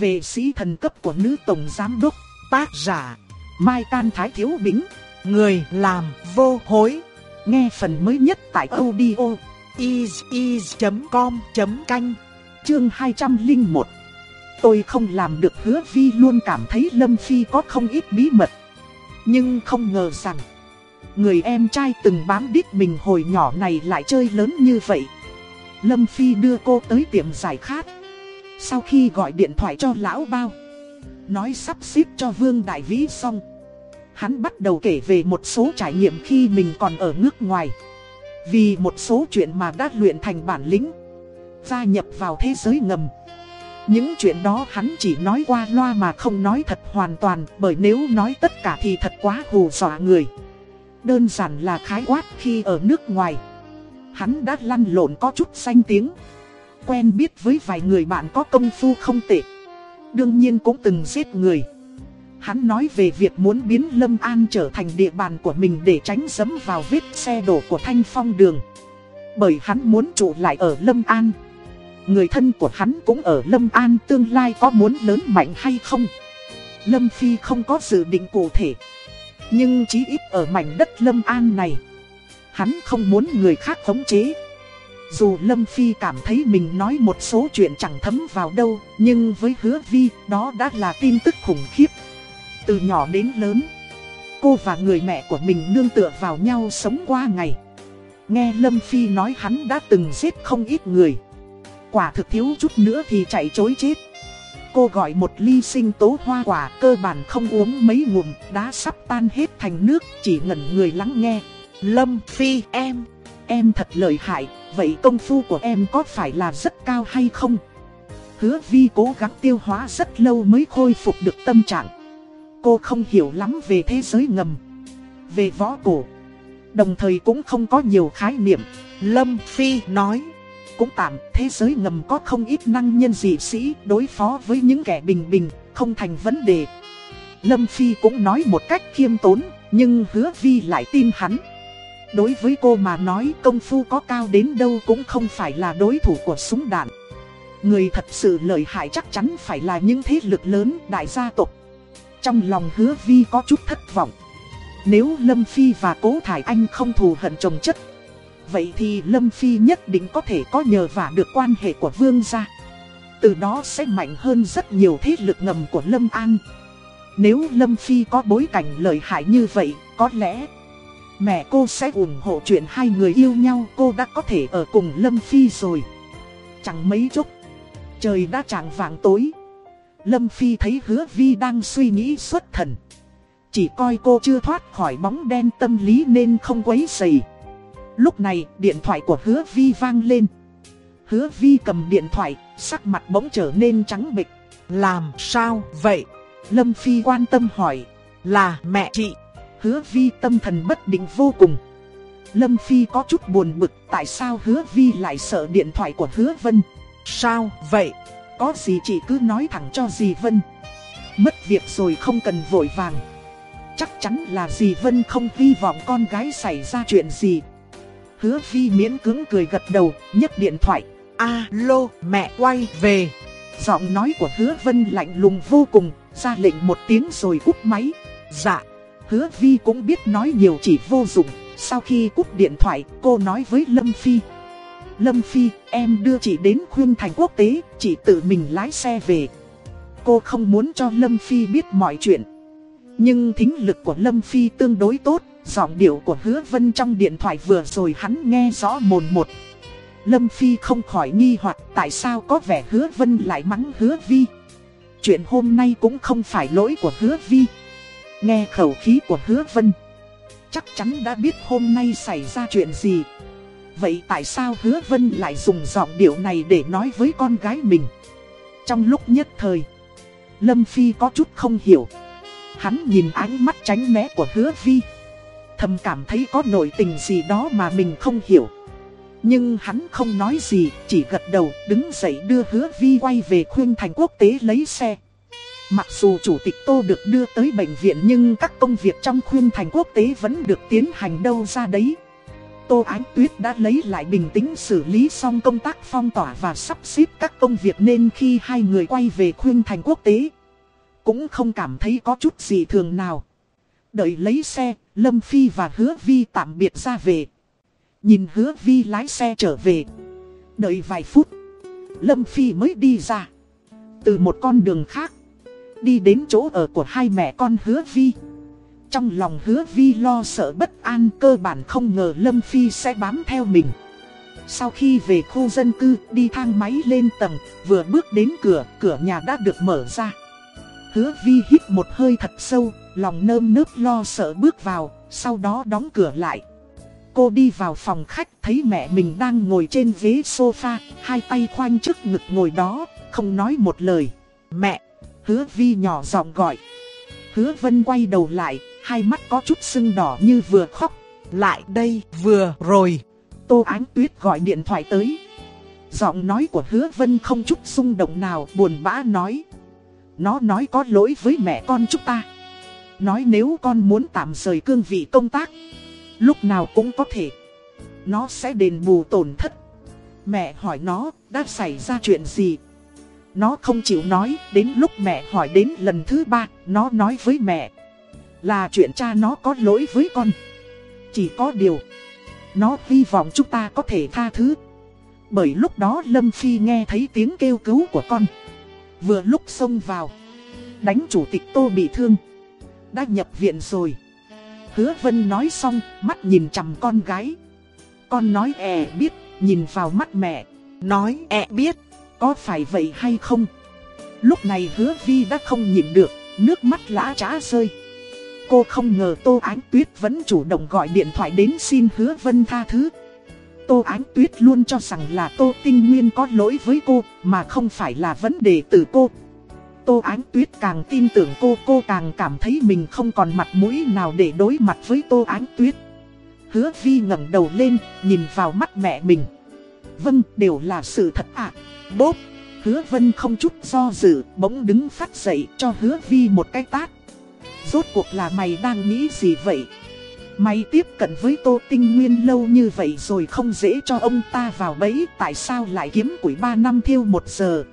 về sĩ thần cấp của nữ tổng giám đốc, tác giả, Mai Can Thái Thiếu Bính, người làm vô hối. Nghe phần mới nhất tại audio is.com.canh, chương 201. Tôi không làm được hứa vi luôn cảm thấy Lâm Phi có không ít bí mật. Nhưng không ngờ rằng, người em trai từng bám đít mình hồi nhỏ này lại chơi lớn như vậy. Lâm Phi đưa cô tới tiệm giải khát. Sau khi gọi điện thoại cho lão bao, nói sắp xếp cho Vương Đại Vĩ xong. Hắn bắt đầu kể về một số trải nghiệm khi mình còn ở nước ngoài. Vì một số chuyện mà đã luyện thành bản lĩnh, gia nhập vào thế giới ngầm. Những chuyện đó hắn chỉ nói qua loa mà không nói thật hoàn toàn bởi nếu nói tất cả thì thật quá hù dọa người. Đơn giản là khái quát khi ở nước ngoài. Hắn đã lăn lộn có chút danh tiếng. Quen biết với vài người bạn có công phu không tệ. Đương nhiên cũng từng giết người. Hắn nói về việc muốn biến Lâm An trở thành địa bàn của mình để tránh dẫm vào vết xe đổ của Thanh Phong Đường. Bởi hắn muốn trụ lại ở Lâm An. Người thân của hắn cũng ở Lâm An tương lai có muốn lớn mạnh hay không? Lâm Phi không có dự định cụ thể. Nhưng chí ít ở mảnh đất Lâm An này, hắn không muốn người khác khống chế. Dù Lâm Phi cảm thấy mình nói một số chuyện chẳng thấm vào đâu, nhưng với hứa vi, đó đã là tin tức khủng khiếp. Từ nhỏ đến lớn, cô và người mẹ của mình nương tựa vào nhau sống qua ngày. Nghe Lâm Phi nói hắn đã từng giết không ít người. Quả thực thiếu chút nữa thì chạy chối chết. Cô gọi một ly sinh tố hoa quả cơ bản không uống mấy ngụm, đã sắp tan hết thành nước, chỉ ngẩn người lắng nghe. Lâm Phi em, em thật lợi hại, vậy công phu của em có phải là rất cao hay không? Hứa Vi cố gắng tiêu hóa rất lâu mới khôi phục được tâm trạng. Cô không hiểu lắm về thế giới ngầm, về võ cổ. Đồng thời cũng không có nhiều khái niệm. Lâm Phi nói cũng tạm, thế giới ngầm có không ít năng nhân dị sĩ đối phó với những kẻ bình bình, không thành vấn đề. Lâm Phi cũng nói một cách khiêm tốn, nhưng hứa vi lại tin hắn. Đối với cô mà nói công phu có cao đến đâu cũng không phải là đối thủ của súng đạn. Người thật sự lợi hại chắc chắn phải là những thế lực lớn đại gia tộc. Trong lòng hứa vi có chút thất vọng. Nếu Lâm Phi và Cố Thải Anh không thù hận chồng chất Vậy thì Lâm Phi nhất định có thể có nhờ vả được quan hệ của Vương gia Từ đó sẽ mạnh hơn rất nhiều thế lực ngầm của Lâm An Nếu Lâm Phi có bối cảnh lợi hại như vậy, có lẽ Mẹ cô sẽ ủng hộ chuyện hai người yêu nhau, Cô đã có thể ở cùng Lâm Phi rồi. Chẳng mấy chốc, Trời đã chẳng vàng tối. Lâm Phi thấy hứa vi đang suy nghĩ xuất thần. Chỉ coi cô chưa thoát khỏi bóng đen tâm lý nên không quấy dày Lúc này, điện thoại của hứa vi vang lên. Hứa vi cầm điện thoại, Sắc mặt bỗng trở nên trắng bệch. Làm sao vậy? Lâm Phi quan tâm hỏi. Là mẹ chị. Hứa vi tâm thần bất định vô cùng. Lâm Phi có chút buồn bực Tại sao hứa vi lại sợ điện thoại của hứa Vân? Sao vậy? Có gì chị cứ nói thẳng cho dì Vân. Mất việc rồi không cần vội vàng. Chắc chắn là dì Vân không hy vọng con gái xảy ra chuyện gì. Hứa vi miễn cứng cười gật đầu, nhấc điện thoại. Alo, mẹ quay về. Giọng nói của hứa vân lạnh lùng vô cùng, ra lệnh một tiếng rồi cúp máy. Dạ, hứa vi cũng biết nói nhiều chỉ vô dụng. Sau khi cúp điện thoại, cô nói với Lâm Phi. Lâm Phi, em đưa chị đến khuyên thành quốc tế, chị tự mình lái xe về. Cô không muốn cho Lâm Phi biết mọi chuyện. Nhưng thính lực của Lâm Phi tương đối tốt, Giọng điệu của hứa vân trong điện thoại vừa rồi hắn nghe rõ mồn một Lâm Phi không khỏi nghi hoặc tại sao có vẻ hứa vân lại mắng hứa vi Chuyện hôm nay cũng không phải lỗi của hứa vi Nghe khẩu khí của hứa vân. Chắc chắn đã biết hôm nay xảy ra chuyện gì. Vậy tại sao hứa vân lại dùng giọng điệu này để nói với con gái mình? Trong lúc nhất thời Lâm Phi có chút không hiểu. Hắn nhìn ánh mắt tránh né của hứa vi. Thầm cảm thấy có nội tình gì đó mà mình không hiểu. Nhưng hắn không nói gì, chỉ gật đầu, đứng dậy đưa hứa vi quay về khuyên thành quốc tế lấy xe. Mặc dù chủ tịch Tô được đưa tới bệnh viện nhưng các công việc trong khuyên thành quốc tế vẫn được tiến hành đâu ra đấy Tô Ánh Tuyết đã lấy lại bình tĩnh xử lý xong công tác phong tỏa và sắp xếp các công việc nên khi hai người quay về khuyên thành quốc tế. Cũng không cảm thấy có chút gì thường nào. Đợi lấy xe, Lâm Phi và Hứa Vi tạm biệt ra về. Nhìn Hứa Vi lái xe trở về. Đợi vài phút, Lâm Phi mới đi ra. Từ một con đường khác, đi đến chỗ ở của hai mẹ con Hứa Vi. Trong lòng hứa vi lo sợ bất an cơ bản không ngờ Lâm Phi sẽ bám theo mình. Sau khi về khu dân cư đi thang máy lên tầng Vừa bước đến cửa, cửa nhà đã được mở ra. Hứa vi hít một hơi thật sâu Lòng nơm nớp lo sợ bước vào Sau đó đóng cửa lại. Cô đi vào phòng khách thấy mẹ mình đang ngồi trên ghế sofa Hai tay khoanh trước ngực ngồi đó Không nói một lời. Mẹ Hứa vi nhỏ giọng gọi Hứa vân quay đầu lại hai mắt có chút sưng đỏ như vừa khóc. Lại đây, vừa rồi. Tô Ánh Tuyết gọi điện thoại tới. Giọng nói của hứa vân không chút xung động nào buồn bã nói. Nó nói có lỗi với mẹ con chúng ta. Nói nếu con muốn tạm rời cương vị công tác, lúc nào cũng có thể. Nó sẽ đền bù tổn thất. Mẹ hỏi nó đã xảy ra chuyện gì. Nó không chịu nói, đến lúc mẹ hỏi đến lần thứ ba, nó nói với mẹ. Là chuyện cha nó có lỗi với con. Chỉ có điều Nó hy vọng chúng ta có thể tha thứ. Bởi lúc đó Lâm Phi nghe thấy tiếng kêu cứu của con. Vừa lúc xông vào Đánh chủ tịch Tô bị thương. Đã nhập viện rồi. Hứa Vân nói xong Mắt nhìn chằm con gái. Con nói e biết. Nhìn vào mắt mẹ Nói e biết. Có phải vậy hay không Lúc này hứa Vi đã không nhịn được Nước mắt lã trá rơi Cô không ngờ Tô Ánh Tuyết vẫn chủ động gọi điện thoại đến xin hứa vân tha thứ. Tô Ánh Tuyết luôn cho rằng là Tô Tinh Nguyên có lỗi với cô, mà không phải là vấn đề từ cô. Tô Ánh Tuyết càng tin tưởng cô, cô càng cảm thấy mình không còn mặt mũi nào để đối mặt với Tô Ánh Tuyết. Hứa Vi ngẩng đầu lên, nhìn vào mắt mẹ mình. Vâng, đều là sự thật ạ. À. Bốp! Hứa Vân không chút do dự, bỗng đứng phát dậy cho Hứa Vi một cái tát. Rốt cuộc là mày đang nghĩ gì vậy? Mày tiếp cận với Tô Tinh Nguyên lâu như vậy rồi không dễ cho ông ta vào bẫy Tại sao lại kiếm củi 3 năm thiêu 1 giờ?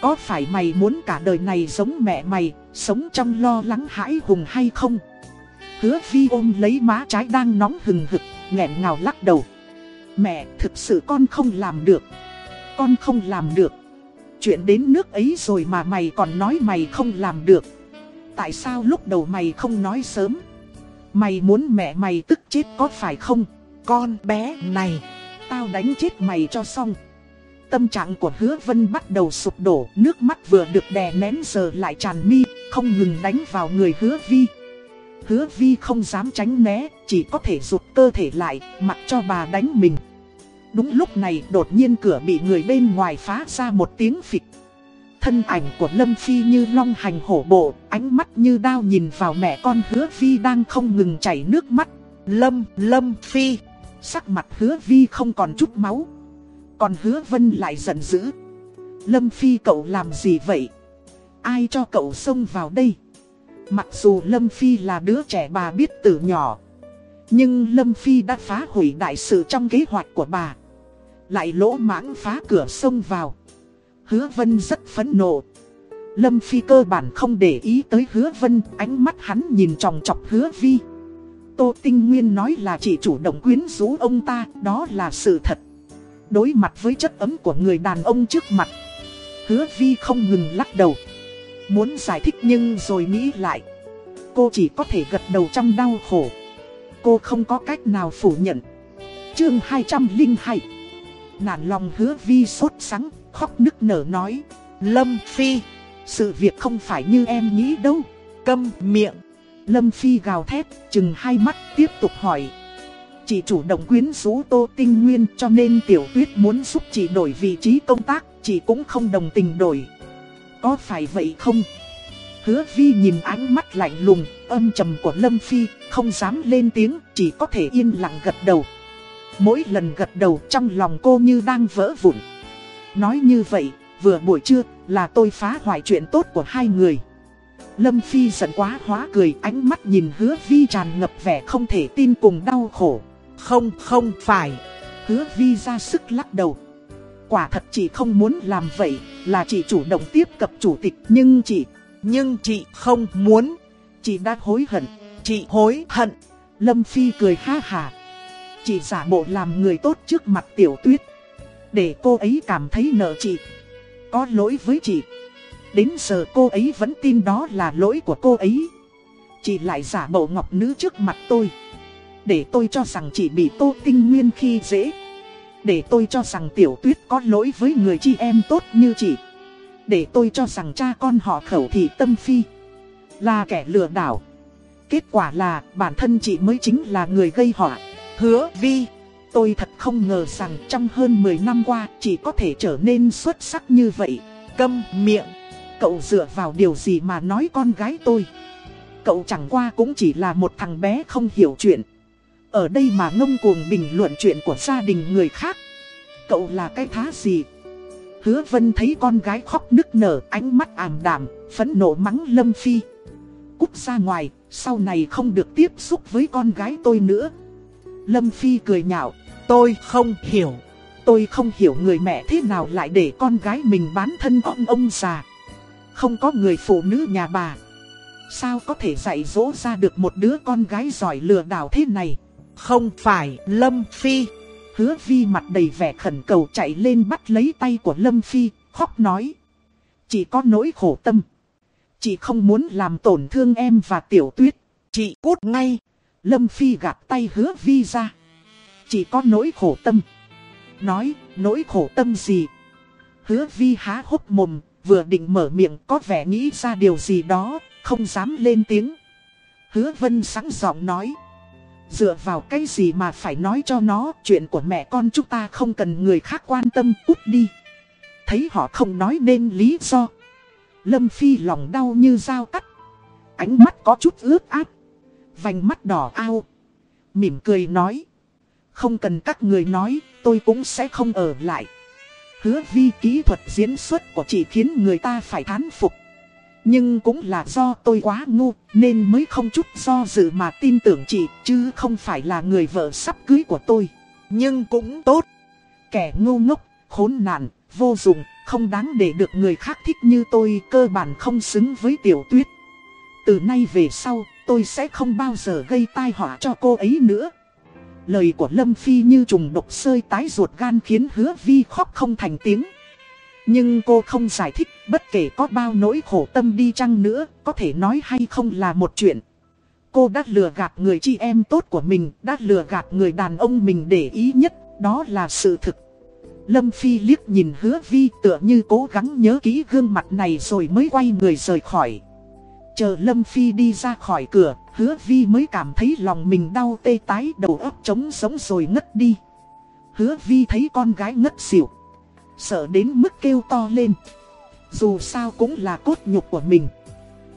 Có phải mày muốn cả đời này giống mẹ mày, sống trong lo lắng hãi hùng hay không? Hứa vi ôm lấy má trái đang nóng hừng hực, nghẹn ngào lắc đầu Mẹ, thực sự con không làm được Con không làm được Chuyện đến nước ấy rồi mà mày còn nói mày không làm được tại sao lúc đầu mày không nói sớm? Mày muốn mẹ mày tức chết có phải không? Con bé này, tao đánh chết mày cho xong. Tâm trạng của hứa vân bắt đầu sụp đổ, nước mắt vừa được đè nén giờ lại tràn mi, không ngừng đánh vào người hứa vi. Hứa vi không dám tránh né, chỉ có thể rụt cơ thể lại, mặc cho bà đánh mình. Đúng lúc này đột nhiên cửa bị người bên ngoài phá ra một tiếng phịch. Thân ảnh của Lâm Phi như long hành hổ bộ, ánh mắt như đao nhìn vào mẹ con hứa Vi đang không ngừng chảy nước mắt. Lâm, Lâm Phi, sắc mặt hứa Vi không còn chút máu. Còn hứa Vân lại giận dữ. Lâm Phi cậu làm gì vậy? Ai cho cậu xông vào đây? Mặc dù Lâm Phi là đứa trẻ bà biết từ nhỏ. Nhưng Lâm Phi đã phá hủy đại sự trong kế hoạch của bà. Lại lỗ mãng phá cửa xông vào. Hứa Vân rất phẫn nộ. Lâm Phi cơ bản không để ý tới Hứa Vân, ánh mắt hắn nhìn tròng chọc Hứa Vi. Tô Tinh Nguyên nói là chỉ chủ động quyến rũ ông ta, đó là sự thật. Đối mặt với chất ấm của người đàn ông trước mặt. Hứa Vi không ngừng lắc đầu. Muốn giải thích nhưng rồi nghĩ lại. Cô chỉ có thể gật đầu trong đau khổ. Cô không có cách nào phủ nhận. Chương 202 Nản lòng hứa Vi sốt sắng khóc nức nở nói Lâm Phi Sự việc không phải như em nghĩ đâu. Câm miệng. Lâm Phi gào thét chừng hai mắt tiếp tục hỏi Chị chủ động quyến rũ Tô Tinh Nguyên cho nên Tiểu Tuyết muốn giúp chị đổi vị trí công tác Chị cũng không đồng tình đổi. Có phải vậy không? Hứa Vi nhìn ánh mắt lạnh lùng, âm trầm của Lâm Phi, không dám lên tiếng, chỉ có thể yên lặng gật đầu. Mỗi lần gật đầu trong lòng cô như đang vỡ vụn. Nói như vậy, vừa buổi trưa là tôi phá hoại chuyện tốt của hai người. Lâm Phi giận quá hóa cười ánh mắt nhìn hứa vi tràn ngập vẻ không thể tin cùng đau khổ. không không phải. Hứa vi ra sức lắc đầu. Quả thật chị không muốn làm vậy, là chị chủ động tiếp cập chủ tịch nhưng chị, nhưng chị không muốn. Chị đã hối hận, chị hối hận. Lâm Phi cười ha hà. Chị giả bộ làm người tốt trước mặt tiểu tuyết. Để cô ấy cảm thấy nợ chị. Có lỗi với chị. Đến giờ cô ấy vẫn tin đó là lỗi của cô ấy. Chị lại giả bộ ngọc nữ trước mặt tôi. Để tôi cho rằng chị bị tô tinh nguyên khi dễ. Để tôi cho rằng tiểu tuyết có lỗi với người chị em tốt như chị. Để tôi cho rằng cha con họ khẩu thị tâm phi. Là kẻ lừa đảo. Kết quả là bản thân chị mới chính là người gây họa. Hứa vi. Tôi thật không ngờ rằng trong hơn 10 năm qua chị có thể trở nên xuất sắc như vậy. Câm miệng. Cậu dựa vào điều gì mà nói con gái tôi. Cậu chẳng qua cũng chỉ là một thằng bé không hiểu chuyện. Ở đây mà ngông cuồng bình luận chuyện của gia đình người khác. Cậu là cái thá gì? Hứa Vân thấy con gái khóc nức nở, ánh mắt ảm đạm, phẫn nộ mắng Lâm Phi. Cút ra ngoài, sau này không được tiếp xúc với con gái tôi nữa. Lâm Phi cười nhạo, tôi không hiểu. Tôi không hiểu người mẹ thế nào lại để con gái mình bán thân ông ông già. Không có người phụ nữ nhà bà. Sao có thể dạy dỗ ra được một đứa con gái giỏi lừa đảo thế này? Không phải Lâm Phi. Hứa Vi mặt đầy vẻ khẩn cầu chạy lên bắt lấy tay của Lâm Phi, khóc nói. Chỉ có nỗi khổ tâm. Chị không muốn làm tổn thương em và Tiểu Tuyết. Chị cút ngay. Lâm Phi gạt tay hứa Vi ra. chị có nỗi khổ tâm. Nói, nỗi khổ tâm gì? Hứa Vi há hốc mồm, vừa định mở miệng có vẻ nghĩ ra điều gì đó, không dám lên tiếng. Hứa Vân sẵn giọng nói. Dựa vào cái gì mà phải nói cho nó Chuyện của mẹ con chúng ta không cần người khác quan tâm út đi Thấy họ không nói nên lý do Lâm Phi lòng đau như dao cắt. Ánh mắt có chút ướt át. Vành mắt đỏ ao. Mỉm cười nói. Không cần các người nói Tôi cũng sẽ không ở lại. Hứa vi kỹ thuật diễn xuất của chị khiến người ta phải thán phục. Nhưng cũng là do tôi quá ngu nên mới không chút do dự mà tin tưởng chị chứ không phải là người vợ sắp cưới của tôi. Nhưng cũng tốt. Kẻ ngu ngốc, khốn nạn, vô dụng, không đáng để được người khác thích như tôi cơ bản không xứng với tiểu tuyết. Từ nay về sau, tôi sẽ không bao giờ gây tai họa cho cô ấy nữa. Lời của Lâm Phi như trùng độc sơi tái ruột gan khiến hứa vi khóc không thành tiếng. Nhưng cô không giải thích bất kể có bao nỗi khổ tâm đi chăng nữa, có thể nói hay không là một chuyện. Cô đã lừa gạt người chị em tốt của mình, đã lừa gạt người đàn ông mình để ý nhất, đó là sự thực. Lâm Phi liếc nhìn hứa vi tựa như cố gắng nhớ kỹ gương mặt này rồi mới quay người rời khỏi. Chờ Lâm Phi đi ra khỏi cửa, hứa vi mới cảm thấy lòng mình đau tê tái đầu óc trống sống rồi ngất đi. Hứa vi thấy con gái ngất xỉu Sợ đến mức kêu to lên. Dù sao cũng là cốt nhục của mình.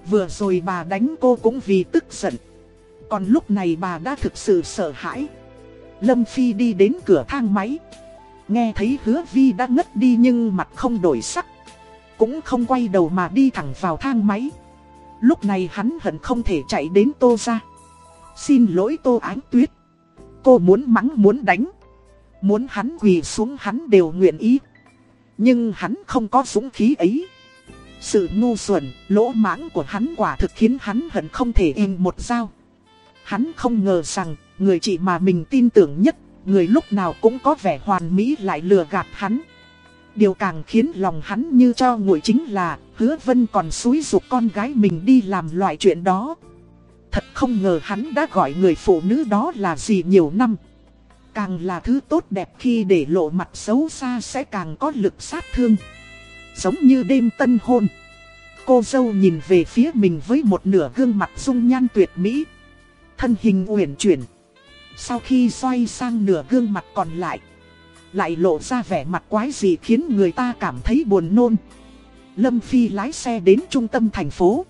Vừa rồi bà đánh cô cũng vì tức giận. Còn lúc này bà đã thực sự sợ hãi. Lâm Phi đi đến cửa thang máy. Nghe thấy hứa vi đã ngất đi nhưng mặt không đổi sắc. Cũng không quay đầu mà đi thẳng vào thang máy. Lúc này hắn hận không thể chạy đến tô ra Xin lỗi tô ánh tuyết. Cô muốn mắng muốn đánh. Muốn hắn quỳ xuống hắn đều nguyện ý. Nhưng hắn không có dũng khí ấy. Sự ngu xuẩn, lỗ mãng của hắn quả thực khiến hắn hận không thể im một dao. Hắn không ngờ rằng, người chị mà mình tin tưởng nhất, người lúc nào cũng có vẻ hoàn mỹ lại lừa gạt hắn. Điều càng khiến lòng hắn như cho nguội chính là, hứa vân còn xúi dục con gái mình đi làm loại chuyện đó. Thật không ngờ hắn đã gọi người phụ nữ đó là gì nhiều năm. Càng là thứ tốt đẹp khi để lộ mặt xấu xa sẽ càng có lực sát thương. Giống như đêm tân hôn. Cô dâu nhìn về phía mình với một nửa gương mặt dung nhan tuyệt mỹ. Thân hình uyển chuyển. Sau khi xoay sang nửa gương mặt còn lại. Lại lộ ra vẻ mặt quái gì khiến người ta cảm thấy buồn nôn. Lâm Phi lái xe đến trung tâm thành phố.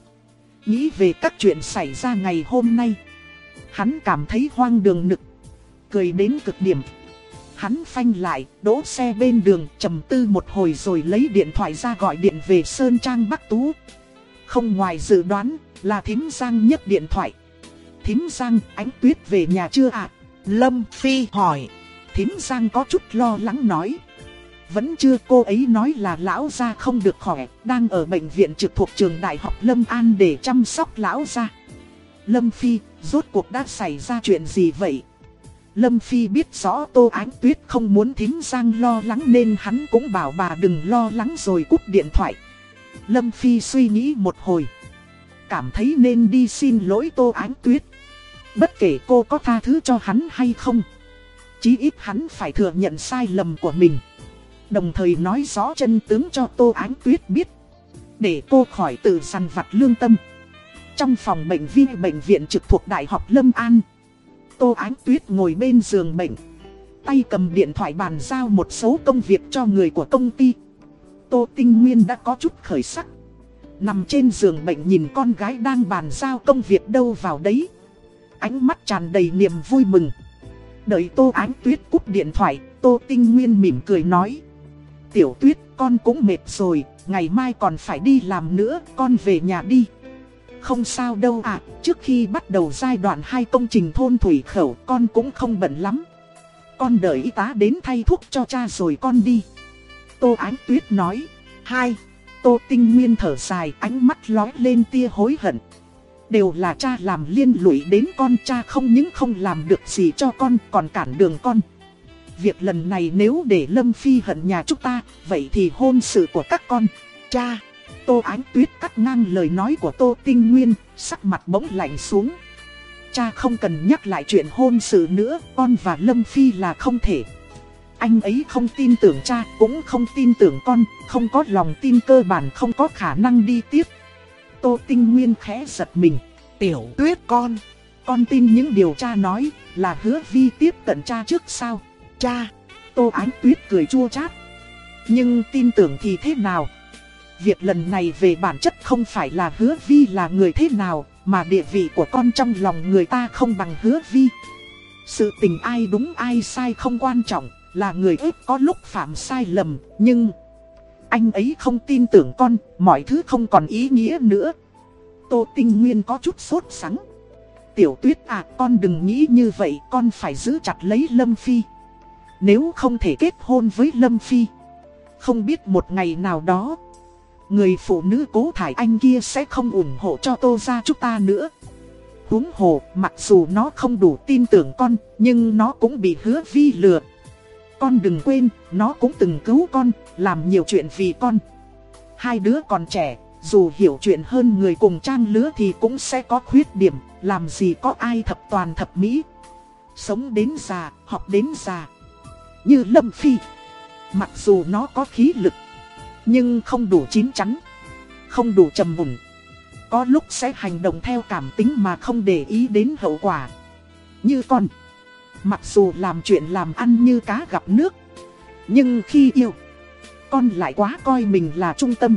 Nghĩ về các chuyện xảy ra ngày hôm nay. Hắn cảm thấy hoang đường nực cười đến cực điểm. Hắn phanh lại, đỗ xe bên đường, trầm tư một hồi rồi lấy điện thoại ra gọi điện về Sơn Trang Bắc Tú. Không ngoài dự đoán, là thím Giang nhất điện thoại. Thím Giang, ánh tuyết về nhà chưa ạ? À? Lâm Phi hỏi. Thím Giang có chút lo lắng nói. Vẫn chưa cô ấy nói là lão gia không được khỏe, đang ở bệnh viện trực thuộc trường Đại học Lâm An để chăm sóc lão gia. Lâm Phi, rốt cuộc đã xảy ra chuyện gì vậy? Lâm Phi biết rõ Tô Ánh Tuyết không muốn thím Giang lo lắng nên hắn cũng bảo bà đừng lo lắng rồi cúp điện thoại. Lâm Phi suy nghĩ một hồi. Cảm thấy nên đi xin lỗi Tô Ánh Tuyết. Bất kể cô có tha thứ cho hắn hay không. Chí ít hắn phải thừa nhận sai lầm của mình. Đồng thời nói rõ chân tướng cho Tô Ánh Tuyết biết. Để cô khỏi tự săn vặt lương tâm. Trong phòng bệnh viên bệnh viện trực thuộc Đại học Lâm An. Tô Ánh Tuyết ngồi bên giường bệnh. Tay cầm điện thoại bàn giao một số công việc cho người của công ty. Tô Tinh Nguyên đã có chút khởi sắc. Nằm trên giường bệnh nhìn con gái đang bàn giao công việc đâu vào đấy. Ánh mắt tràn đầy niềm vui mừng. Đợi Tô Ánh Tuyết cúp điện thoại, Tô Tinh Nguyên mỉm cười nói. Tiểu Tuyết, con cũng mệt rồi, ngày mai còn phải đi làm nữa, con về nhà đi. Không sao đâu ạ, trước khi bắt đầu giai đoạn 2 công trình thôn thủy khẩu con cũng không bận lắm. Con đợi y tá đến thay thuốc cho cha rồi con đi. Tô Ánh Tuyết nói. Hai, Tô Tinh Nguyên thở dài ánh mắt lói lên tia hối hận. Đều là cha làm liên lụy đến con cha không những không làm được gì cho con còn cản đường con. Việc lần này nếu để Lâm Phi hận nhà chúng ta, vậy thì hôn sự của các con. Cha! Tô Ánh Tuyết cắt ngang lời nói của Tô Tinh Nguyên, sắc mặt bỗng lạnh xuống. Cha không cần nhắc lại chuyện hôn sự nữa, con và Lâm Phi là không thể. Anh ấy không tin tưởng cha, cũng không tin tưởng con, không có lòng tin cơ bản không có khả năng đi tiếp. Tô Tinh Nguyên khẽ giật mình. Tiểu Tuyết con, con tin những điều cha nói là hứa vi tiếp cận cha trước sao? Cha! Tô Ánh Tuyết cười chua chát. Nhưng tin tưởng thì thế nào? Việc lần này về bản chất không phải là hứa vi là người thế nào, mà địa vị của con trong lòng người ta không bằng hứa vi. Sự tình ai đúng ai sai không quan trọng, là người ít có lúc phạm sai lầm, nhưng... Anh ấy không tin tưởng con, mọi thứ không còn ý nghĩa nữa. Tô Tinh Nguyên có chút sốt sắng. Tiểu tuyết à, con đừng nghĩ như vậy, con phải giữ chặt lấy Lâm Phi. Nếu không thể kết hôn với Lâm Phi, không biết một ngày nào đó Người phụ nữ cố thải anh kia sẽ không ủng hộ cho tô ra chúng ta nữa Húng hồ mặc dù nó không đủ tin tưởng con Nhưng nó cũng bị hứa vi lừa con đừng quên Nó cũng từng cứu con Làm nhiều chuyện vì con. Hai đứa còn trẻ Dù hiểu chuyện hơn người cùng trang lứa thì cũng sẽ có khuyết điểm Làm gì có ai thập toàn thập mỹ. Sống đến già, học đến già Như Lâm Phi. Mặc dù nó có khí lực nhưng không đủ chín chắn Không đủ trầm mùn. Có lúc sẽ hành động theo cảm tính mà không để ý đến hậu quả. Như con Mặc dù làm chuyện làm ăn như cá gặp nước Nhưng khi yêu Con lại quá coi mình là trung tâm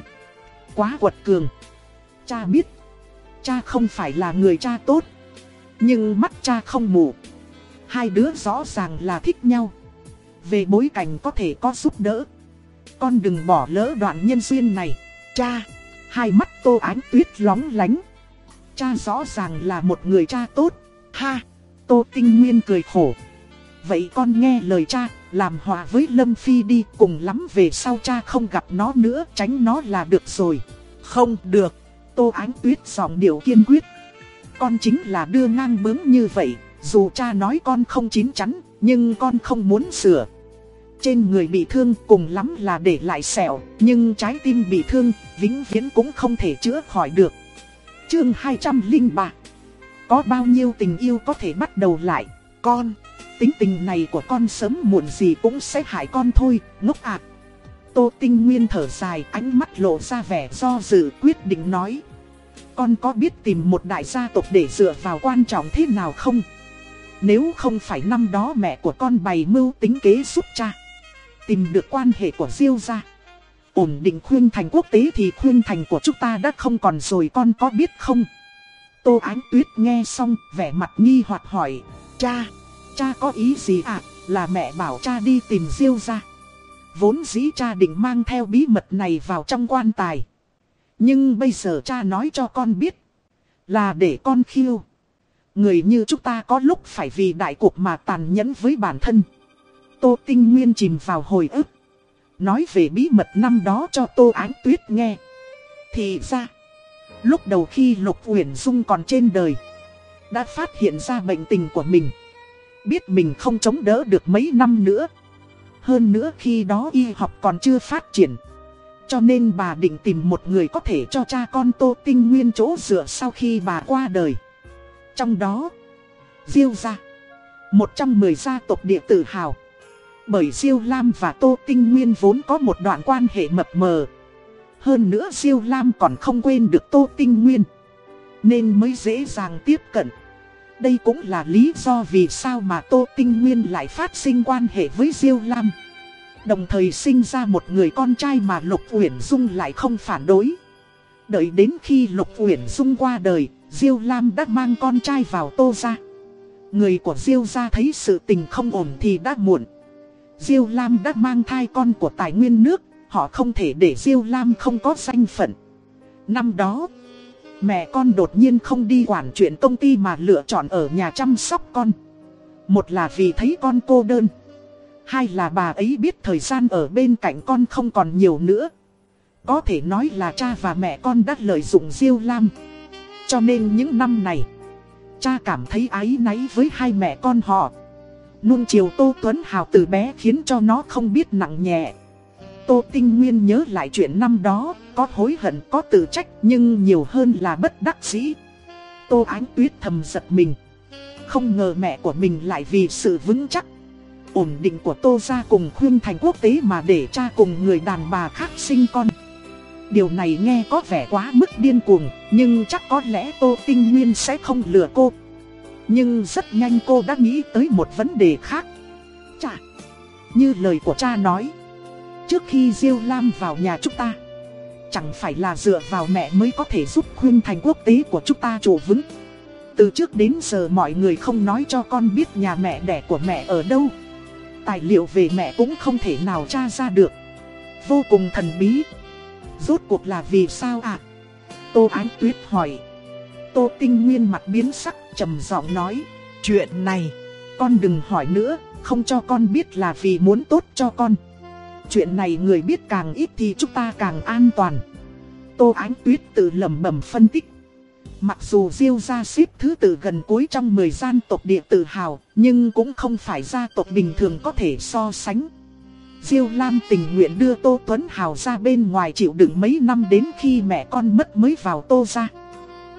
Quá quật cường Cha biết Cha không phải là người cha tốt Nhưng mắt cha không mù Hai đứa rõ ràng là thích nhau Về bối cảnh có thể có giúp đỡ con đừng bỏ lỡ đoạn nhân duyên này. Cha, hai mắt tô ánh tuyết lóng lánh. Cha rõ ràng là một người cha tốt. Ha, tô tinh nguyên cười khổ. Vậy con nghe lời cha, làm hòa với Lâm Phi đi cùng lắm về sau cha không gặp nó nữa tránh nó là được rồi. Không được, tô ánh tuyết giọng điệu kiên quyết. Con chính là đưa ngang bướng như vậy, dù cha nói con không chín chắn, nhưng con không muốn sửa. Trên người bị thương cùng lắm là để lại sẹo, nhưng trái tim bị thương, vĩnh viễn cũng không thể chữa khỏi được. Chương 203 có bao nhiêu tình yêu có thể bắt đầu lại, con, tính tình này của con sớm muộn gì cũng sẽ hại con thôi, ngốc ạc. Tô Tinh Nguyên thở dài, ánh mắt lộ ra vẻ do dự quyết định nói. Con có biết tìm một đại gia tộc để dựa vào quan trọng thế nào không? Nếu không phải năm đó mẹ của con bày mưu tính kế giúp cha Tìm được quan hệ của Diêu gia Ổn định khuyên thành quốc tế thì khuyên thành của chúng ta đã không còn rồi con có biết không? Tô Ánh Tuyết nghe xong vẻ mặt nghi hoặc hỏi Cha, cha có ý gì à? Là mẹ bảo cha đi tìm Diêu ra. Vốn dĩ cha định mang theo bí mật này vào trong quan tài Nhưng bây giờ cha nói cho con biết Là để con khiêu Người như chúng ta có lúc phải vì đại cuộc mà tàn nhẫn với bản thân. Tô Tinh Nguyên chìm vào hồi ức. Nói về bí mật năm đó cho Tô Ánh Tuyết nghe. Thì ra, lúc đầu khi Lục Uyển Dung còn trên đời, đã phát hiện ra bệnh tình của mình. Biết mình không chống đỡ được mấy năm nữa. Hơn nữa khi đó y học còn chưa phát triển. Cho nên bà định tìm một người có thể cho cha con Tô Tinh Nguyên chỗ dựa sau khi bà qua đời. Trong đó, Diêu gia, một trong mười gia tộc địa tự hào. Bởi Diêu Lam và Tô Tinh Nguyên vốn có một đoạn quan hệ mập mờ. Hơn nữa Diêu Lam còn không quên được Tô Tinh Nguyên. Nên mới dễ dàng tiếp cận. Đây cũng là lý do vì sao mà Tô Tinh Nguyên lại phát sinh quan hệ với Diêu Lam. Đồng thời sinh ra một người con trai mà Lục Uyển Dung lại không phản đối. Đợi đến khi Lục Uyển Dung qua đời, Diêu Lam đã mang con trai vào Tô gia. Người của Diêu gia thấy sự tình không ổn thì đã muộn. Diêu Lam đã mang thai con của tài nguyên nước, họ không thể để Diêu Lam không có danh phận. Năm đó, mẹ con đột nhiên không đi quản chuyện công ty mà lựa chọn ở nhà chăm sóc con. Một là vì thấy con cô đơn. Hai là bà ấy biết thời gian ở bên cạnh con không còn nhiều nữa. Có thể nói là cha và mẹ con đã lợi dụng Diêu Lam. Cho nên những năm này, cha cảm thấy ái náy với hai mẹ con họ. Nuông chiều Tô Tuấn Hào từ bé khiến cho nó không biết nặng nhẹ. Tô Tinh Nguyên nhớ lại chuyện năm đó, có hối hận có tự trách nhưng nhiều hơn là bất đắc dĩ. Tô Ánh Tuyết thầm giật mình. Không ngờ mẹ của mình lại vì sự vững chắc, ổn định của Tô gia cùng khuyên thành quốc tế mà để cha cùng người đàn bà khác sinh con. Điều này nghe có vẻ quá mức điên cuồng, nhưng chắc có lẽ Tô Tinh Nguyên sẽ không lừa cô. Nhưng rất nhanh cô đã nghĩ tới một vấn đề khác. Chà, như lời của cha nói, trước khi Diêu Lam vào nhà chúng ta, chẳng phải là dựa vào mẹ mới có thể giúp khuyên thành quốc tế của chúng ta trụ vững. Từ trước đến giờ mọi người không nói cho con biết nhà mẹ đẻ của mẹ ở đâu. Tài liệu về mẹ cũng không thể nào tra ra được. Vô cùng thần bí. Rốt cuộc là vì sao ạ? À? Tô Ánh Tuyết hỏi. Tô Tinh Nguyên mặt biến sắc trầm giọng nói. Chuyện này, con đừng hỏi nữa, không cho con biết là vì muốn tốt cho con. Chuyện này người biết càng ít thì chúng ta càng an toàn. Tô Ánh Tuyết tự lẩm bẩm phân tích. Mặc dù Diêu gia xếp thứ tự gần cuối trong 10 gian tộc địa tự hào, nhưng cũng không phải gia tộc bình thường có thể so sánh. Diêu Lam tình nguyện đưa Tô Tuấn Hào ra bên ngoài chịu đựng mấy năm đến khi mẹ con mất mới vào Tô gia.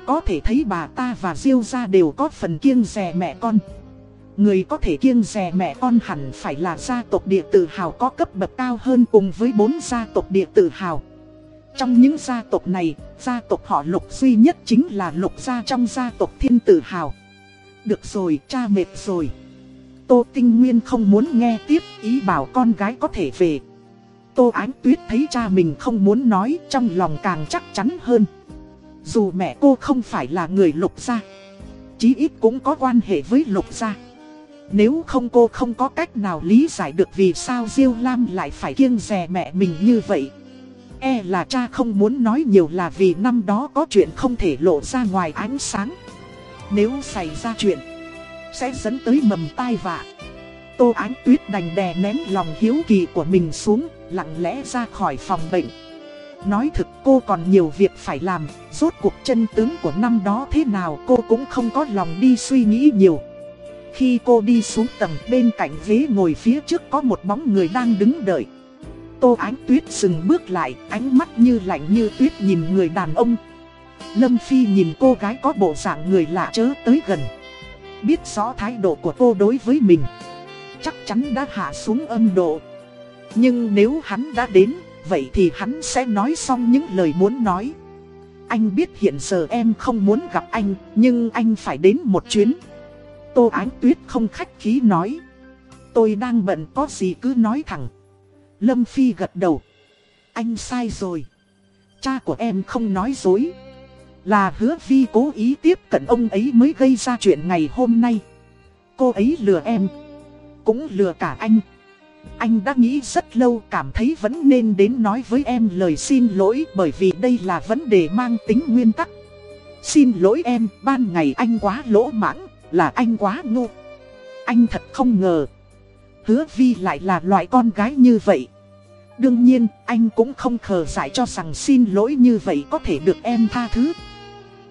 Có thể thấy bà ta và Diêu gia đều có phần kiêng rè mẹ con. Người có thể kiêng rè mẹ con hẳn phải là gia tộc địa tự hào có cấp bậc cao hơn cùng với bốn gia tộc địa tự hào. Trong những gia tộc này, gia tộc họ lục duy nhất chính là lục gia trong gia tộc thiên tử hào. Được rồi, cha mệt rồi. Tô Tinh Nguyên không muốn nghe tiếp ý bảo con gái có thể về. Tô Ánh Tuyết thấy cha mình không muốn nói trong lòng càng chắc chắn hơn. Dù mẹ cô không phải là người lục gia, chí ít cũng có quan hệ với lục gia. Nếu không cô không có cách nào lý giải được vì sao Diêu Lam lại phải kiêng rè mẹ mình như vậy. E là cha không muốn nói nhiều là vì năm đó có chuyện không thể lộ ra ngoài ánh sáng. Nếu xảy ra chuyện, sẽ dẫn tới mầm tai vạ. Tô Ánh Tuyết đành đè nén lòng hiếu kỳ của mình xuống, lặng lẽ ra khỏi phòng bệnh. Nói thực cô còn nhiều việc phải làm, rốt cuộc chân tướng của năm đó thế nào cô cũng không có lòng đi suy nghĩ nhiều. Khi cô đi xuống tầng bên cạnh ghế ngồi phía trước có một bóng người đang đứng đợi. Tô Ánh Tuyết dừng bước lại, ánh mắt như lạnh như tuyết nhìn người đàn ông. Lâm Phi nhìn cô gái có bộ dạng người lạ chớ tới gần. Biết rõ thái độ của cô đối với mình. Chắc chắn đã hạ xuống âm độ. Nhưng nếu hắn đã đến, vậy thì hắn sẽ nói xong những lời muốn nói. Anh biết hiện giờ em không muốn gặp anh, nhưng anh phải đến một chuyến. Tô Ánh Tuyết không khách khí nói. Tôi đang bận có gì cứ nói thẳng. Lâm Phi gật đầu. Anh sai rồi. Cha của em không nói dối. Là hứa Vi cố ý tiếp cận ông ấy mới gây ra chuyện ngày hôm nay. Cô ấy lừa em. Cũng lừa cả anh. Anh đã nghĩ rất lâu cảm thấy vẫn nên đến nói với em lời xin lỗi bởi vì đây là vấn đề mang tính nguyên tắc. Xin lỗi em, ban ngày anh quá lỗ mãng là anh quá ngu. Anh thật không ngờ. Hứa Vi lại là loại con gái như vậy. Đương nhiên, anh cũng không khờ dại cho rằng xin lỗi như vậy có thể được em tha thứ.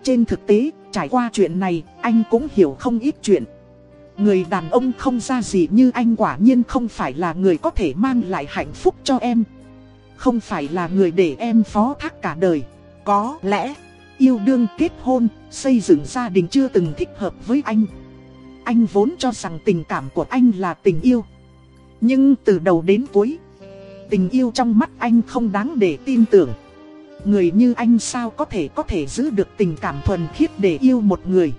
Trên thực tế, trải qua chuyện này, anh cũng hiểu không ít chuyện. Người đàn ông không ra gì như anh quả nhiên không phải là người có thể mang lại hạnh phúc cho em. Không phải là người để em phó thác cả đời. Có lẽ, yêu đương kết hôn, xây dựng gia đình chưa từng thích hợp với anh. Anh vốn cho rằng tình cảm của anh là tình yêu. Nhưng từ đầu đến cuối, tình yêu trong mắt anh không đáng để tin tưởng. Người như anh sao có thể có thể giữ được tình cảm thuần khiết để yêu một người.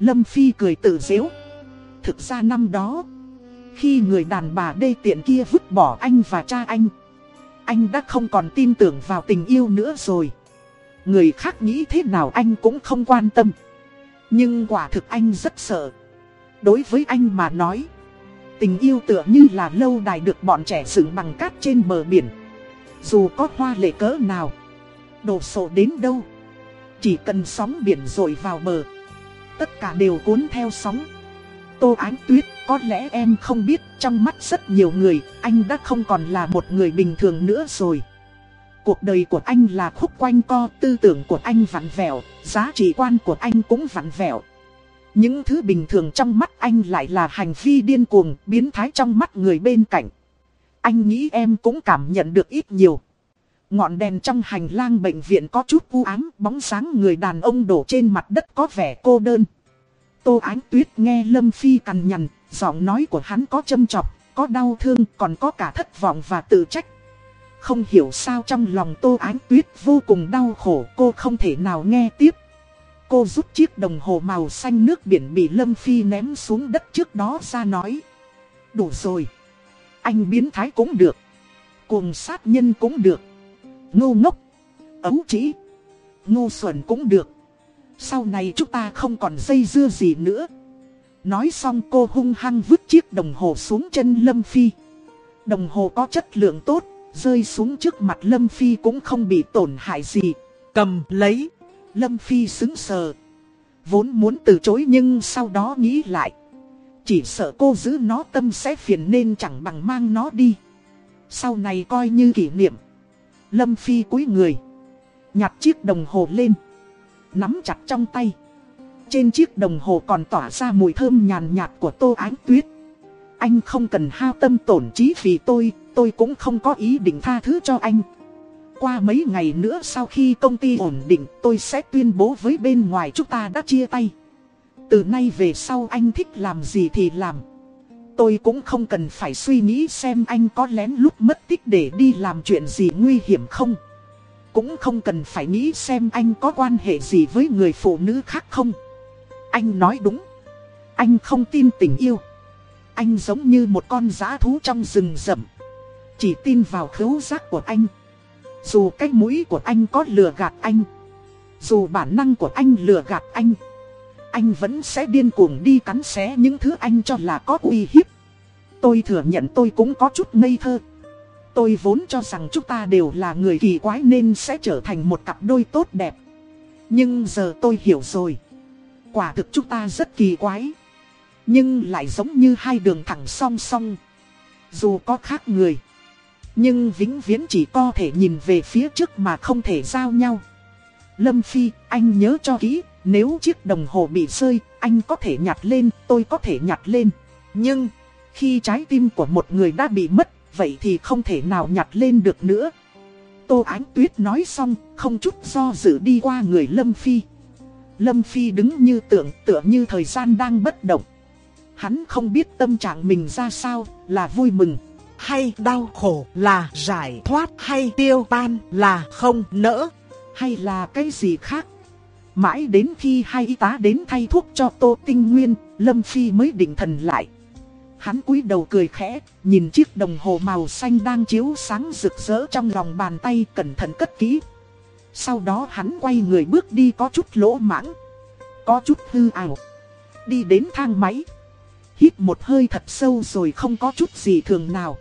Lâm Phi cười tự dễu. Thực ra năm đó, khi người đàn bà đê tiện kia vứt bỏ anh và cha anh, anh đã không còn tin tưởng vào tình yêu nữa rồi. Người khác nghĩ thế nào anh cũng không quan tâm. Nhưng quả thực anh rất sợ. Đối với anh mà nói, tình yêu tựa như là lâu đài được bọn trẻ dựng bằng cát trên bờ biển. Dù có hoa lệ cỡ nào, đổ sổ đến đâu, chỉ cần sóng biển rồi vào bờ, tất cả đều cuốn theo sóng. Tô Ánh Tuyết, có lẽ em không biết trong mắt rất nhiều người, anh đã không còn là một người bình thường nữa rồi. Cuộc đời của anh là khúc quanh co, tư tưởng của anh vặn vẹo, giá trị quan của anh cũng vặn vẹo. Những thứ bình thường trong mắt anh lại là hành vi điên cuồng, biến thái trong mắt người bên cạnh. Anh nghĩ em cũng cảm nhận được ít nhiều. Ngọn đèn trong hành lang bệnh viện có chút u ám, bóng sáng người đàn ông đổ trên mặt đất có vẻ cô đơn. Tô Ánh Tuyết nghe Lâm Phi cằn nhằn, giọng nói của hắn có châm chọc, có đau thương, còn có cả thất vọng và tự trách. Không hiểu sao trong lòng Tô Ánh Tuyết vô cùng đau khổ, cô không thể nào nghe tiếp. Cô rút chiếc đồng hồ màu xanh nước biển bị Lâm Phi ném xuống đất trước đó ra nói. Đủ rồi. Anh biến thái cũng được. Cuồng sát nhân cũng được. Ngô ngốc. Ấu trĩ. Ngô xuẩn cũng được. Sau này chúng ta không còn dây dưa gì nữa. Nói xong cô hung hăng vứt chiếc đồng hồ xuống chân Lâm Phi. Đồng hồ có chất lượng tốt, rơi xuống trước mặt Lâm Phi cũng không bị tổn hại gì. Cầm lấy. Lâm Phi xứng sờ. Vốn muốn từ chối nhưng sau đó nghĩ lại. Chỉ sợ cô giữ nó tâm sẽ phiền nên chẳng bằng mang nó đi. Sau này coi như kỷ niệm. Lâm Phi cúi người. Nhặt chiếc đồng hồ lên. Nắm chặt trong tay. Trên chiếc đồng hồ còn tỏa ra mùi thơm nhàn nhạt của tô ánh tuyết. Anh không cần hao tâm tổn trí vì tôi, tôi cũng không có ý định tha thứ cho anh. Qua mấy ngày nữa sau khi công ty ổn định tôi sẽ tuyên bố với bên ngoài chúng ta đã chia tay. Từ nay về sau anh thích làm gì thì làm. Tôi cũng không cần phải suy nghĩ xem anh có lén lút mất tích để đi làm chuyện gì nguy hiểm không. Cũng không cần phải nghĩ xem anh có quan hệ gì với người phụ nữ khác không. Anh nói đúng. Anh không tin tình yêu. Anh giống như một con giã thú trong rừng rậm. Chỉ tin vào khứu giác của anh. Dù cái mũi của anh có lừa gạt anh. Dù bản năng của anh lừa gạt anh. Anh vẫn sẽ điên cuồng đi cắn xé những thứ anh cho là có uy hiếp. Tôi thừa nhận tôi cũng có chút ngây thơ. Tôi vốn cho rằng chúng ta đều là người kỳ quái nên sẽ trở thành một cặp đôi tốt đẹp. Nhưng giờ tôi hiểu rồi. Quả thực chúng ta rất kỳ quái. Nhưng lại giống như hai đường thẳng song song. Dù có khác người. Nhưng vĩnh viễn chỉ có thể nhìn về phía trước mà không thể giao nhau. Lâm Phi, anh nhớ cho kỹ, nếu chiếc đồng hồ bị rơi, anh có thể nhặt lên, tôi có thể nhặt lên. Nhưng, khi trái tim của một người đã bị mất, vậy thì không thể nào nhặt lên được nữa. Tô Ánh Tuyết nói xong, không chút do dự đi qua người Lâm Phi. Lâm Phi đứng như tượng tựa như thời gian đang bất động. Hắn không biết tâm trạng mình ra sao, là vui mừng, hay đau khổ là giải thoát hay tiêu tan là không nỡ, hay là cái gì khác. Mãi đến khi hai y tá đến thay thuốc cho Tô Tinh Nguyên, Lâm Phi mới định thần lại. Hắn cúi đầu cười khẽ, nhìn chiếc đồng hồ màu xanh đang chiếu sáng rực rỡ trong lòng bàn tay cẩn thận cất kỹ. Sau đó hắn quay người bước đi có chút lỗ mãng, có chút hư ảo. Đi đến thang máy, hít một hơi thật sâu rồi không có chút gì thường nào.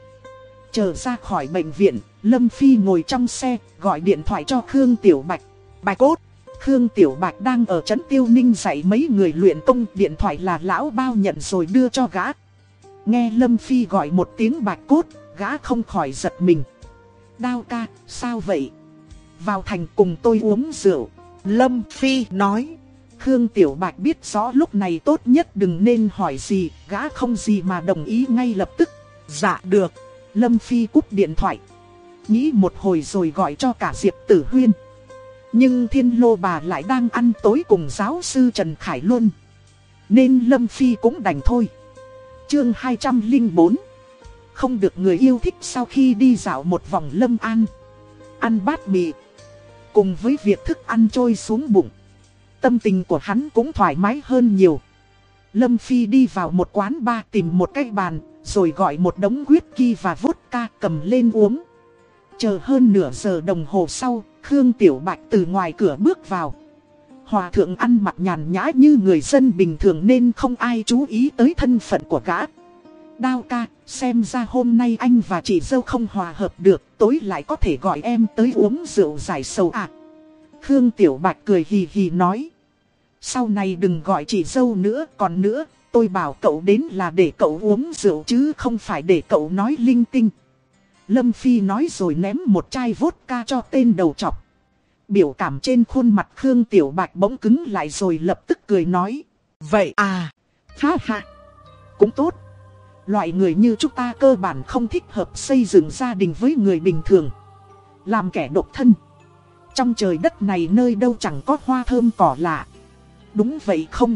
Chờ ra khỏi bệnh viện, Lâm Phi ngồi trong xe, gọi điện thoại cho Khương Tiểu Bạch. Bạch cốt, Khương Tiểu Bạch đang ở trấn Tiêu Ninh dạy mấy người luyện công điện thoại là lão bao nhận rồi đưa cho gã. Nghe Lâm Phi gọi một tiếng bạch cốt, gã không khỏi giật mình. Đao ca, sao vậy? Vào thành cùng tôi uống rượu. Lâm Phi nói. Khương Tiểu Bạch biết rõ lúc này tốt nhất đừng nên hỏi gì, gã không gì mà đồng ý ngay lập tức. Dạ được. Lâm Phi cúp điện thoại. Nghĩ một hồi rồi gọi cho cả Diệp Tử Huyên. Nhưng thiên lô bà lại đang ăn tối cùng giáo sư Trần Khải luôn, Nên Lâm Phi cũng đành thôi. Chương 204 Không được người yêu thích sau khi đi dạo một vòng Lâm An. Ăn bát mì. Cùng với việc thức ăn trôi xuống bụng. Tâm tình của hắn cũng thoải mái hơn nhiều. Lâm Phi đi vào một quán bar tìm một cái bàn, rồi gọi một đống whisky và vodka cầm lên uống. Chờ hơn nửa giờ đồng hồ sau, Khương Tiểu Bạch từ ngoài cửa bước vào. Hòa thượng ăn mặc nhàn nhã như người dân bình thường nên không ai chú ý tới thân phận của gã. Đao ca, xem ra hôm nay anh và chị dâu không hòa hợp được, tối lại có thể gọi em tới uống rượu giải sầu à. Khương Tiểu Bạch cười hì hì nói. Sau này đừng gọi chị dâu nữa, còn nữa, tôi bảo cậu đến là để cậu uống rượu chứ không phải để cậu nói linh tinh. Lâm Phi nói rồi ném một chai vodka cho tên đầu chọc. Biểu cảm trên khuôn mặt Khương Tiểu Bạch bỗng cứng lại rồi lập tức cười nói. Vậy à, Ha ha, cũng tốt. Loại người như chúng ta cơ bản không thích hợp xây dựng gia đình với người bình thường. Làm kẻ độc thân. Trong trời đất này nơi đâu chẳng có hoa thơm cỏ lạ. Đúng vậy không?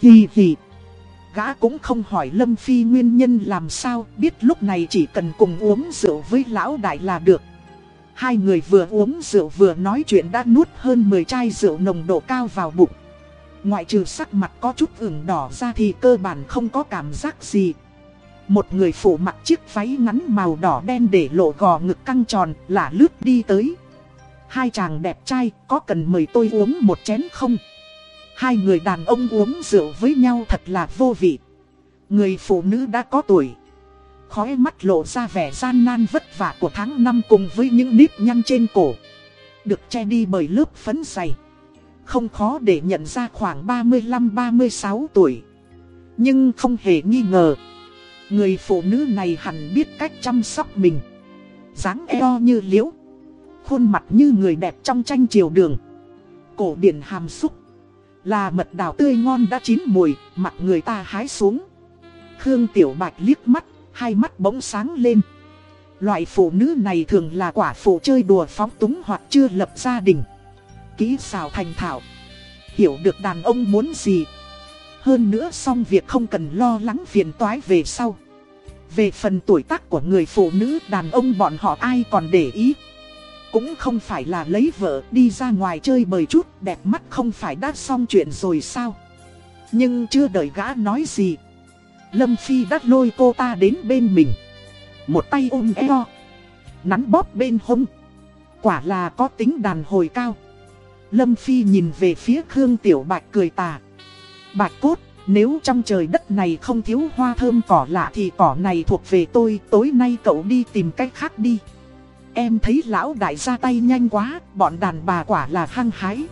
Hì hì. Gã cũng không hỏi Lâm Phi nguyên nhân làm sao, biết lúc này chỉ cần cùng uống rượu với lão đại là được. Hai người vừa uống rượu vừa nói chuyện đã nuốt hơn 10 chai rượu nồng độ cao vào bụng. Ngoại trừ sắc mặt có chút ửng đỏ ra thì cơ bản không có cảm giác gì. Một người phụ mặc chiếc váy ngắn màu đỏ đen để lộ gò ngực căng tròn, là lướt đi tới. Hai chàng đẹp trai, có cần mời tôi uống một chén không? Hai người đàn ông uống rượu với nhau thật là vô vị. Người phụ nữ đã có tuổi. Khói mắt lộ ra vẻ gian nan vất vả của tháng năm cùng với những nếp nhăn trên cổ. Được che đi bởi lớp phấn dày. Không khó để nhận ra khoảng 35-36 tuổi. Nhưng không hề nghi ngờ. Người phụ nữ này hẳn biết cách chăm sóc mình. dáng eo như liễu. Khuôn mặt như người đẹp trong tranh chiều đường. Cổ điển hàm xúc. Là mật đào tươi ngon đã chín mùi, mặt người ta hái xuống. Khương Tiểu Bạch liếc mắt, hai mắt bỗng sáng lên. Loại phụ nữ này thường là quả phụ chơi đùa phóng túng hoặc chưa lập gia đình. Kỹ xào thành thạo. Hiểu được đàn ông muốn gì. Hơn nữa xong việc không cần lo lắng phiền toái về sau. Về phần tuổi tác của người phụ nữ đàn ông bọn họ ai còn để ý. Cũng không phải là lấy vợ đi ra ngoài chơi bời chút, đẹp mắt không phải đã xong chuyện rồi sao? Nhưng chưa đợi gã nói gì, Lâm Phi đã lôi cô ta đến bên mình. Một tay ôm eo, Nắn bóp bên hông. Quả là có tính đàn hồi cao. Lâm Phi nhìn về phía Khương Tiểu Bạch cười tà. Bạch cốt, Nếu trong trời đất này không thiếu hoa thơm cỏ lạ thì cỏ này thuộc về tôi, Tối nay cậu đi tìm cách khác đi. Em thấy lão đại ra tay nhanh quá, bọn đàn bà quả là hăng hái.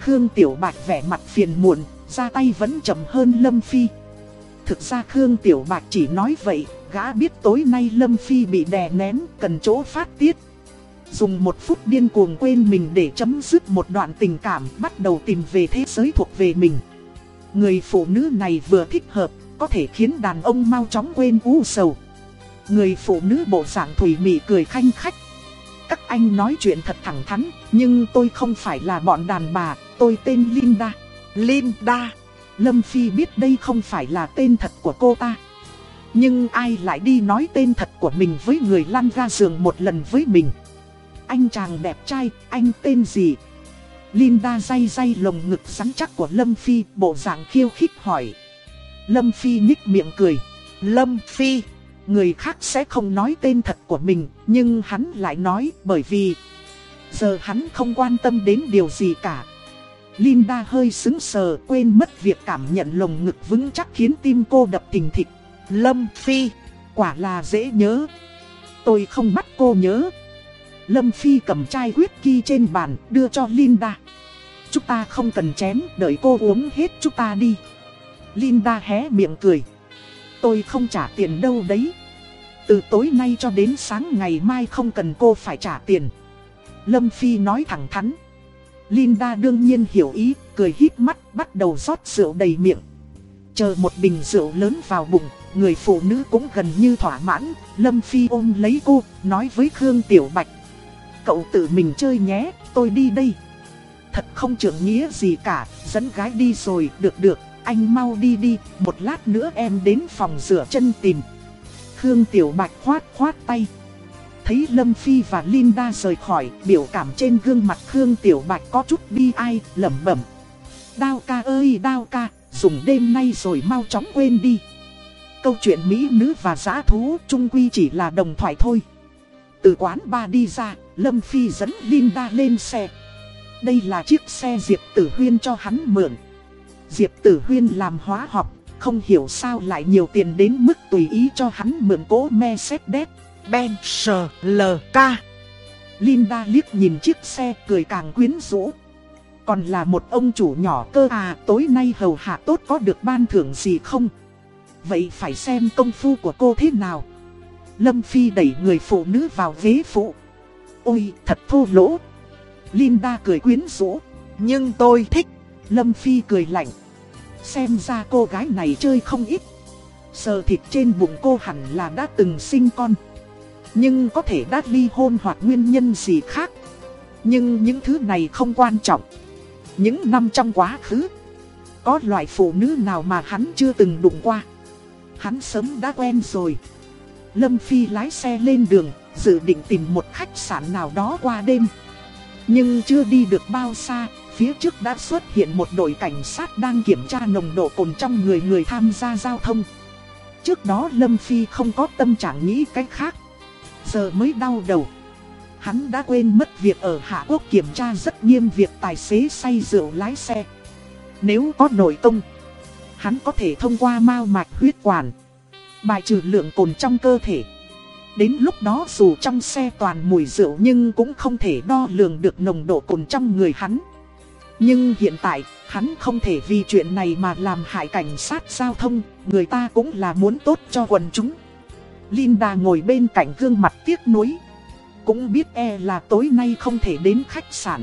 Khương Tiểu Bạch vẻ mặt phiền muộn, ra tay vẫn chậm hơn Lâm Phi. Thực ra Khương Tiểu Bạch chỉ nói vậy, gã biết tối nay Lâm Phi bị đè nén, cần chỗ phát tiết. Dùng một phút điên cuồng quên mình để chấm dứt một đoạn tình cảm, bắt đầu tìm về thế giới thuộc về mình. Người phụ nữ này vừa thích hợp, có thể khiến đàn ông mau chóng quên u sầu. Người phụ nữ bộ dạng thủy mị cười khanh khách các anh nói chuyện thật thẳng thắn, nhưng tôi không phải là bọn đàn bà, tôi tên Linda. Linda. Lâm Phi biết đây không phải là tên thật của cô ta. Nhưng ai lại đi nói tên thật của mình với người lăn ra giường một lần với mình. Anh chàng đẹp trai, anh tên gì? Linda day day lồng ngực rắn chắc của Lâm Phi, bộ dạng khiêu khích hỏi. Lâm Phi nhích miệng cười. Lâm Phi. Người khác sẽ không nói tên thật của mình, nhưng hắn lại nói bởi vì giờ hắn không quan tâm đến điều gì cả. Linda hơi sững sờ quên mất việc cảm nhận lồng ngực vững chắc khiến tim cô đập thình thịch. Lâm Phi, quả là dễ nhớ. Tôi không bắt cô nhớ. Lâm Phi cầm chai whisky trên bàn đưa cho Linda. chúng ta không cần chén, đợi cô uống hết chúng ta đi. Linda hé miệng cười. Tôi không trả tiền đâu đấy. Từ tối nay cho đến sáng ngày mai không cần cô phải trả tiền. Lâm Phi nói thẳng thắn. Linda đương nhiên hiểu ý, cười hít mắt, bắt đầu rót rượu đầy miệng. Chờ một bình rượu lớn vào bụng, người phụ nữ cũng gần như thỏa mãn. Lâm Phi ôm lấy cô, nói với Khương Tiểu Bạch. Cậu tự mình chơi nhé, tôi đi đây. Thật không trưởng nghĩa gì cả, dẫn gái đi rồi, được được, anh mau đi đi, một lát nữa em đến phòng rửa chân tìm. Khương Tiểu Bạch khoát khoát tay. Thấy Lâm Phi và Linda rời khỏi, biểu cảm trên gương mặt Khương Tiểu Bạch có chút bi ai, lẩm bẩm. Đao ca ơi đao ca, dùng đêm nay rồi mau chóng quên đi. Câu chuyện Mỹ nữ và giã thú trung quy chỉ là đồng thoại thôi. Từ quán ba đi ra, Lâm Phi dẫn Linda lên xe. Đây là chiếc xe Diệp Tử Huyên cho hắn mượn. Diệp Tử Huyên làm hóa học, không hiểu sao lại nhiều tiền đến mức tùy ý cho hắn mượn cỗ Mercedes Benz LK. Linda liếc nhìn chiếc xe cười càng quyến rũ. Còn là một ông chủ nhỏ cơ à, tối nay hầu hạ tốt có được ban thưởng gì không? Vậy phải xem công phu của cô thế nào? Lâm Phi đẩy người phụ nữ vào ghế phụ. Ôi, thật thô lỗ. Linda cười quyến rũ. Nhưng tôi thích. Lâm Phi cười lạnh. Xem ra cô gái này chơi không ít. Sờ thịt trên bụng cô hẳn là đã từng sinh con. Nhưng có thể đã ly hôn hoặc nguyên nhân gì khác. Nhưng những thứ này không quan trọng. Những năm trong quá khứ, có loại phụ nữ nào mà hắn chưa từng đụng qua. Hắn sớm đã quen rồi. Lâm Phi lái xe lên đường, dự định tìm một khách sạn nào đó qua đêm. Nhưng chưa đi được bao xa, phía trước đã xuất hiện một đội cảnh sát đang kiểm tra nồng độ cồn trong người người tham gia giao thông. Trước đó Lâm Phi không có tâm trạng nghĩ cách khác. Giờ mới đau đầu. Hắn đã quên mất việc ở Hạ Quốc kiểm tra rất nghiêm việc tài xế say rượu lái xe. Nếu có nội công, hắn có thể thông qua mao mạch huyết quản, bài trừ lượng cồn trong cơ thể. Đến lúc đó dù trong xe toàn mùi rượu nhưng cũng không thể đo lường được nồng độ cồn trong người hắn. Nhưng hiện tại, hắn không thể vì chuyện này mà làm hại cảnh sát giao thông, người ta cũng là muốn tốt cho quần chúng. Linda ngồi bên cạnh gương mặt tiếc nuối. Cũng biết e là tối nay không thể đến khách sạn.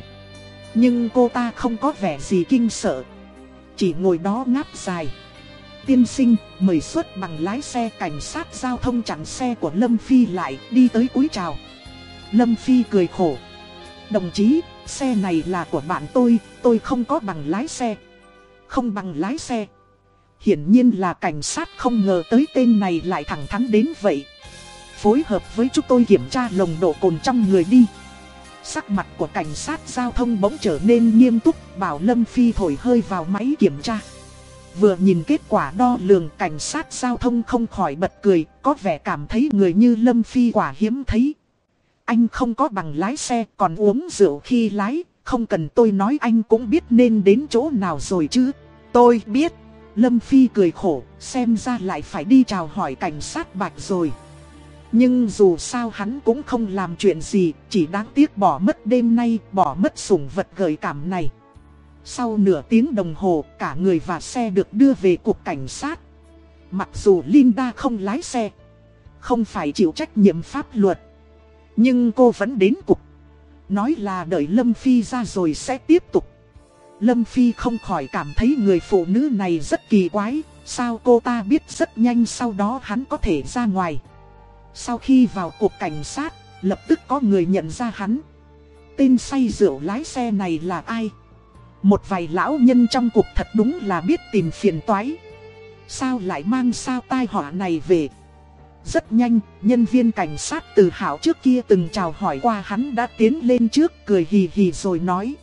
Nhưng cô ta không có vẻ gì kinh sợ. Chỉ ngồi đó ngáp dài. Tiên sinh, mời xuất bằng lái xe cảnh sát giao thông chặn xe của Lâm Phi lại, đi tới cúi chào. Lâm Phi cười khổ. Đồng chí, xe này là của bạn tôi, tôi không có bằng lái xe. Không bằng lái xe. Hiển nhiên là cảnh sát không ngờ tới tên này lại thẳng thắn đến vậy. Phối hợp với chúng tôi kiểm tra lồng độ cồn trong người đi. Sắc mặt của cảnh sát giao thông bỗng trở nên nghiêm túc, bảo Lâm Phi thổi hơi vào máy kiểm tra. Vừa nhìn kết quả đo lường cảnh sát giao thông không khỏi bật cười, có vẻ cảm thấy người như Lâm Phi quả hiếm thấy. Anh không có bằng lái xe còn uống rượu khi lái, không cần tôi nói anh cũng biết nên đến chỗ nào rồi chứ. Tôi biết. Lâm Phi cười khổ, xem ra lại phải đi chào hỏi cảnh sát bạch rồi. Nhưng dù sao hắn cũng không làm chuyện gì, chỉ đáng tiếc bỏ mất đêm nay, bỏ mất sủng vật gợi cảm này. Sau nửa tiếng đồng hồ, cả người và xe được đưa về cục cảnh sát. Mặc dù Linda không lái xe, không phải chịu trách nhiệm pháp luật. Nhưng cô vẫn đến cục. Nói là đợi Lâm Phi ra rồi sẽ tiếp tục. Lâm Phi không khỏi cảm thấy người phụ nữ này rất kỳ quái. Sao cô ta biết rất nhanh sau đó hắn có thể ra ngoài. Sau khi vào cuộc cảnh sát, lập tức có người nhận ra hắn. Tên say rượu lái xe này là ai? Một vài lão nhân trong cuộc thật đúng là biết tìm phiền toái. Sao lại mang sao tai họa này về? Rất nhanh, nhân viên cảnh sát từ hảo trước kia từng chào hỏi qua hắn đã tiến lên trước cười hì hì rồi nói.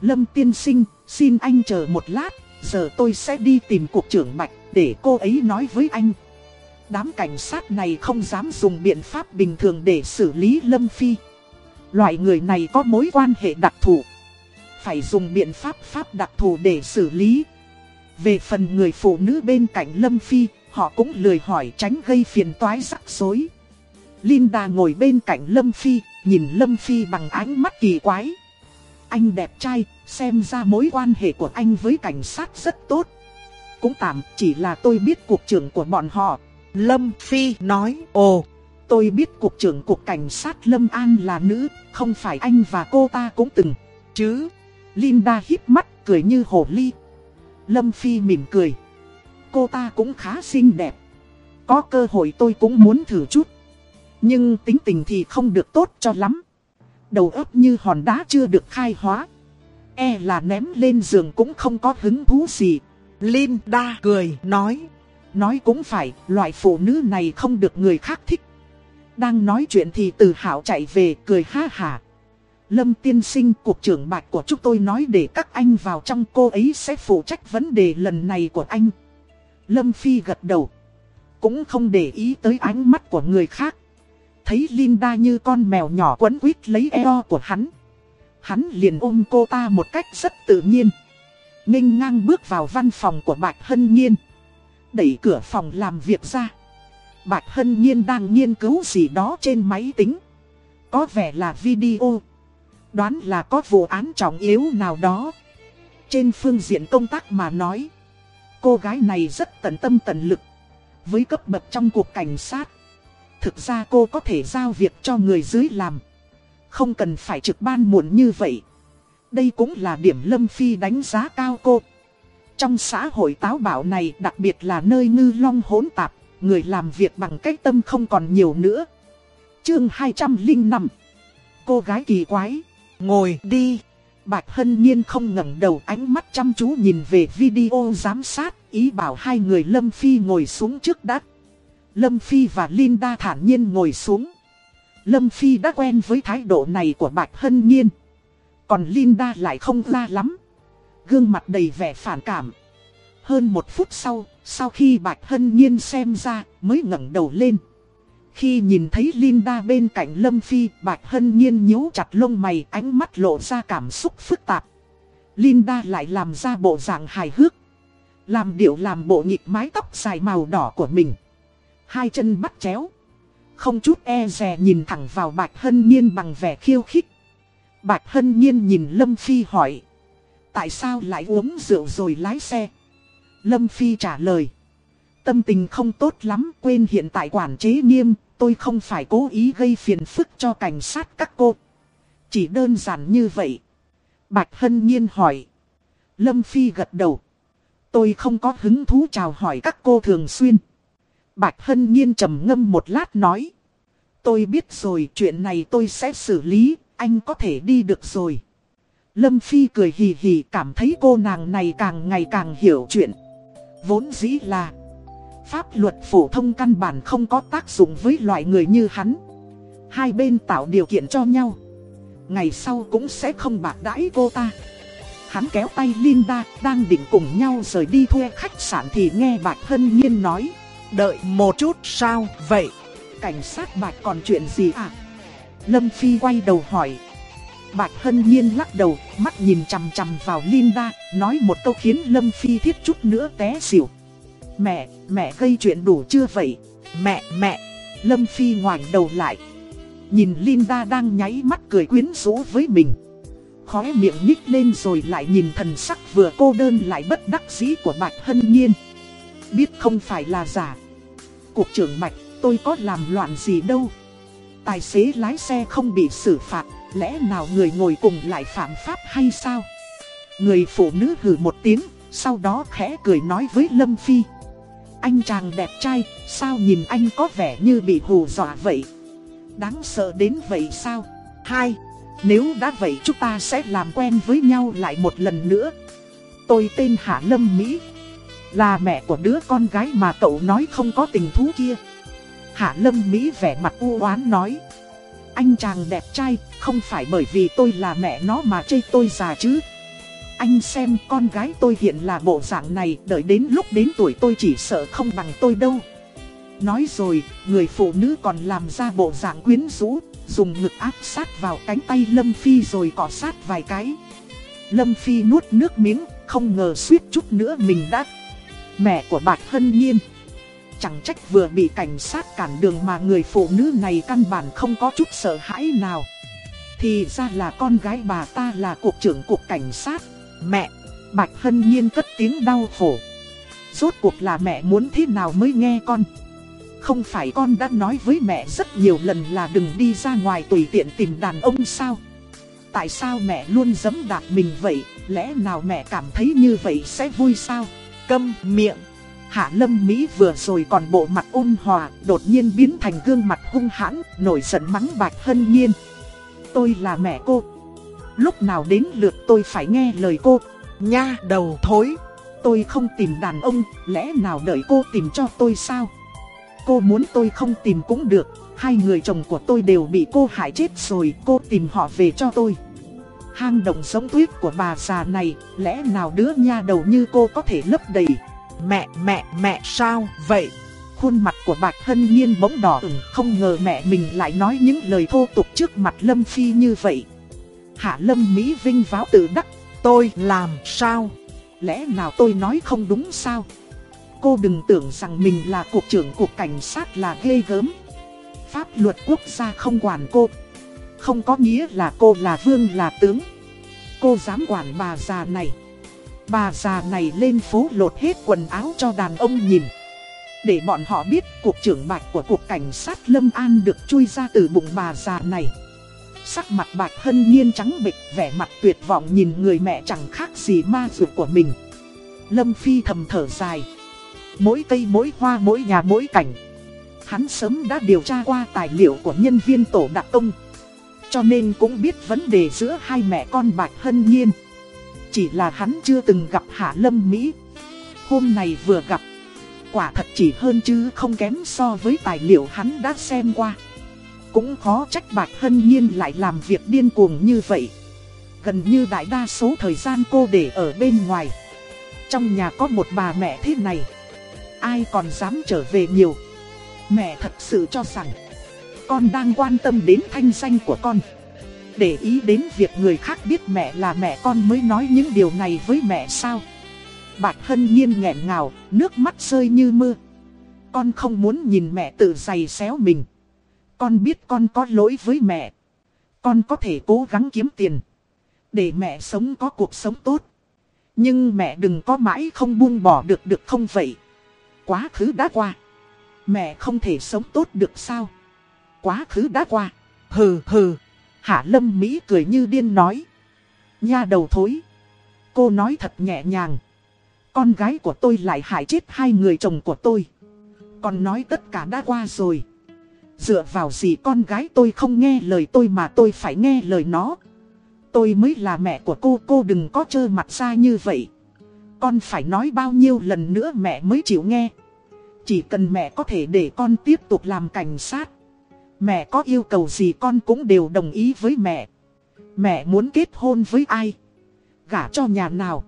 Lâm tiên sinh, xin anh chờ một lát, giờ tôi sẽ đi tìm cục trưởng Bạch để cô ấy nói với anh. Đám cảnh sát này không dám dùng biện pháp bình thường để xử lý Lâm Phi. Loại người này có mối quan hệ đặc thù. Phải dùng biện pháp pháp đặc thù để xử lý. Về phần người phụ nữ bên cạnh Lâm Phi, họ cũng lười hỏi tránh gây phiền toái rắc rối. Linda ngồi bên cạnh Lâm Phi, nhìn Lâm Phi bằng ánh mắt kỳ quái. anh đẹp trai, xem ra mối quan hệ của anh với cảnh sát rất tốt. Cũng tạm, chỉ là tôi biết cục trưởng của bọn họ. Lâm Phi nói, ồ, Tôi biết cục trưởng cục cảnh sát Lâm An là nữ, không phải anh và cô ta cũng từng. chứ, Linda híp mắt, cười như hồ ly. Lâm Phi mỉm cười. Cô ta cũng khá xinh đẹp. Có cơ hội tôi cũng muốn thử chút. Nhưng tính tình thì không được tốt cho lắm. Đầu óc như hòn đá chưa được khai hóa. E là ném lên giường cũng không có hứng thú gì. Linda cười, nói, Nói cũng phải, loại phụ nữ này không được người khác thích. Đang nói chuyện thì từ hảo chạy về cười ha hả. Lâm tiên sinh cuộc trưởng bạch của chúng tôi nói để các anh vào trong cô ấy sẽ phụ trách vấn đề lần này của anh. Lâm Phi gật đầu. Cũng không để ý tới ánh mắt của người khác. Thấy Linda như con mèo nhỏ quấn quýt lấy eo của hắn. Hắn liền ôm cô ta một cách rất tự nhiên. Ninh ngang bước vào văn phòng của Bạch Hân Nhiên. Đẩy cửa phòng làm việc ra. Bạch Hân Nhiên đang nghiên cứu gì đó trên máy tính. Có vẻ là video. Đoán là có vụ án trọng yếu nào đó. Trên phương diện công tác mà nói. Cô gái này rất tận tâm tận lực. Với cấp bậc trong cuộc cảnh sát. Thực ra cô có thể giao việc cho người dưới làm. Không cần phải trực ban muộn như vậy. Đây cũng là điểm Lâm Phi đánh giá cao cô. Trong xã hội táo bạo này đặc biệt là nơi ngư long hỗn tạp, người làm việc bằng cách tâm không còn nhiều nữa. Chương 205 Cô gái kỳ quái, ngồi đi. Bạch Hân Nhiên không ngẩng đầu ánh mắt chăm chú nhìn về video giám sát, ý bảo hai người Lâm Phi ngồi xuống trước đắt. Lâm Phi và Linda thản nhiên ngồi xuống. Lâm Phi đã quen với thái độ này của Bạch Hân Nhiên. Còn Linda lại không ra lắm. Gương mặt đầy vẻ phản cảm. Hơn một phút sau, sau khi Bạch Hân Nhiên xem ra, mới ngẩng đầu lên. Khi nhìn thấy Linda bên cạnh Lâm Phi, Bạch Hân Nhiên nhíu chặt lông mày, ánh mắt lộ ra cảm xúc phức tạp. Linda lại làm ra bộ dạng hài hước. Làm điệu làm bộ nhịp mái tóc dài màu đỏ của mình. Hai chân bắt chéo. Không chút e rè nhìn thẳng vào Bạch Hân Nhiên bằng vẻ khiêu khích. Bạch Hân Nhiên nhìn Lâm Phi hỏi. Tại sao lại uống rượu rồi lái xe? Lâm Phi trả lời. Tâm tình không tốt lắm, quên hiện tại quản chế nghiêm, tôi không phải cố ý gây phiền phức cho cảnh sát các cô. Chỉ đơn giản như vậy. Bạch Hân Nhiên hỏi. Lâm Phi gật đầu. Tôi không có hứng thú chào hỏi các cô thường xuyên. Bạch Hân Nhiên trầm ngâm một lát nói. Tôi biết rồi chuyện này tôi sẽ xử lý, anh có thể đi được rồi. Lâm Phi cười hì hì cảm thấy cô nàng này càng ngày càng hiểu chuyện. Vốn dĩ là Pháp luật phổ thông căn bản không có tác dụng với loại người như hắn Hai bên tạo điều kiện cho nhau Ngày sau cũng sẽ không bạc đãi cô ta Hắn kéo tay Linda đang định cùng nhau rời đi thuê khách sạn thì nghe Bạch Hân Nhiên nói Đợi một chút sao vậy? Cảnh sát Bạch còn chuyện gì à? Lâm Phi quay đầu hỏi Bạch Hân Nhiên lắc đầu, mắt nhìn chằm chằm vào Linda, nói một câu khiến Lâm Phi thiết chút nữa té xỉu. Mẹ, mẹ gây chuyện đủ chưa vậy? Mẹ, mẹ, Lâm Phi ngoảnh đầu lại. Nhìn Linda đang nháy mắt cười quyến rũ với mình. Khóe miệng nhích lên rồi lại nhìn thần sắc vừa cô đơn lại bất đắc dĩ của Bạch Hân Nhiên. Biết không phải là giả. Cục trưởng Bạch, tôi có làm loạn gì đâu. Tài xế lái xe không bị xử phạt, lẽ nào người ngồi cùng lại phạm pháp hay sao? Người phụ nữ hừ một tiếng, sau đó khẽ cười nói với Lâm Phi. Anh chàng đẹp trai, sao nhìn anh có vẻ như bị hù dọa vậy? Đáng sợ đến vậy sao? Hai, nếu đã vậy chúng ta sẽ làm quen với nhau lại một lần nữa. Tôi tên Hạ Lâm Mỹ, là mẹ của đứa con gái mà cậu nói không có tình thú kia. Hạ Lâm Mỹ vẻ mặt u oán nói. Anh chàng đẹp trai, không phải bởi vì tôi là mẹ nó mà chê tôi già chứ. Anh xem con gái tôi hiện là bộ dạng này, đợi đến lúc đến tuổi tôi chỉ sợ không bằng tôi đâu. Nói rồi, người phụ nữ còn làm ra bộ dạng quyến rũ, dùng ngực áp sát vào cánh tay Lâm Phi rồi cọ sát vài cái. Lâm Phi nuốt nước miếng, không ngờ suýt chút nữa mình đã. Mẹ của Bạch Hân Nhiên. Chẳng trách vừa bị cảnh sát cản đường mà người phụ nữ này căn bản không có chút sợ hãi nào. Thì ra là con gái bà ta là cục trưởng cục cảnh sát. Mẹ, Bạch Hân Nhiên cất tiếng đau khổ. Rốt cuộc là mẹ muốn thế nào mới nghe con. Không phải con đã nói với mẹ rất nhiều lần là đừng đi ra ngoài tùy tiện tìm đàn ông sao. Tại sao mẹ luôn giấm đạp mình vậy, lẽ nào mẹ cảm thấy như vậy sẽ vui sao? câm miệng. Hạ Lâm Mỹ vừa rồi còn bộ mặt ôn hòa, đột nhiên biến thành gương mặt hung hãn, nổi giận mắng Bạch Hân Nhiên. Tôi là mẹ cô. Lúc nào đến lượt tôi phải nghe lời cô. Nha đầu thối. Tôi không tìm đàn ông, lẽ nào đợi cô tìm cho tôi sao? Cô muốn tôi không tìm cũng được, hai người chồng của tôi đều bị cô hại chết rồi, cô tìm họ về cho tôi. Hang động giống tuyết của bà già này, lẽ nào đứa nha đầu như cô có thể lấp đầy? Mẹ, mẹ, mẹ sao vậy? Khuôn mặt của Bạch Hân Nhiên bỗng đỏ ửng, không ngờ mẹ mình lại nói những lời thô tục trước mặt Lâm Phi như vậy. Hạ Lâm Mỹ vinh váo tự đắc, Tôi làm sao? lẽ nào tôi nói không đúng sao? Cô đừng tưởng rằng mình là cục trưởng cục cảnh sát là ghê gớm. Pháp luật quốc gia không quản cô. Không có nghĩa là cô là vương là tướng. Cô dám quản bà già này. Bà già này lên phố lột hết quần áo cho đàn ông nhìn. Để bọn họ biết cục trưởng bạch của cục cảnh sát Lâm An được chui ra từ bụng bà già này. Sắc mặt bạch hân nhiên trắng bệch, vẻ mặt tuyệt vọng nhìn người mẹ chẳng khác gì ma ruột của mình. Lâm Phi thầm thở dài. Mỗi cây, mỗi hoa, mỗi nhà, mỗi cảnh. Hắn sớm đã điều tra qua tài liệu của nhân viên tổ đặc công. Cho nên cũng biết vấn đề giữa hai mẹ con Bạch Hân Nhiên. Chỉ là hắn chưa từng gặp Hạ Lâm Mỹ. Hôm nay vừa gặp. Quả thật chỉ hơn chứ không kém so với tài liệu hắn đã xem qua. Cũng khó trách Bạch Hân Nhiên lại làm việc điên cuồng như vậy. Gần như đại đa số thời gian cô để ở bên ngoài. Trong nhà có một bà mẹ thế này. Ai còn dám trở về nhiều. Mẹ thật sự cho rằng con đang quan tâm đến thanh danh của con. Để ý đến việc người khác biết mẹ là mẹ con mới nói những điều này với mẹ sao. Bạch Hân Nhiên nghẹn ngào, nước mắt rơi như mưa. Con không muốn nhìn mẹ tự giày xéo mình. Con biết con có lỗi với mẹ. Con có thể cố gắng kiếm tiền. Để mẹ sống có cuộc sống tốt. Nhưng mẹ đừng có mãi không buông bỏ được được không vậy. Quá khứ đã qua. Mẹ không thể sống tốt được sao. Quá khứ đã qua. Hừ hừ. Hạ Lâm Mỹ cười như điên nói. Nha đầu thối. Cô nói thật nhẹ nhàng. Con gái của tôi lại hại chết hai người chồng của tôi. Còn nói tất cả đã qua rồi. Dựa vào gì con gái tôi không nghe lời tôi mà tôi phải nghe lời nó. Tôi mới là mẹ của cô, cô đừng có trơ mặt ra như vậy. Con phải nói bao nhiêu lần nữa mẹ mới chịu nghe. Chỉ cần mẹ có thể để con tiếp tục làm cảnh sát. Mẹ có yêu cầu gì con cũng đều đồng ý với mẹ. Mẹ muốn kết hôn với ai? Gả cho nhà nào?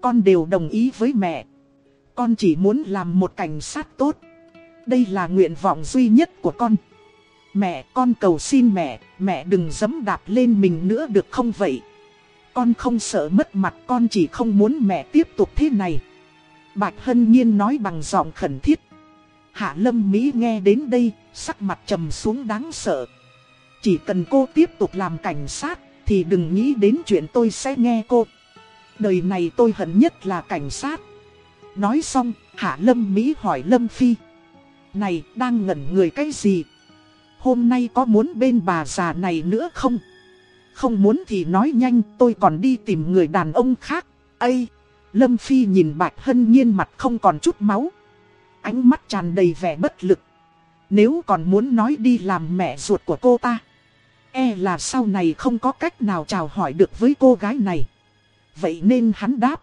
Con đều đồng ý với mẹ. Con chỉ muốn làm một cảnh sát tốt. Đây là nguyện vọng duy nhất của con. Mẹ, con cầu xin mẹ, mẹ đừng dấm đạp lên mình nữa được không vậy? Con không sợ mất mặt, con chỉ không muốn mẹ tiếp tục thế này. Bạch Hân Nhiên nói bằng giọng khẩn thiết. Hạ Lâm Mỹ nghe đến đây, sắc mặt trầm xuống đáng sợ. Chỉ cần cô tiếp tục làm cảnh sát, thì đừng nghĩ đến chuyện tôi sẽ nghe cô. Đời này tôi hận nhất là cảnh sát. Nói xong, Hạ Lâm Mỹ hỏi Lâm Phi. Này, đang ngẩn người cái gì? Hôm nay có muốn bên bà già này nữa không? Không muốn thì nói nhanh, tôi còn đi tìm người đàn ông khác. Ây! Lâm Phi nhìn Bạch Hân Nhiên mặt không còn chút máu. Ánh mắt tràn đầy vẻ bất lực. Nếu còn muốn nói đi làm mẹ ruột của cô ta. E là sau này không có cách nào chào hỏi được với cô gái này. Vậy nên hắn đáp.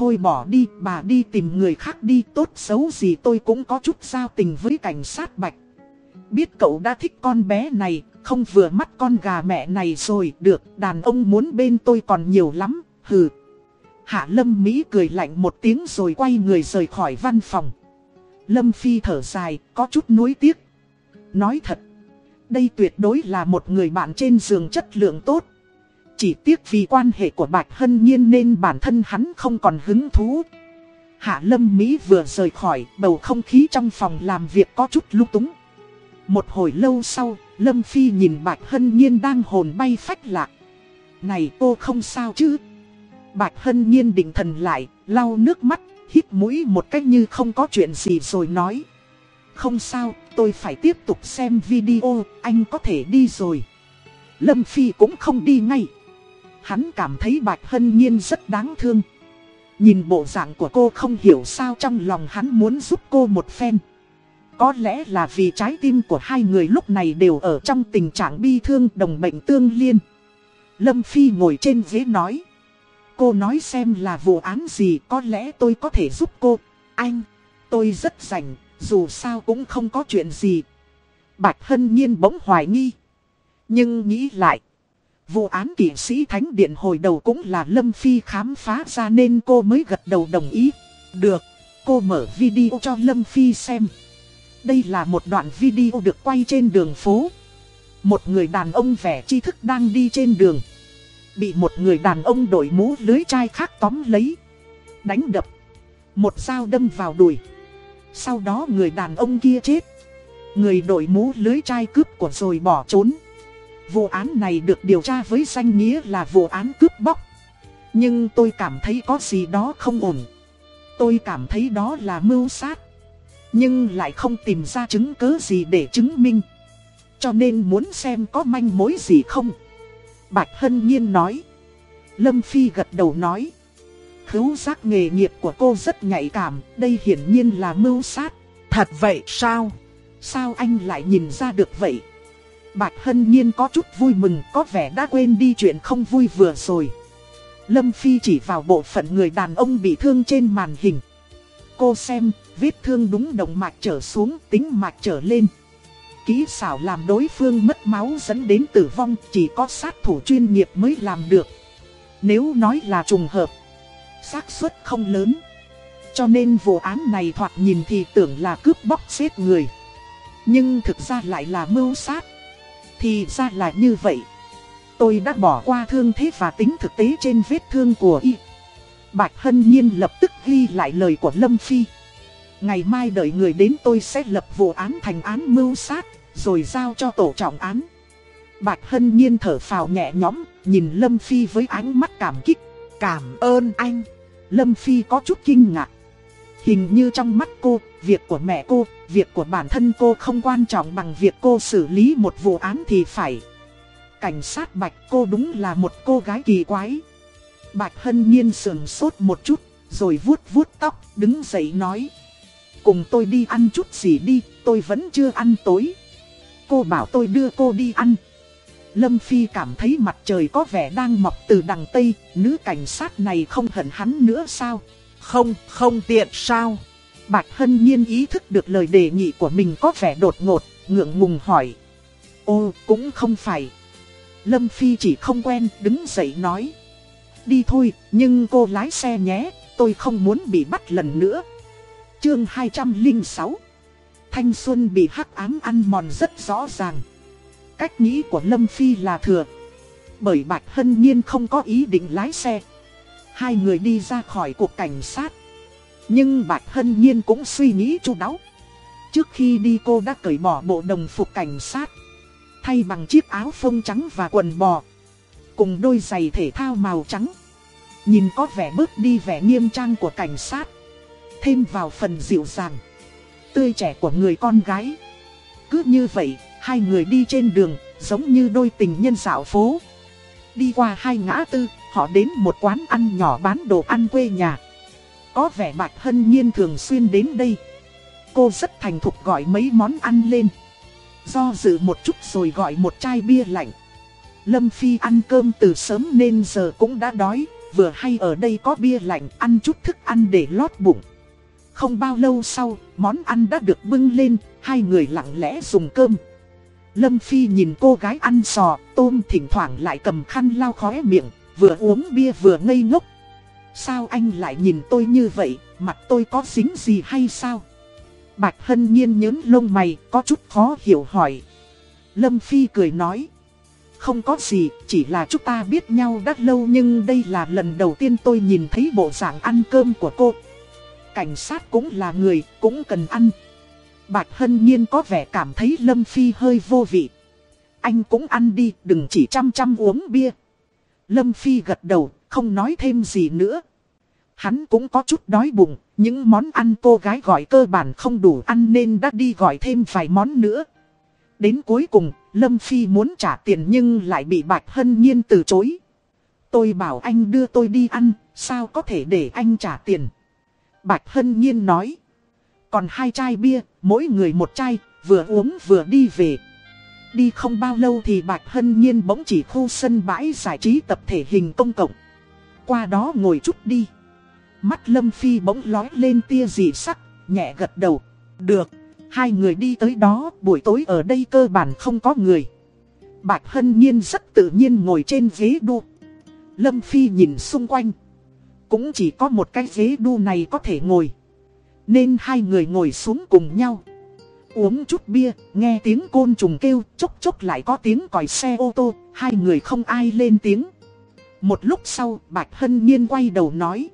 Thôi bỏ đi, bà đi tìm người khác đi, tốt xấu gì tôi cũng có chút giao tình với cảnh sát Bạch. Biết cậu đã thích con bé này, không vừa mắt con gà mẹ này rồi, được, đàn ông muốn bên tôi còn nhiều lắm, hừ. Hạ Lâm Mỹ cười lạnh một tiếng rồi quay người rời khỏi văn phòng. Lâm Phi thở dài, có chút nuối tiếc. Nói thật, đây tuyệt đối là một người bạn trên giường chất lượng tốt. Chỉ tiếc vì quan hệ của Bạch Hân Nhiên nên bản thân hắn không còn hứng thú. Hạ Lâm Mỹ vừa rời khỏi, bầu không khí trong phòng làm việc có chút lúc túng. Một hồi lâu sau, Lâm Phi nhìn Bạch Hân Nhiên đang hồn bay phách lạc. Này cô không sao chứ? Bạch Hân Nhiên định thần lại, lau nước mắt, hít mũi một cách như không có chuyện gì rồi nói. Không sao, tôi phải tiếp tục xem video, anh có thể đi rồi. Lâm Phi cũng không đi ngay. Hắn cảm thấy Bạch Hân Nhiên rất đáng thương. Nhìn bộ dạng của cô không hiểu sao trong lòng hắn muốn giúp cô một phen. Có lẽ là vì trái tim của hai người lúc này đều ở trong tình trạng bi thương đồng bệnh tương liên. Lâm Phi ngồi trên ghế nói. Cô nói xem là vụ án gì có lẽ tôi có thể giúp cô. Anh, tôi rất rảnh, dù sao cũng không có chuyện gì. Bạch Hân Nhiên bỗng hoài nghi. Nhưng nghĩ lại. Vụ án kỷ sĩ Thánh Điện hồi đầu cũng là Lâm Phi khám phá ra nên cô mới gật đầu đồng ý. Được, cô mở video cho Lâm Phi xem. Đây là một đoạn video được quay trên đường phố. Một người đàn ông vẻ tri thức đang đi trên đường. Bị một người đàn ông đội mũ lưới chai khác tóm lấy. Đánh đập. Một dao đâm vào đùi. Sau đó người đàn ông kia chết. Người đội mũ lưới chai cướp của rồi bỏ trốn. Vụ án này được điều tra với danh nghĩa là vụ án cướp bóc. Nhưng tôi cảm thấy có gì đó không ổn. Tôi cảm thấy đó là mưu sát. Nhưng lại không tìm ra chứng cứ gì để chứng minh. Cho nên muốn xem có manh mối gì không. Bạch Hân Nhiên nói. Lâm Phi gật đầu nói. Khứu giác nghề nghiệp của cô rất nhạy cảm, đây hiển nhiên là mưu sát. Thật vậy sao? Sao anh lại nhìn ra được vậy? Bạch Hân Nhiên có chút vui mừng, có vẻ đã quên đi chuyện không vui vừa rồi. Lâm Phi chỉ vào bộ phận người đàn ông bị thương trên màn hình. Cô xem, vết thương đúng động mạch trở xuống, tính mạch trở lên. Kỹ xảo làm đối phương mất máu dẫn đến tử vong chỉ có sát thủ chuyên nghiệp mới làm được. Nếu nói là trùng hợp, xác suất không lớn. Cho nên vụ án này thoạt nhìn thì tưởng là cướp bóc xếp người. Nhưng thực ra lại là mưu sát. Thì ra là như vậy. Tôi đã bỏ qua thương thế và tính thực tế trên vết thương của y. Bạch Hân Nhiên lập tức ghi lại lời của Lâm Phi. Ngày mai đợi người đến tôi sẽ lập vụ án thành án mưu sát, rồi giao cho tổ trọng án. Bạch Hân Nhiên thở phào nhẹ nhõm, nhìn Lâm Phi với ánh mắt cảm kích. Cảm ơn anh. Lâm Phi có chút kinh ngạc. Hình như trong mắt cô, việc của mẹ cô, việc của bản thân cô không quan trọng bằng việc cô xử lý một vụ án thì phải. Cảnh sát Bạch cô đúng là một cô gái kỳ quái. Bạch Hân Nhiên sườn sốt một chút, rồi vuốt vuốt tóc, đứng dậy nói. Cùng tôi đi ăn chút gì đi, tôi vẫn chưa ăn tối. Cô bảo tôi đưa cô đi ăn. Lâm Phi cảm thấy mặt trời có vẻ đang mọc từ đằng Tây, nữ cảnh sát này không hận hắn nữa sao? Không, không tiện sao? Bạch Hân Nhiên ý thức được lời đề nghị của mình có vẻ đột ngột, ngượng ngùng hỏi. Ô, cũng không phải. Lâm Phi chỉ không quen, đứng dậy nói. Đi thôi, nhưng cô lái xe nhé, tôi không muốn bị bắt lần nữa. Chương 206 Thanh xuân bị hắc ám ăn mòn rất rõ ràng. Cách nghĩ của Lâm Phi là thừa. Bởi Bạch Hân Nhiên không có ý định lái xe. Hai người đi ra khỏi cuộc cảnh sát. Nhưng Bạch Hân Nhiên cũng suy nghĩ chu đáo. Trước khi đi cô đã cởi bỏ bộ đồng phục cảnh sát. Thay bằng chiếc áo phông trắng và quần bò. Cùng đôi giày thể thao màu trắng. Nhìn có vẻ bớt đi vẻ nghiêm trang của cảnh sát. Thêm vào phần dịu dàng. Tươi trẻ của người con gái. Cứ như vậy, hai người đi trên đường, giống như đôi tình nhân dạo phố. Đi qua hai ngã tư, họ đến một quán ăn nhỏ bán đồ ăn quê nhà. Có vẻ Bạch Hân Nhiên thường xuyên đến đây. Cô rất thành thục gọi mấy món ăn lên. Do dự một chút rồi gọi một chai bia lạnh. Lâm Phi ăn cơm từ sớm nên giờ cũng đã đói, vừa hay ở đây có bia lạnh ăn chút thức ăn để lót bụng. Không bao lâu sau, món ăn đã được bưng lên, hai người lặng lẽ dùng cơm. Lâm Phi nhìn cô gái ăn sò, tôm thỉnh thoảng lại cầm khăn lau khóe miệng, vừa uống bia vừa ngây ngốc. Sao anh lại nhìn tôi như vậy, mặt tôi có dính gì hay sao? Bạch Hân Nhiên nhớn lông mày, có chút khó hiểu hỏi. Lâm Phi cười nói. Không có gì, chỉ là chúng ta biết nhau đã lâu nhưng đây là lần đầu tiên tôi nhìn thấy bộ dạng ăn cơm của cô. Cảnh sát cũng là người, cũng cần ăn. Bạch Hân Nhiên có vẻ cảm thấy Lâm Phi hơi vô vị. anh cũng ăn đi, đừng chỉ chăm chăm uống bia. Lâm Phi gật đầu, không nói thêm gì nữa. Hắn cũng có chút đói bụng, những món ăn cô gái gọi cơ bản không đủ ăn nên đã đi gọi thêm vài món nữa. Đến cuối cùng, Lâm Phi muốn trả tiền nhưng lại bị Bạch Hân Nhiên từ chối. Tôi bảo anh đưa tôi đi ăn, sao có thể để anh trả tiền. Bạch Hân Nhiên nói. Còn hai chai bia, mỗi người một chai, vừa uống vừa đi về. Đi không bao lâu thì Bạch Hân Nhiên bỗng chỉ khu sân bãi giải trí tập thể hình công cộng. Qua đó ngồi chút đi. Mắt Lâm Phi bỗng lói lên tia dị sắc, nhẹ gật đầu. Được, hai người đi tới đó, buổi tối ở đây cơ bản không có người. Bạch Hân Nhiên rất tự nhiên ngồi trên ghế đu. Lâm Phi nhìn xung quanh. Cũng chỉ có một cái ghế đu này có thể ngồi. Nên hai người ngồi xuống cùng nhau. Uống chút bia, nghe tiếng côn trùng kêu, chốc chốc lại có tiếng còi xe ô tô, hai người không ai lên tiếng. Một lúc sau, Bạch Hân Nhiên quay đầu nói.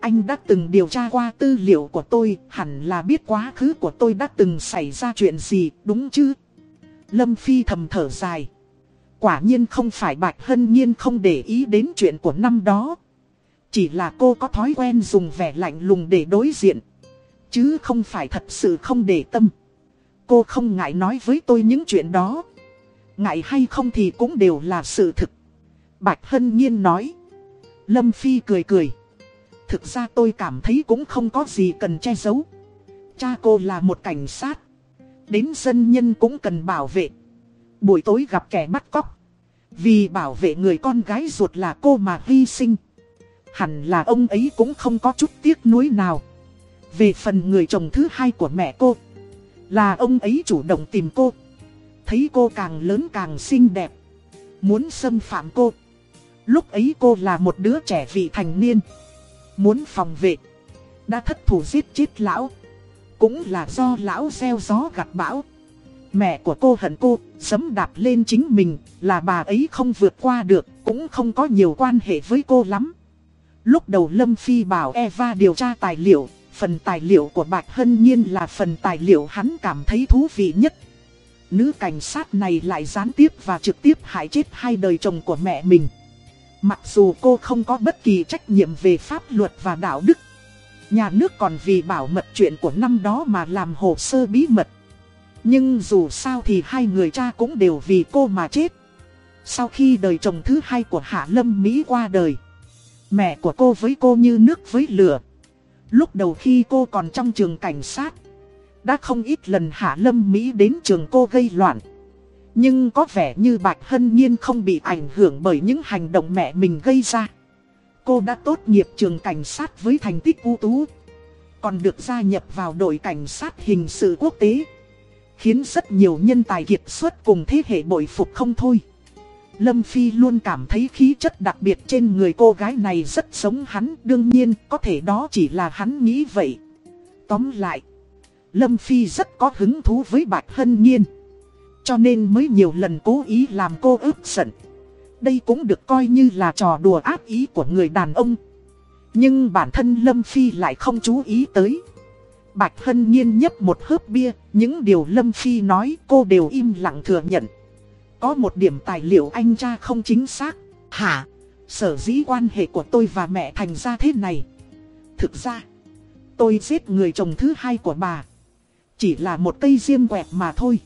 Anh đã từng điều tra qua tư liệu của tôi, hẳn là biết quá khứ của tôi đã từng xảy ra chuyện gì, đúng chứ? Lâm Phi thầm thở dài. Quả nhiên không phải Bạch Hân Nhiên không để ý đến chuyện của năm đó. Chỉ là cô có thói quen dùng vẻ lạnh lùng để đối diện. Chứ không phải thật sự không để tâm. Cô không ngại nói với tôi những chuyện đó. Ngại hay không thì cũng đều là sự thực. Bạch Hân Nhiên nói. Lâm Phi cười cười. Thực ra tôi cảm thấy cũng không có gì cần che giấu. Cha cô là một cảnh sát. Đến dân nhân cũng cần bảo vệ. Buổi tối gặp kẻ bắt cóc. Vì bảo vệ người con gái ruột là cô mà hy sinh. Hẳn là ông ấy cũng không có chút tiếc nuối nào. Về phần người chồng thứ hai của mẹ cô. Là ông ấy chủ động tìm cô. Thấy cô càng lớn càng xinh đẹp. Muốn xâm phạm cô. Lúc ấy cô là một đứa trẻ vị thành niên. Muốn phòng vệ. Đã thất thủ giết chết lão. Cũng là do lão gieo gió gặt bão. Mẹ của cô hận cô, sấm đạp lên chính mình, là bà ấy không vượt qua được, cũng không có nhiều quan hệ với cô lắm. Lúc đầu Lâm Phi bảo Eva điều tra tài liệu, phần tài liệu của Bạch Hân Nhiên là phần tài liệu hắn cảm thấy thú vị nhất. Nữ cảnh sát này lại gián tiếp và trực tiếp hại chết hai đời chồng của mẹ mình. Mặc dù cô không có bất kỳ trách nhiệm về pháp luật và đạo đức. Nhà nước còn vì bảo mật chuyện của năm đó mà làm hồ sơ bí mật. Nhưng dù sao thì hai người cha cũng đều vì cô mà chết. Sau khi đời chồng thứ hai của Hạ Lâm Mỹ qua đời, mẹ của cô với cô như nước với lửa. Lúc đầu khi cô còn trong trường cảnh sát, đã không ít lần Hạ Lâm Mỹ đến trường cô gây loạn. Nhưng có vẻ như Bạch Hân Nhiên không bị ảnh hưởng bởi những hành động mẹ mình gây ra. Cô đã tốt nghiệp trường cảnh sát với thành tích ưu tú. Còn được gia nhập vào đội cảnh sát hình sự quốc tế. Khiến rất nhiều nhân tài kiệt xuất cùng thế hệ bội phục không thôi. Lâm Phi luôn cảm thấy khí chất đặc biệt trên người cô gái này rất giống hắn. Đương nhiên có thể đó chỉ là hắn nghĩ vậy. Tóm lại, Lâm Phi rất có hứng thú với Bạch Hân Nhiên. Cho nên mới nhiều lần cố ý làm cô ức giận. Đây cũng được coi như là trò đùa ác ý của người đàn ông. Nhưng bản thân Lâm Phi lại không chú ý tới. Bạch Hân Nhiên nhấp một hớp bia, những điều Lâm Phi nói cô đều im lặng thừa nhận. Có một điểm tài liệu anh cha không chính xác. Hả? Sở dĩ quan hệ của tôi và mẹ thành ra thế này. Thực ra, tôi giết người chồng thứ hai của bà. Chỉ là một cây diêm quẹt mà thôi.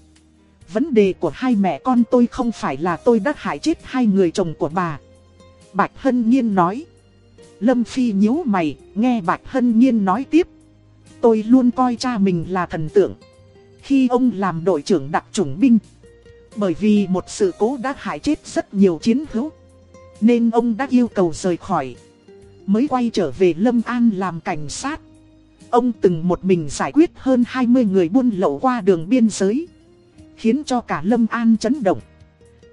Vấn đề của hai mẹ con tôi không phải là tôi đã hại chết hai người chồng của bà. Bạch Hân Nhiên nói. Lâm Phi nhíu mày, nghe Bạch Hân Nhiên nói tiếp. Tôi luôn coi cha mình là thần tượng. Khi ông làm đội trưởng đặc chủng binh. Bởi vì một sự cố đã hại chết rất nhiều chiến hữu. Nên ông đã yêu cầu rời khỏi. Mới quay trở về Lâm An làm cảnh sát. Ông từng một mình giải quyết hơn 20 người buôn lậu qua đường biên giới. Khiến cho cả Lâm An chấn động.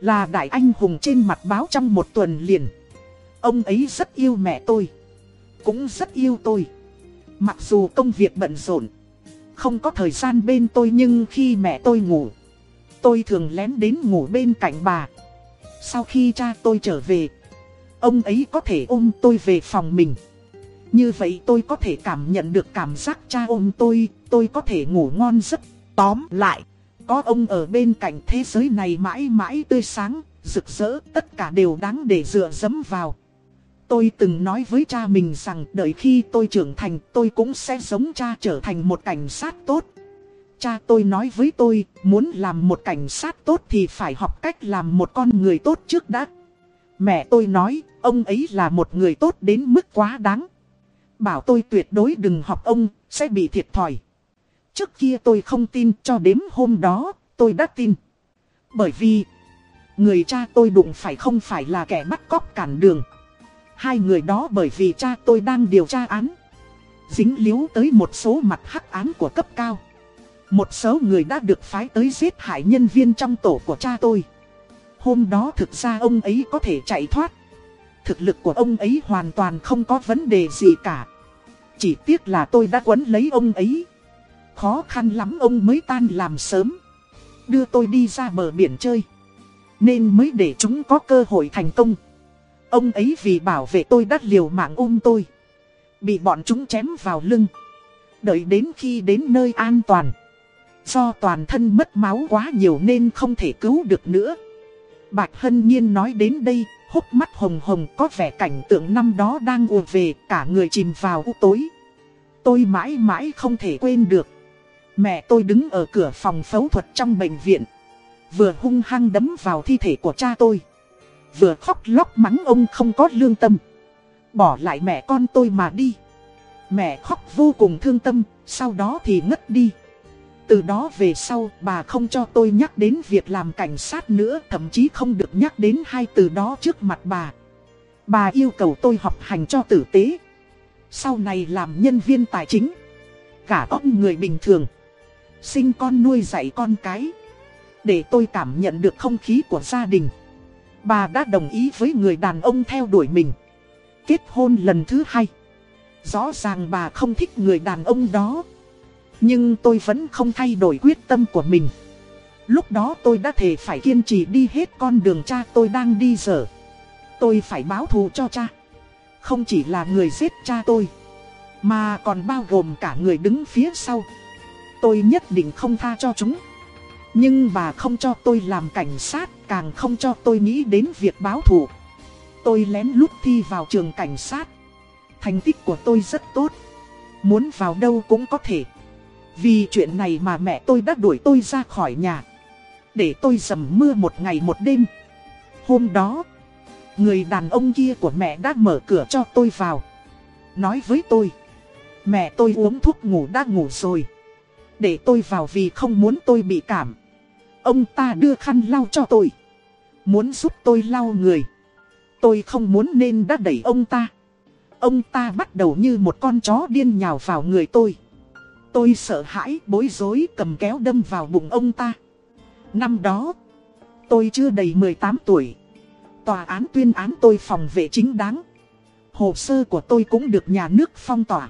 Là đại anh hùng trên mặt báo trong một tuần liền. Ông ấy rất yêu mẹ tôi. Cũng rất yêu tôi. Mặc dù công việc bận rộn. Không có thời gian bên tôi nhưng khi mẹ tôi ngủ. Tôi thường lén đến ngủ bên cạnh bà. Sau khi cha tôi trở về. Ông ấy có thể ôm tôi về phòng mình. Như vậy tôi có thể cảm nhận được cảm giác cha ôm tôi, tôi có thể ngủ ngon giấc. Tóm lại, có ông ở bên cạnh thế giới này mãi mãi tươi sáng, rực rỡ, tất cả đều đáng để dựa dẫm vào. Tôi từng nói với cha mình rằng đợi khi tôi trưởng thành tôi cũng sẽ giống cha trở thành một cảnh sát tốt. Cha tôi nói với tôi, muốn làm một cảnh sát tốt thì phải học cách làm một con người tốt trước đã. Mẹ tôi nói, ông ấy là một người tốt đến mức quá đáng. Bảo tôi tuyệt đối đừng học ông, sẽ bị thiệt thòi. Trước kia tôi không tin cho đến hôm đó, tôi đã tin. Bởi vì, người cha tôi đụng phải không phải là kẻ bắt cóc cản đường. Hai người đó bởi vì cha tôi đang điều tra án. Dính líu tới một số mặt hắc án của cấp cao. Một số người đã được phái tới giết hại nhân viên trong tổ của cha tôi. Hôm đó thực ra ông ấy có thể chạy thoát. Thực lực của ông ấy hoàn toàn không có vấn đề gì cả. Chỉ tiếc là tôi đã quấn lấy ông ấy. Khó khăn lắm ông mới tan làm sớm. Đưa tôi đi ra bờ biển chơi. Nên mới để chúng có cơ hội thành công. Ông ấy vì bảo vệ tôi đắt liều mạng ôm tôi. Bị bọn chúng chém vào lưng. Đợi đến khi đến nơi an toàn. Do toàn thân mất máu quá nhiều nên không thể cứu được nữa. Bạch Hân Nhiên nói đến đây, hốc mắt hồng hồng có vẻ cảnh tượng năm đó đang ùa về, cả người chìm vào u tối. Tôi mãi mãi không thể quên được. Mẹ tôi đứng ở cửa phòng phẫu thuật trong bệnh viện. Vừa hung hăng đấm vào thi thể của cha tôi. Vừa khóc lóc mắng ông không có lương tâm. Bỏ lại mẹ con tôi mà đi. Mẹ khóc vô cùng thương tâm, sau đó thì ngất đi. Từ đó về sau bà không cho tôi nhắc đến việc làm cảnh sát nữa Thậm chí không được nhắc đến hai từ đó trước mặt bà Bà yêu cầu tôi học hành cho tử tế Sau này làm nhân viên tài chính Cả ông người bình thường Sinh con nuôi dạy con cái Để tôi cảm nhận được không khí của gia đình Bà đã đồng ý với người đàn ông theo đuổi mình Kết hôn lần thứ hai Rõ ràng bà không thích người đàn ông đó nhưng tôi vẫn không thay đổi quyết tâm của mình. Lúc đó tôi đã thể phải kiên trì đi hết con đường cha tôi đang đi dở. Tôi phải báo thù cho cha. Không chỉ là người giết cha tôi, mà còn bao gồm cả người đứng phía sau. Tôi nhất định không tha cho chúng. Nhưng bà không cho tôi làm cảnh sát, càng không cho tôi nghĩ đến việc báo thù. Tôi lén lút thi vào trường cảnh sát. Thành tích của tôi rất tốt. Muốn vào đâu cũng có thể. Vì chuyện này mà mẹ tôi đã đuổi tôi ra khỏi nhà. Để tôi dầm mưa một ngày một đêm. Hôm đó, người đàn ông kia của mẹ đã mở cửa cho tôi vào. Nói với tôi, mẹ tôi uống thuốc ngủ đã ngủ rồi. Để tôi vào vì không muốn tôi bị cảm. Ông ta đưa khăn lau cho tôi. Muốn giúp tôi lau người. Tôi không muốn nên đã đẩy ông ta. Ông ta bắt đầu như một con chó điên nhào vào người tôi. Tôi sợ hãi bối rối cầm kéo đâm vào bụng ông ta. Năm đó, tôi chưa đầy 18 tuổi. Tòa án tuyên án tôi phòng vệ chính đáng. Hồ sơ của tôi cũng được nhà nước phong tỏa.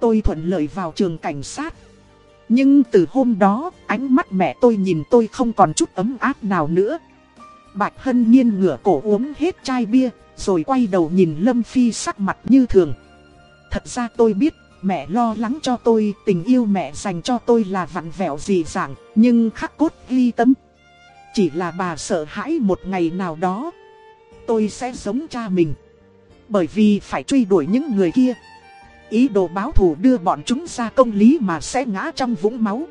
Tôi thuận lợi vào trường cảnh sát. Nhưng từ hôm đó, ánh mắt mẹ tôi nhìn tôi không còn chút ấm áp nào nữa. Bạch Hân Nhiên ngửa cổ uống hết chai bia, rồi quay đầu nhìn Lâm Phi sắc mặt như thường. Thật ra tôi biết Mẹ lo lắng cho tôi, tình yêu mẹ dành cho tôi là vặn vẹo gì dàng, nhưng khắc cốt ghi tâm. Chỉ là bà sợ hãi một ngày nào đó, tôi sẽ giống cha mình. Bởi vì phải truy đuổi những người kia. Ý đồ báo thù đưa bọn chúng ra công lý mà sẽ ngã trong vũng máu.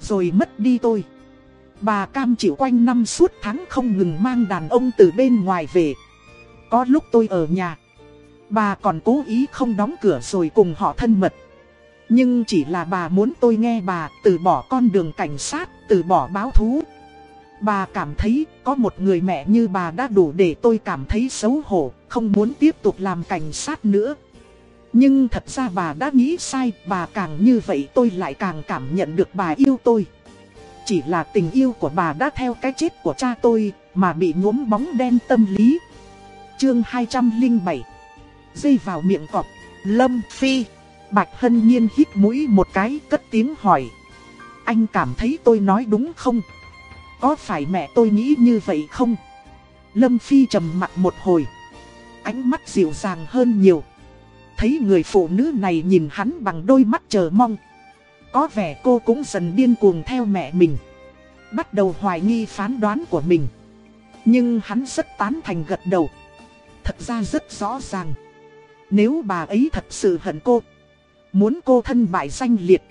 Rồi mất đi tôi. Bà cam chịu quanh năm suốt tháng không ngừng mang đàn ông từ bên ngoài về. Có lúc tôi ở nhà. Bà còn cố ý không đóng cửa rồi cùng họ thân mật. Nhưng chỉ là bà muốn tôi nghe bà từ bỏ con đường cảnh sát, từ bỏ báo thú. Bà cảm thấy có một người mẹ như bà đã đủ để tôi cảm thấy xấu hổ, không muốn tiếp tục làm cảnh sát nữa. Nhưng thật ra bà đã nghĩ sai, bà càng như vậy tôi lại càng cảm nhận được bà yêu tôi. Chỉ là tình yêu của bà đã theo cái chết của cha tôi, mà bị nhuốm bóng đen tâm lý. Chương 207 dây vào miệng cọp. Lâm Phi, Bạch Hân Nhiên hít mũi một cái cất tiếng hỏi. Anh cảm thấy tôi nói đúng không? Có phải mẹ tôi nghĩ như vậy không? Lâm Phi trầm mặt một hồi. Ánh mắt dịu dàng hơn nhiều. Thấy người phụ nữ này nhìn hắn bằng đôi mắt chờ mong. Có vẻ cô cũng dần điên cuồng theo mẹ mình. Bắt đầu hoài nghi phán đoán của mình Nhưng hắn rất tán thành gật đầu Thật ra rất rõ ràng Nếu bà ấy thật sự hận cô, Muốn cô thân bại danh liệt,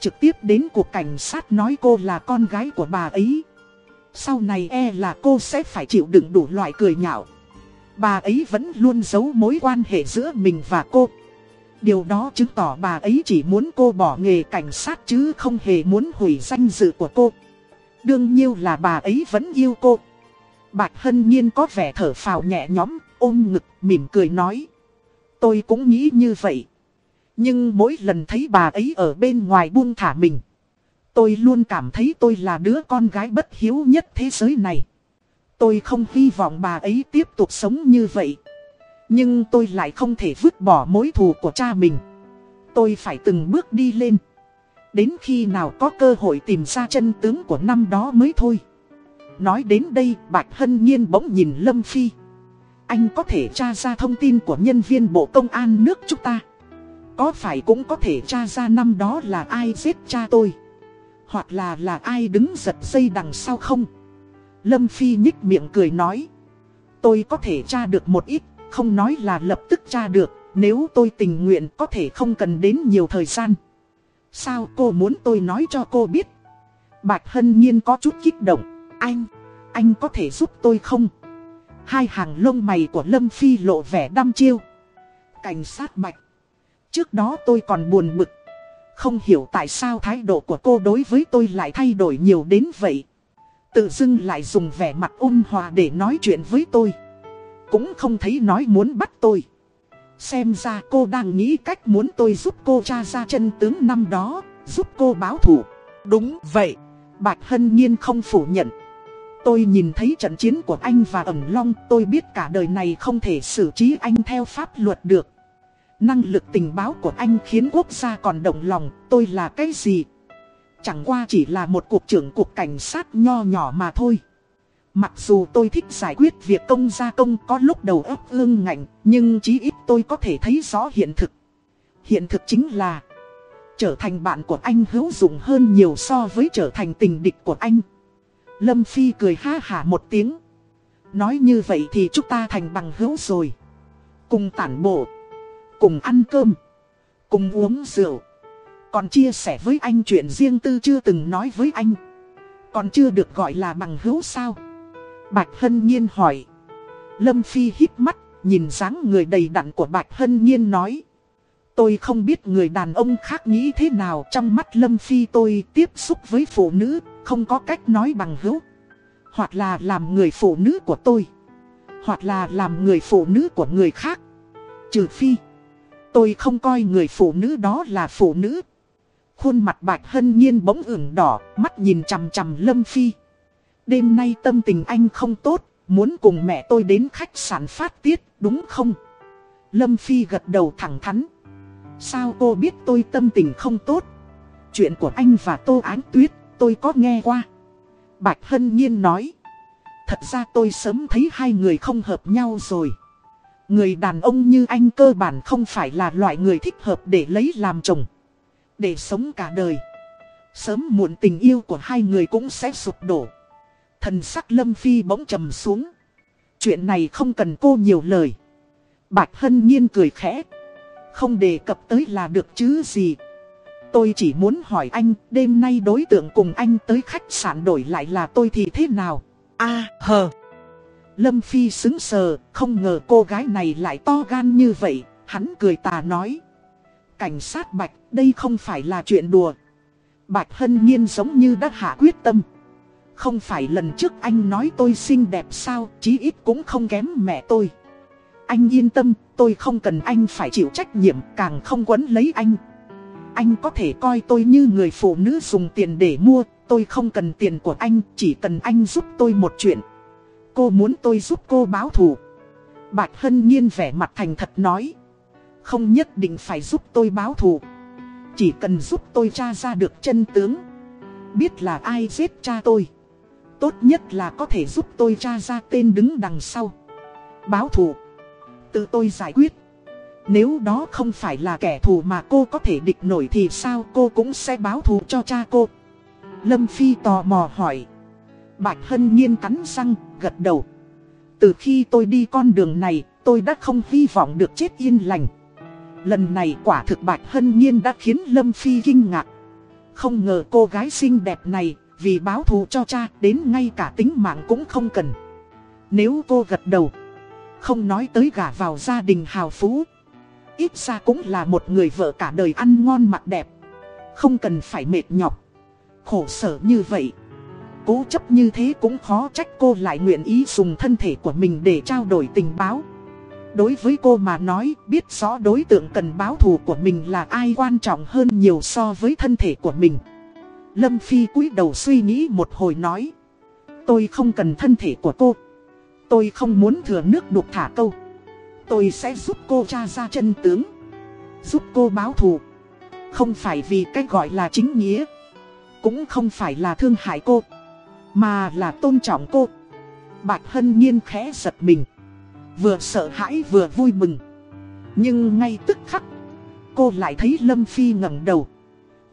Trực tiếp đến cuộc cảnh sát nói cô là con gái của bà ấy, Sau này e là cô sẽ phải chịu đựng đủ loại cười nhạo Bà ấy vẫn luôn giấu mối quan hệ giữa mình và cô. Điều đó chứng tỏ bà ấy chỉ muốn cô bỏ nghề cảnh sát chứ không hề muốn hủy danh dự của cô. Đương nhiên là bà ấy vẫn yêu cô. Bạch Hân Nhiên có vẻ thở phào nhẹ nhõm, ôm ngực, mỉm cười nói. Tôi cũng nghĩ như vậy. Nhưng mỗi lần thấy bà ấy ở bên ngoài buông thả mình Tôi luôn cảm thấy tôi là đứa con gái bất hiếu nhất thế giới này. Tôi không hy vọng bà ấy tiếp tục sống như vậy. Nhưng tôi lại không thể vứt bỏ mối thù của cha mình. Tôi phải từng bước đi lên. Đến khi nào có cơ hội tìm ra chân tướng của năm đó mới thôi. Nói đến đây, Bạch Hân Nhiên bỗng nhìn Lâm Phi. Anh có thể tra ra thông tin của nhân viên Bộ Công an nước chúng ta. Có phải cũng có thể tra ra năm đó là ai giết cha tôi? Hoặc là là ai đứng giật dây đằng sau không? Lâm Phi nhích miệng cười nói. Tôi có thể tra được một ít Không nói là lập tức tra được Nếu tôi tình nguyện có thể không cần đến nhiều thời gian. Sao cô muốn tôi nói cho cô biết? Bạch Hân Nhiên có chút kích động. Anh, anh có thể giúp tôi không? Hai hàng lông mày của Lâm Phi lộ vẻ đăm chiêu. Cảnh sát Bạch Trước đó tôi còn buồn bực. Không hiểu tại sao thái độ của cô đối với tôi lại thay đổi nhiều đến vậy. Tự dưng lại dùng vẻ mặt ôn hòa để nói chuyện với tôi. Cũng không thấy nói muốn bắt tôi. Xem ra cô đang nghĩ cách muốn tôi giúp cô tra ra chân tướng năm đó, Giúp cô báo thủ Đúng vậy, Bạch Hân Nhiên không phủ nhận. Tôi nhìn thấy trận chiến của anh và ẩn long, Tôi biết cả đời này không thể xử trí anh theo pháp luật được. Năng lực tình báo của anh khiến quốc gia còn động lòng, Tôi là cái gì? Chẳng qua chỉ là một cục trưởng cục cảnh sát nho nhỏ mà thôi. Mặc dù tôi thích giải quyết việc công gia công có lúc đầu óc ương ngạnh, nhưng chí ít tôi có thể thấy rõ hiện thực. Hiện thực chính là trở thành bạn của anh hữu dụng hơn nhiều so với trở thành tình địch của anh. Lâm Phi cười ha hả một tiếng. Nói như vậy thì chúng ta thành bằng hữu rồi. Cùng tản bộ, cùng ăn cơm, cùng uống rượu. Còn chia sẻ với anh chuyện riêng tư chưa từng nói với anh. Còn chưa được gọi là bằng hữu sao? Bạch Hân Nhiên hỏi. Lâm Phi hít mắt, Nhìn dáng người đầy đặn của Bạch Hân Nhiên nói. Tôi không biết người đàn ông khác nghĩ thế nào, Trong mắt Lâm Phi tôi tiếp xúc với phụ nữ, Không có cách nói bằng hữu. Hoặc là làm người phụ nữ của tôi. Hoặc là làm người phụ nữ của người khác. Trừ phi, Tôi không coi người phụ nữ đó là phụ nữ. Khuôn mặt bạch hân nhiên bỗng ửng đỏ, mắt nhìn chằm chằm Lâm Phi. Đêm nay tâm tình anh không tốt, muốn cùng mẹ tôi đến khách sạn phát tiết, đúng không? Lâm Phi gật đầu thẳng thắn. Sao cô biết tôi tâm tình không tốt? Chuyện của anh và Tô Ánh Tuyết, tôi có nghe qua. Bạch Hân Nhiên nói. Thật ra tôi sớm thấy hai người không hợp nhau rồi. Người đàn ông như anh cơ bản không phải là loại người thích hợp để lấy làm chồng. Để sống cả đời. Sớm muộn tình yêu của hai người cũng sẽ sụp đổ. Thần sắc Lâm Phi bỗng trầm xuống. Chuyện này không cần cô nhiều lời. Bạch Hân Nhiên cười khẽ. Không đề cập tới là được chứ gì. Tôi chỉ muốn hỏi anh Đêm nay đối tượng cùng anh tới khách sạn đổi lại là tôi thì thế nào? A hờ Lâm Phi xứng sờ Không ngờ cô gái này lại to gan như vậy Hắn cười tà nói Cảnh sát Bạch, đây không phải là chuyện đùa. Bạch Hân Nhiên giống như đã hạ quyết tâm. Không phải lần trước anh nói tôi xinh đẹp sao, chí ít cũng không kém mẹ tôi. Anh yên tâm, tôi không cần anh phải chịu trách nhiệm, càng không quấn lấy anh. Anh có thể coi tôi như người phụ nữ dùng tiền để mua, tôi không cần tiền của anh, chỉ cần anh giúp tôi một chuyện. Cô muốn tôi giúp cô báo thù. Bạch Hân Nhiên vẻ mặt thành thật nói. Không nhất định phải giúp tôi báo thù. Chỉ cần giúp tôi tra ra được chân tướng. Biết là ai giết cha tôi. Tốt nhất là có thể giúp tôi tra ra tên đứng đằng sau. Báo thù. Tự tôi giải quyết. Nếu đó không phải là kẻ thù mà cô có thể địch nổi thì sao cô cũng sẽ báo thù cho cha cô? Lâm Phi tò mò hỏi. Bạch Hân Nhiên cắn răng, gật đầu. Từ khi tôi đi con đường này, tôi đã không hy vọng được chết yên lành. Lần này quả thực Bạch Hân Nhiên đã khiến Lâm Phi kinh ngạc. Không ngờ cô gái xinh đẹp này, vì báo thù cho cha, đến ngay cả tính mạng cũng không cần. Nếu cô gật đầu, không nói tới gả vào gia đình hào phú. Ít ra cũng là một người vợ cả đời ăn ngon mặc đẹp. Không cần phải mệt nhọc. Khổ sở như vậy. Cố chấp như thế cũng khó trách cô lại nguyện ý dùng thân thể của mình để trao đổi tình báo. Đối với cô mà nói, biết rõ đối tượng cần báo thù của mình là ai quan trọng hơn nhiều so với thân thể của mình. Lâm Phi cúi đầu suy nghĩ một hồi nói. Tôi không cần thân thể của cô. Tôi không muốn thừa nước đục thả câu. Tôi sẽ giúp cô tra ra chân tướng. Giúp cô báo thù. Không phải vì cách gọi là chính nghĩa. Cũng không phải là thương hại cô. Mà là tôn trọng cô. Bạch Hân Nhiên khẽ giật mình. Vừa sợ hãi vừa vui mừng. Nhưng ngay tức khắc. Cô lại thấy Lâm Phi ngẩng đầu.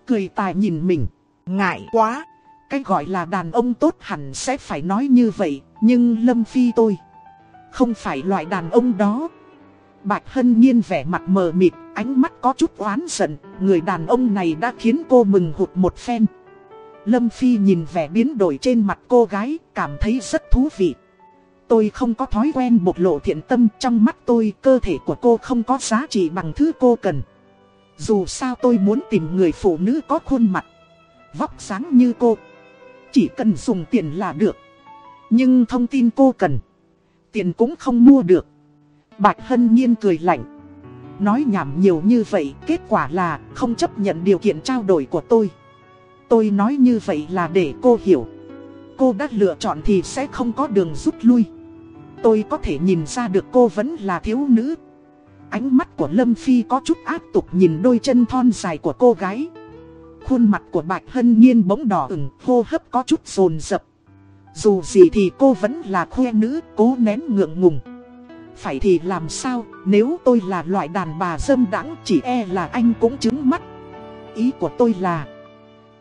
Cười tài nhìn mình. Ngại quá. Cái gọi là đàn ông tốt hẳn sẽ phải nói như vậy. Nhưng Lâm Phi tôi. Không phải loại đàn ông đó. Bạch Hân Nhiên vẻ mặt mờ mịt, ánh mắt có chút oán giận, người đàn ông này đã khiến cô mừng hụt một phen. Lâm Phi nhìn vẻ biến đổi trên mặt cô gái, cảm thấy rất thú vị. Tôi không có thói quen bộc lộ thiện tâm trong mắt tôi, cơ thể của cô không có giá trị bằng thứ cô cần. Dù sao tôi muốn tìm người phụ nữ có khuôn mặt, vóc sáng như cô. Chỉ cần dùng tiền là được. Nhưng thông tin cô cần, tiền cũng không mua được. Bạch Hân Nhiên cười lạnh. Nói nhảm nhiều như vậy, kết quả là không chấp nhận điều kiện trao đổi của tôi. Tôi nói như vậy là để cô hiểu. Cô đã lựa chọn thì sẽ không có đường rút lui. Tôi có thể nhìn ra được cô vẫn là thiếu nữ. Ánh mắt của Lâm Phi có chút áp tục nhìn đôi chân thon dài của cô gái. Khuôn mặt của Bạch Hân Nhiên bỗng đỏ ửng, hô hấp có chút rồn rập. Dù gì thì cô vẫn là khoe nữ, cố nén ngượng ngùng. Phải thì làm sao, nếu tôi là loại đàn bà dâm đãng chỉ e là anh cũng chứng mắt. Ý của tôi là,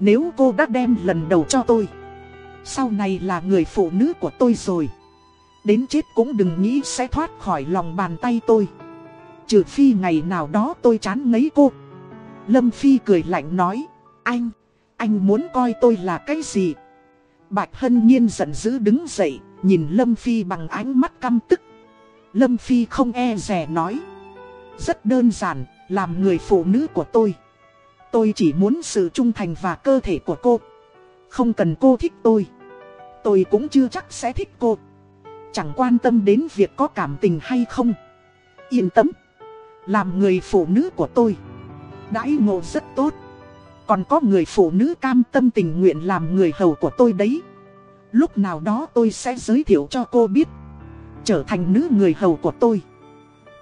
nếu cô đã đem lần đầu cho tôi, sau này là người phụ nữ của tôi rồi. Đến chết cũng đừng nghĩ sẽ thoát khỏi lòng bàn tay tôi. Trừ phi ngày nào đó tôi chán ngấy cô. Lâm Phi cười lạnh nói, anh, anh muốn coi tôi là cái gì? Bạch Hân Nhiên giận dữ đứng dậy, nhìn Lâm Phi bằng ánh mắt căm tức. Lâm Phi không e rẻ nói. Rất đơn giản, làm người phụ nữ của tôi. Tôi chỉ muốn sự trung thành và cơ thể của cô. Không cần cô thích tôi. Tôi cũng chưa chắc sẽ thích cô. Chẳng quan tâm đến việc có cảm tình hay không. Yên tâm. Làm người phụ nữ của tôi. Đãi ngộ rất tốt. Còn có người phụ nữ cam tâm tình nguyện làm người hầu của tôi đấy. Lúc nào đó tôi sẽ giới thiệu cho cô biết. Trở thành nữ người hầu của tôi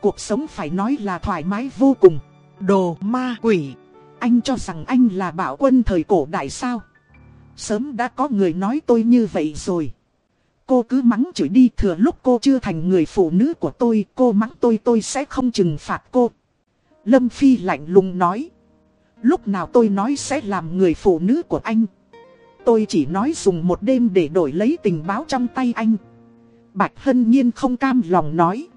Cuộc sống phải nói là thoải mái vô cùng Đồ ma quỷ Anh cho rằng anh là bảo quân thời cổ đại sao Sớm đã có người nói tôi như vậy rồi Cô cứ mắng chửi đi thừa lúc cô chưa thành người phụ nữ của tôi Cô mắng tôi tôi sẽ không trừng phạt cô Lâm Phi lạnh lùng nói Lúc nào tôi nói sẽ làm người phụ nữ của anh Tôi chỉ nói dùng một đêm để đổi lấy tình báo trong tay anh Bạch Hân Nhiên không cam lòng nói.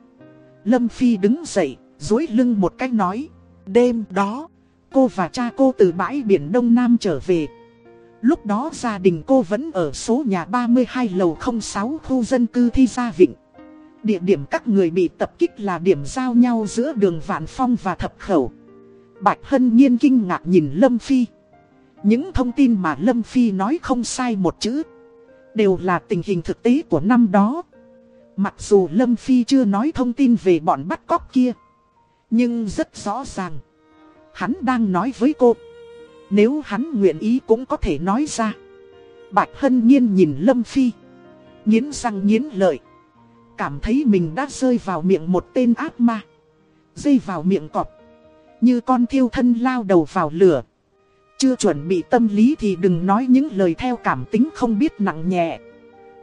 Lâm Phi đứng dậy, dối lưng một cách nói. Đêm đó, cô và cha cô từ bãi biển Đông Nam trở về. Lúc đó gia đình cô vẫn ở số nhà 32 lầu 06 khu dân cư Thi Gia Vịnh. Địa điểm các người bị tập kích là điểm giao nhau giữa đường Vạn Phong và Thập Khẩu. Bạch Hân Nhiên kinh ngạc nhìn Lâm Phi. Những thông tin mà Lâm Phi nói không sai một chữ. Đều là tình hình thực tế của năm đó. Mặc dù Lâm Phi chưa nói thông tin về bọn bắt cóc kia Nhưng rất rõ ràng Hắn đang nói với cô nếu hắn nguyện ý cũng có thể nói ra. Bạch Hân Nhiên nhìn Lâm Phi. Nhiến răng nhiến lợi. Cảm thấy mình đã rơi vào miệng một tên ác ma. Rơi vào miệng cọp. Như con thiêu thân lao đầu vào lửa. Chưa chuẩn bị tâm lý thì đừng nói những lời theo cảm tính không biết nặng nhẹ.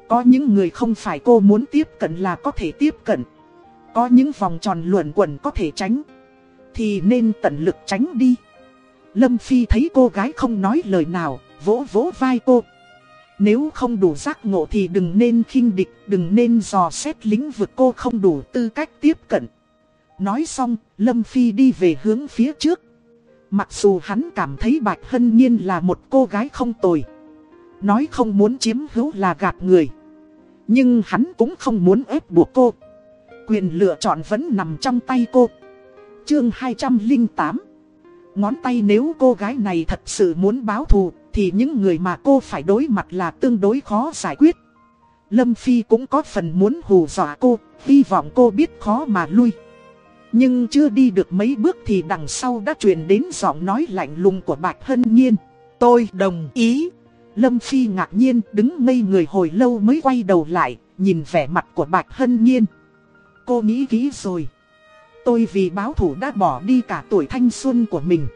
Có những người không phải cô muốn tiếp cận là có thể tiếp cận. Có những vòng tròn luẩn quẩn có thể tránh. Thì nên tận lực tránh đi. Lâm Phi thấy cô gái không nói lời nào, vỗ vỗ vai cô. Nếu không đủ giác ngộ thì đừng nên khinh địch, đừng nên dò xét lĩnh vực cô không đủ tư cách tiếp cận. Nói xong, Lâm Phi đi về hướng phía trước. Mặc dù hắn cảm thấy Bạch Hân Nhiên là một cô gái không tồi. Nói không muốn chiếm hữu là gạt người. Nhưng hắn cũng không muốn ép buộc cô. Quyền lựa chọn vẫn nằm trong tay cô. Chương 208 Ngón tay nếu cô gái này thật sự muốn báo thù, Thì những người mà cô phải đối mặt là tương đối khó giải quyết. Lâm Phi cũng có phần muốn hù dọa cô, Hy vọng cô biết khó mà lui. Nhưng chưa đi được mấy bước thì đằng sau đã truyền đến giọng nói lạnh lùng của Bạch Hân Nhiên. Tôi đồng ý. Lâm Phi ngạc nhiên đứng ngây người hồi lâu mới quay đầu lại, Nhìn vẻ mặt của Bạch Hân Nhiên. Cô nghĩ kỹ rồi. Tôi vì báo thủ đã bỏ đi cả tuổi thanh xuân của mình.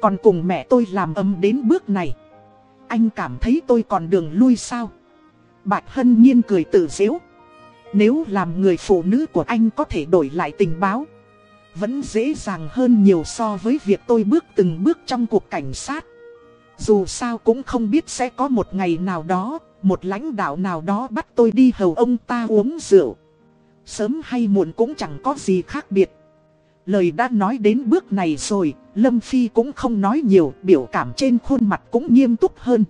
Còn cùng mẹ tôi làm âm đến bước này. Anh cảm thấy tôi còn đường lui sao? Bạch Hân Nhiên cười tự dễu Nếu làm người phụ nữ của anh có thể đổi lại tình báo, Vẫn dễ dàng hơn nhiều so với việc tôi bước từng bước trong cuộc cảnh sát. Dù sao cũng không biết sẽ có một ngày nào đó, Một lãnh đạo nào đó bắt tôi đi hầu ông ta uống rượu. Sớm hay muộn cũng chẳng có gì khác biệt. Lời đã nói đến bước này rồi, Lâm Phi cũng không nói nhiều, biểu cảm trên khuôn mặt cũng nghiêm túc hơn.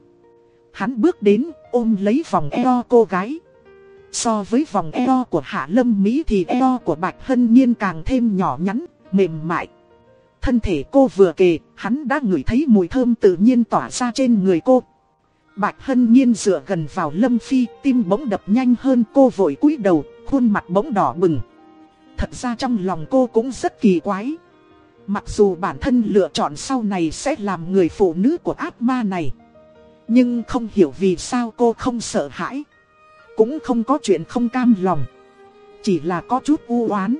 Hắn bước đến, ôm lấy vòng eo cô gái. So với vòng eo của Hạ Lâm Mỹ thì eo của Bạch Hân Nhiên càng thêm nhỏ nhắn, mềm mại. Thân thể cô vừa kề, hắn đã ngửi thấy mùi thơm tự nhiên tỏa ra trên người cô. Bạch Hân Nhiên dựa gần vào Lâm Phi, tim bỗng đập nhanh hơn cô vội cúi đầu, khuôn mặt bỗng đỏ bừng. Thật ra trong lòng cô cũng rất kỳ quái. Mặc dù bản thân lựa chọn sau này sẽ làm người phụ nữ của ác ma này. Nhưng không hiểu vì sao cô không sợ hãi. Cũng không có chuyện không cam lòng. Chỉ là có chút u oán,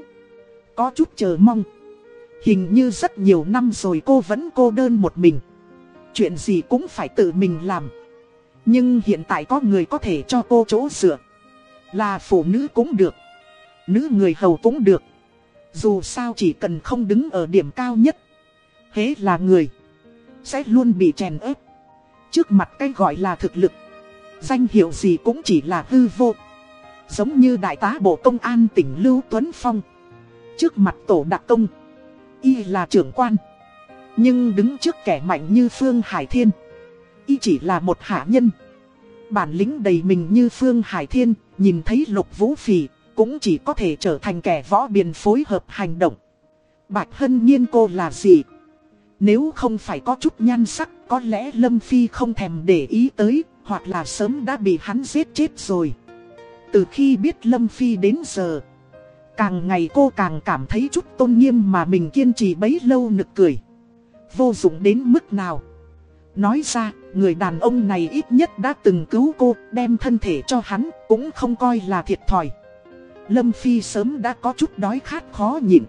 Có chút chờ mong. Hình như rất nhiều năm rồi cô vẫn cô đơn một mình. Chuyện gì cũng phải tự mình làm. Nhưng hiện tại có người có thể cho cô chỗ dựa. Là phụ nữ cũng được. Nữ người hầu cũng được. Dù sao chỉ cần không đứng ở điểm cao nhất. Hế là người. Sẽ luôn bị chèn ép. Trước mặt cái gọi là thực lực. Danh hiệu gì cũng chỉ là hư vô. Giống như đại tá bộ công an tỉnh Lưu Tuấn Phong. Trước mặt tổ đặc công. Y là trưởng quan. Nhưng đứng trước kẻ mạnh như Phương Hải Thiên. Y chỉ là một hạ nhân. Bản lĩnh đầy mình như Phương Hải Thiên, nhìn thấy lục vũ phỉ, cũng chỉ có thể trở thành kẻ võ biền phối hợp hành động. Bạch Hân Nhiên cô là gì? Nếu không phải có chút nhan sắc, có lẽ Lâm Phi không thèm để ý tới, hoặc là sớm đã bị hắn giết chết rồi. Từ khi biết Lâm Phi đến giờ, càng ngày cô càng cảm thấy chút tôn nghiêm mà mình kiên trì bấy lâu nực cười. Vô dụng đến mức nào. Nói ra, người đàn ông này ít nhất đã từng cứu cô, đem thân thể cho hắn, cũng không coi là thiệt thòi. Lâm Phi sớm đã có chút đói khát khó nhịn.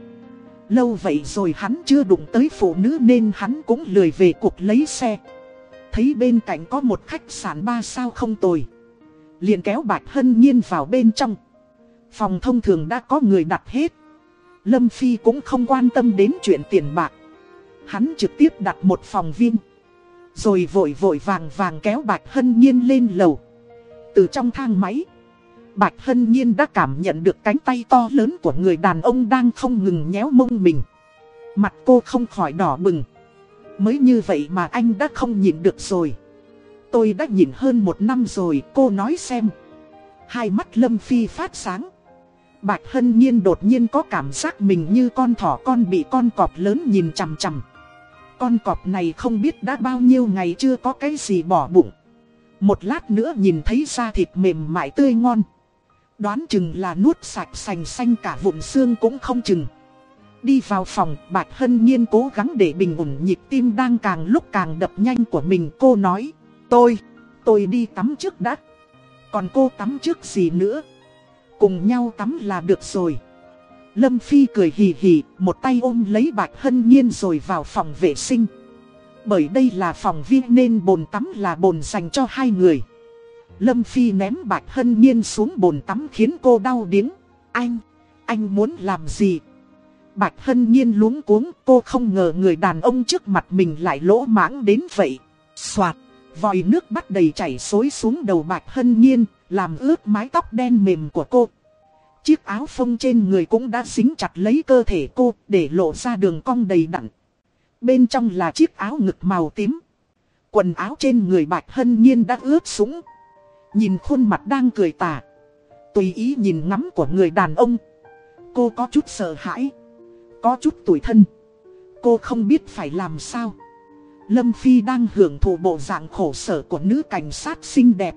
Lâu vậy rồi hắn chưa đụng tới phụ nữ nên hắn cũng lười về cuộc lấy xe. Thấy bên cạnh có một khách sạn ba sao không tồi. liền kéo Bạch Hân Nhiên vào bên trong. Phòng thông thường đã có người đặt hết. Lâm Phi cũng không quan tâm đến chuyện tiền bạc. Hắn trực tiếp đặt một phòng viên. Rồi vội vội vàng vàng kéo Bạch Hân Nhiên lên lầu. Từ trong thang máy, Bạch Hân Nhiên đã cảm nhận được cánh tay to lớn của người đàn ông đang không ngừng nhéo mông mình. Mặt cô không khỏi đỏ bừng. Mới như vậy mà anh đã không nhìn được rồi. Tôi đã nhìn hơn một năm rồi, cô nói xem. Hai mắt Lâm Phi phát sáng. Bạch Hân Nhiên đột nhiên có cảm giác mình như con thỏ con bị con cọp lớn nhìn chằm chằm con cọp này không biết đã bao nhiêu ngày chưa có cái gì bỏ bụng. Một lát nữa nhìn thấy da thịt mềm mại tươi ngon. Đoán chừng là nuốt sạch sành xanh cả vụn xương cũng không chừng. Đi vào phòng, Bạch Hân Nhiên cố gắng để bình ổn nhịp tim đang càng lúc càng đập nhanh của mình. Cô nói, tôi, tôi đi tắm trước đã. Còn cô tắm trước gì nữa? Cùng nhau tắm là được rồi. Lâm Phi cười hì hì, một tay ôm lấy Bạch Hân Nhiên rồi vào phòng vệ sinh. Bởi đây là phòng viên nên bồn tắm là bồn dành cho hai người. Lâm Phi ném Bạch Hân Nhiên xuống bồn tắm khiến cô đau điếng. Anh, anh muốn làm gì? Bạch Hân Nhiên luống cuống cô không ngờ người đàn ông trước mặt mình lại lỗ mãng đến vậy. Xoạt, Vòi nước bắt đầy chảy xối xuống đầu Bạch Hân Nhiên, làm ướt mái tóc đen mềm của cô. Chiếc áo phông trên người cũng đã dính chặt lấy cơ thể cô để lộ ra đường cong đầy đặn. Bên trong là chiếc áo ngực màu tím. Quần áo trên người Bạch Hân Nhiên đã ướt sũng. Nhìn khuôn mặt đang cười tà. Tùy ý nhìn ngắm của người đàn ông. Cô có chút sợ hãi. Có chút tủi thân. Cô không biết phải làm sao. Lâm Phi đang hưởng thụ bộ dạng khổ sở của nữ cảnh sát xinh đẹp.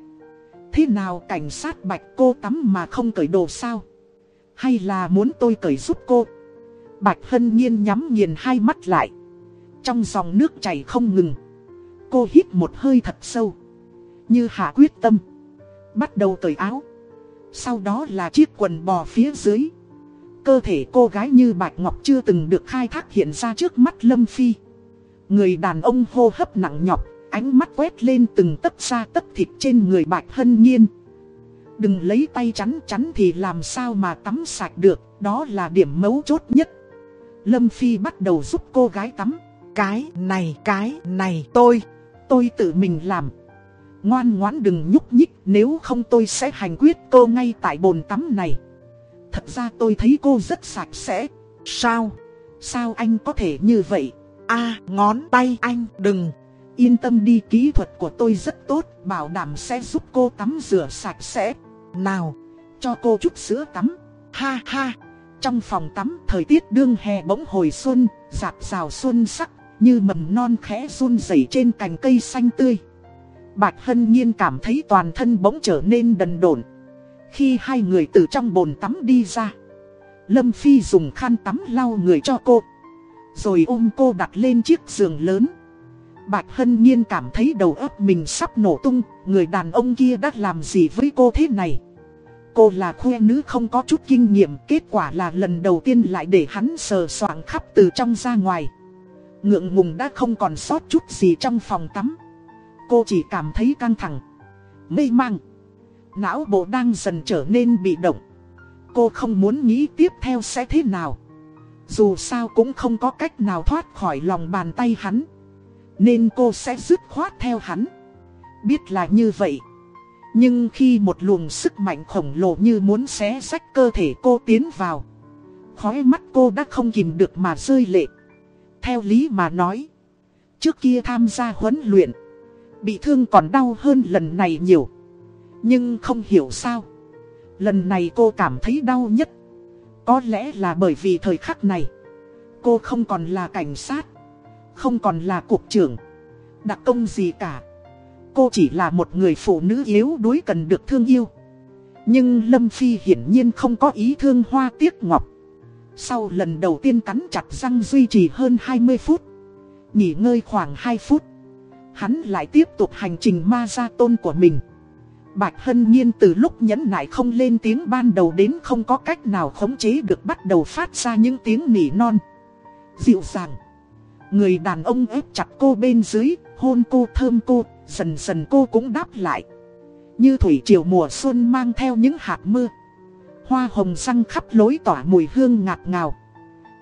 Thế nào cảnh sát bạch cô tắm mà không cởi đồ sao? Hay là muốn tôi cởi giúp cô? Bạch Hân Nhiên nhắm nghiền hai mắt lại. Trong dòng nước chảy không ngừng. Cô hít một hơi thật sâu. Như hạ quyết tâm. Bắt đầu cởi áo. Sau đó là chiếc quần bò phía dưới. Cơ thể cô gái như Bạch Ngọc chưa từng được khai thác hiện ra trước mắt Lâm Phi. Người đàn ông hô hấp nặng nhọc, ánh mắt quét lên từng tấc da tấc thịt trên người Bạch Hân Nhiên. Đừng lấy tay chắn chắn thì làm sao mà tắm sạch được, đó là điểm mấu chốt nhất. Lâm Phi bắt đầu giúp cô gái tắm. Cái này, cái này, tôi, tôi tự mình làm. Ngoan ngoãn đừng nhúc nhích, nếu không tôi sẽ hành quyết cô ngay tại bồn tắm này. Thật ra tôi thấy cô rất sạch sẽ. Sao? Sao anh có thể như vậy? a ngón tay anh đừng. Yên tâm đi kỹ thuật của tôi rất tốt, bảo đảm sẽ giúp cô tắm rửa sạch sẽ. Nào, cho cô chút sữa tắm. Ha ha. Trong phòng tắm, thời tiết đương hè bỗng hồi xuân, giạt rào xuân sắc, như mầm non khẽ run rẩy trên cành cây xanh tươi. Bạch Hân Nhiên cảm thấy toàn thân bỗng trở nên đần độn. Khi hai người từ trong bồn tắm đi ra, Lâm Phi dùng khăn tắm lau người cho cô. Rồi ôm cô đặt lên chiếc giường lớn. Bạch Hân Nhiên cảm thấy đầu óc mình sắp nổ tung, người đàn ông kia đã làm gì với cô thế này? Cô là khuê nữ không có chút kinh nghiệm, kết quả là lần đầu tiên lại để hắn sờ soạng khắp từ trong ra ngoài. Ngượng ngùng đã không còn sót chút gì trong phòng tắm. Cô chỉ cảm thấy căng thẳng, mê mang. Não bộ đang dần trở nên bị động. Cô không muốn nghĩ tiếp theo sẽ thế nào. Dù sao cũng không có cách nào thoát khỏi lòng bàn tay hắn. Nên cô sẽ dứt khoát theo hắn. Biết là như vậy. Nhưng khi một luồng sức mạnh khổng lồ như muốn xé rách cơ thể cô tiến vào. Khói mắt cô đã không kìm được mà rơi lệ. Theo lý mà nói. Trước kia tham gia huấn luyện. Bị thương còn đau hơn lần này nhiều. Nhưng không hiểu sao. Lần này cô cảm thấy đau nhất. Có lẽ là bởi vì thời khắc này. Cô không còn là cảnh sát. Không còn là cục trưởng. Đặc công gì cả. Cô chỉ là một người phụ nữ yếu đuối cần được thương yêu. Nhưng Lâm Phi hiển nhiên không có ý thương hoa tiếc ngọc. Sau lần đầu tiên cắn chặt răng duy trì hơn 20 phút. Nghỉ ngơi khoảng 2 phút. Hắn lại tiếp tục hành trình ma gia tôn của mình. Bạch Hân Nhiên từ lúc nhẫn nại không lên tiếng ban đầu đến không có cách nào khống chế được bắt đầu phát ra những tiếng nỉ non. Dịu dàng. Người đàn ông ép chặt cô bên dưới, hôn cô thơm cô, dần dần cô cũng đáp lại. Như thủy triều mùa xuân mang theo những hạt mưa. Hoa hồng răng khắp lối tỏa mùi hương ngạt ngào.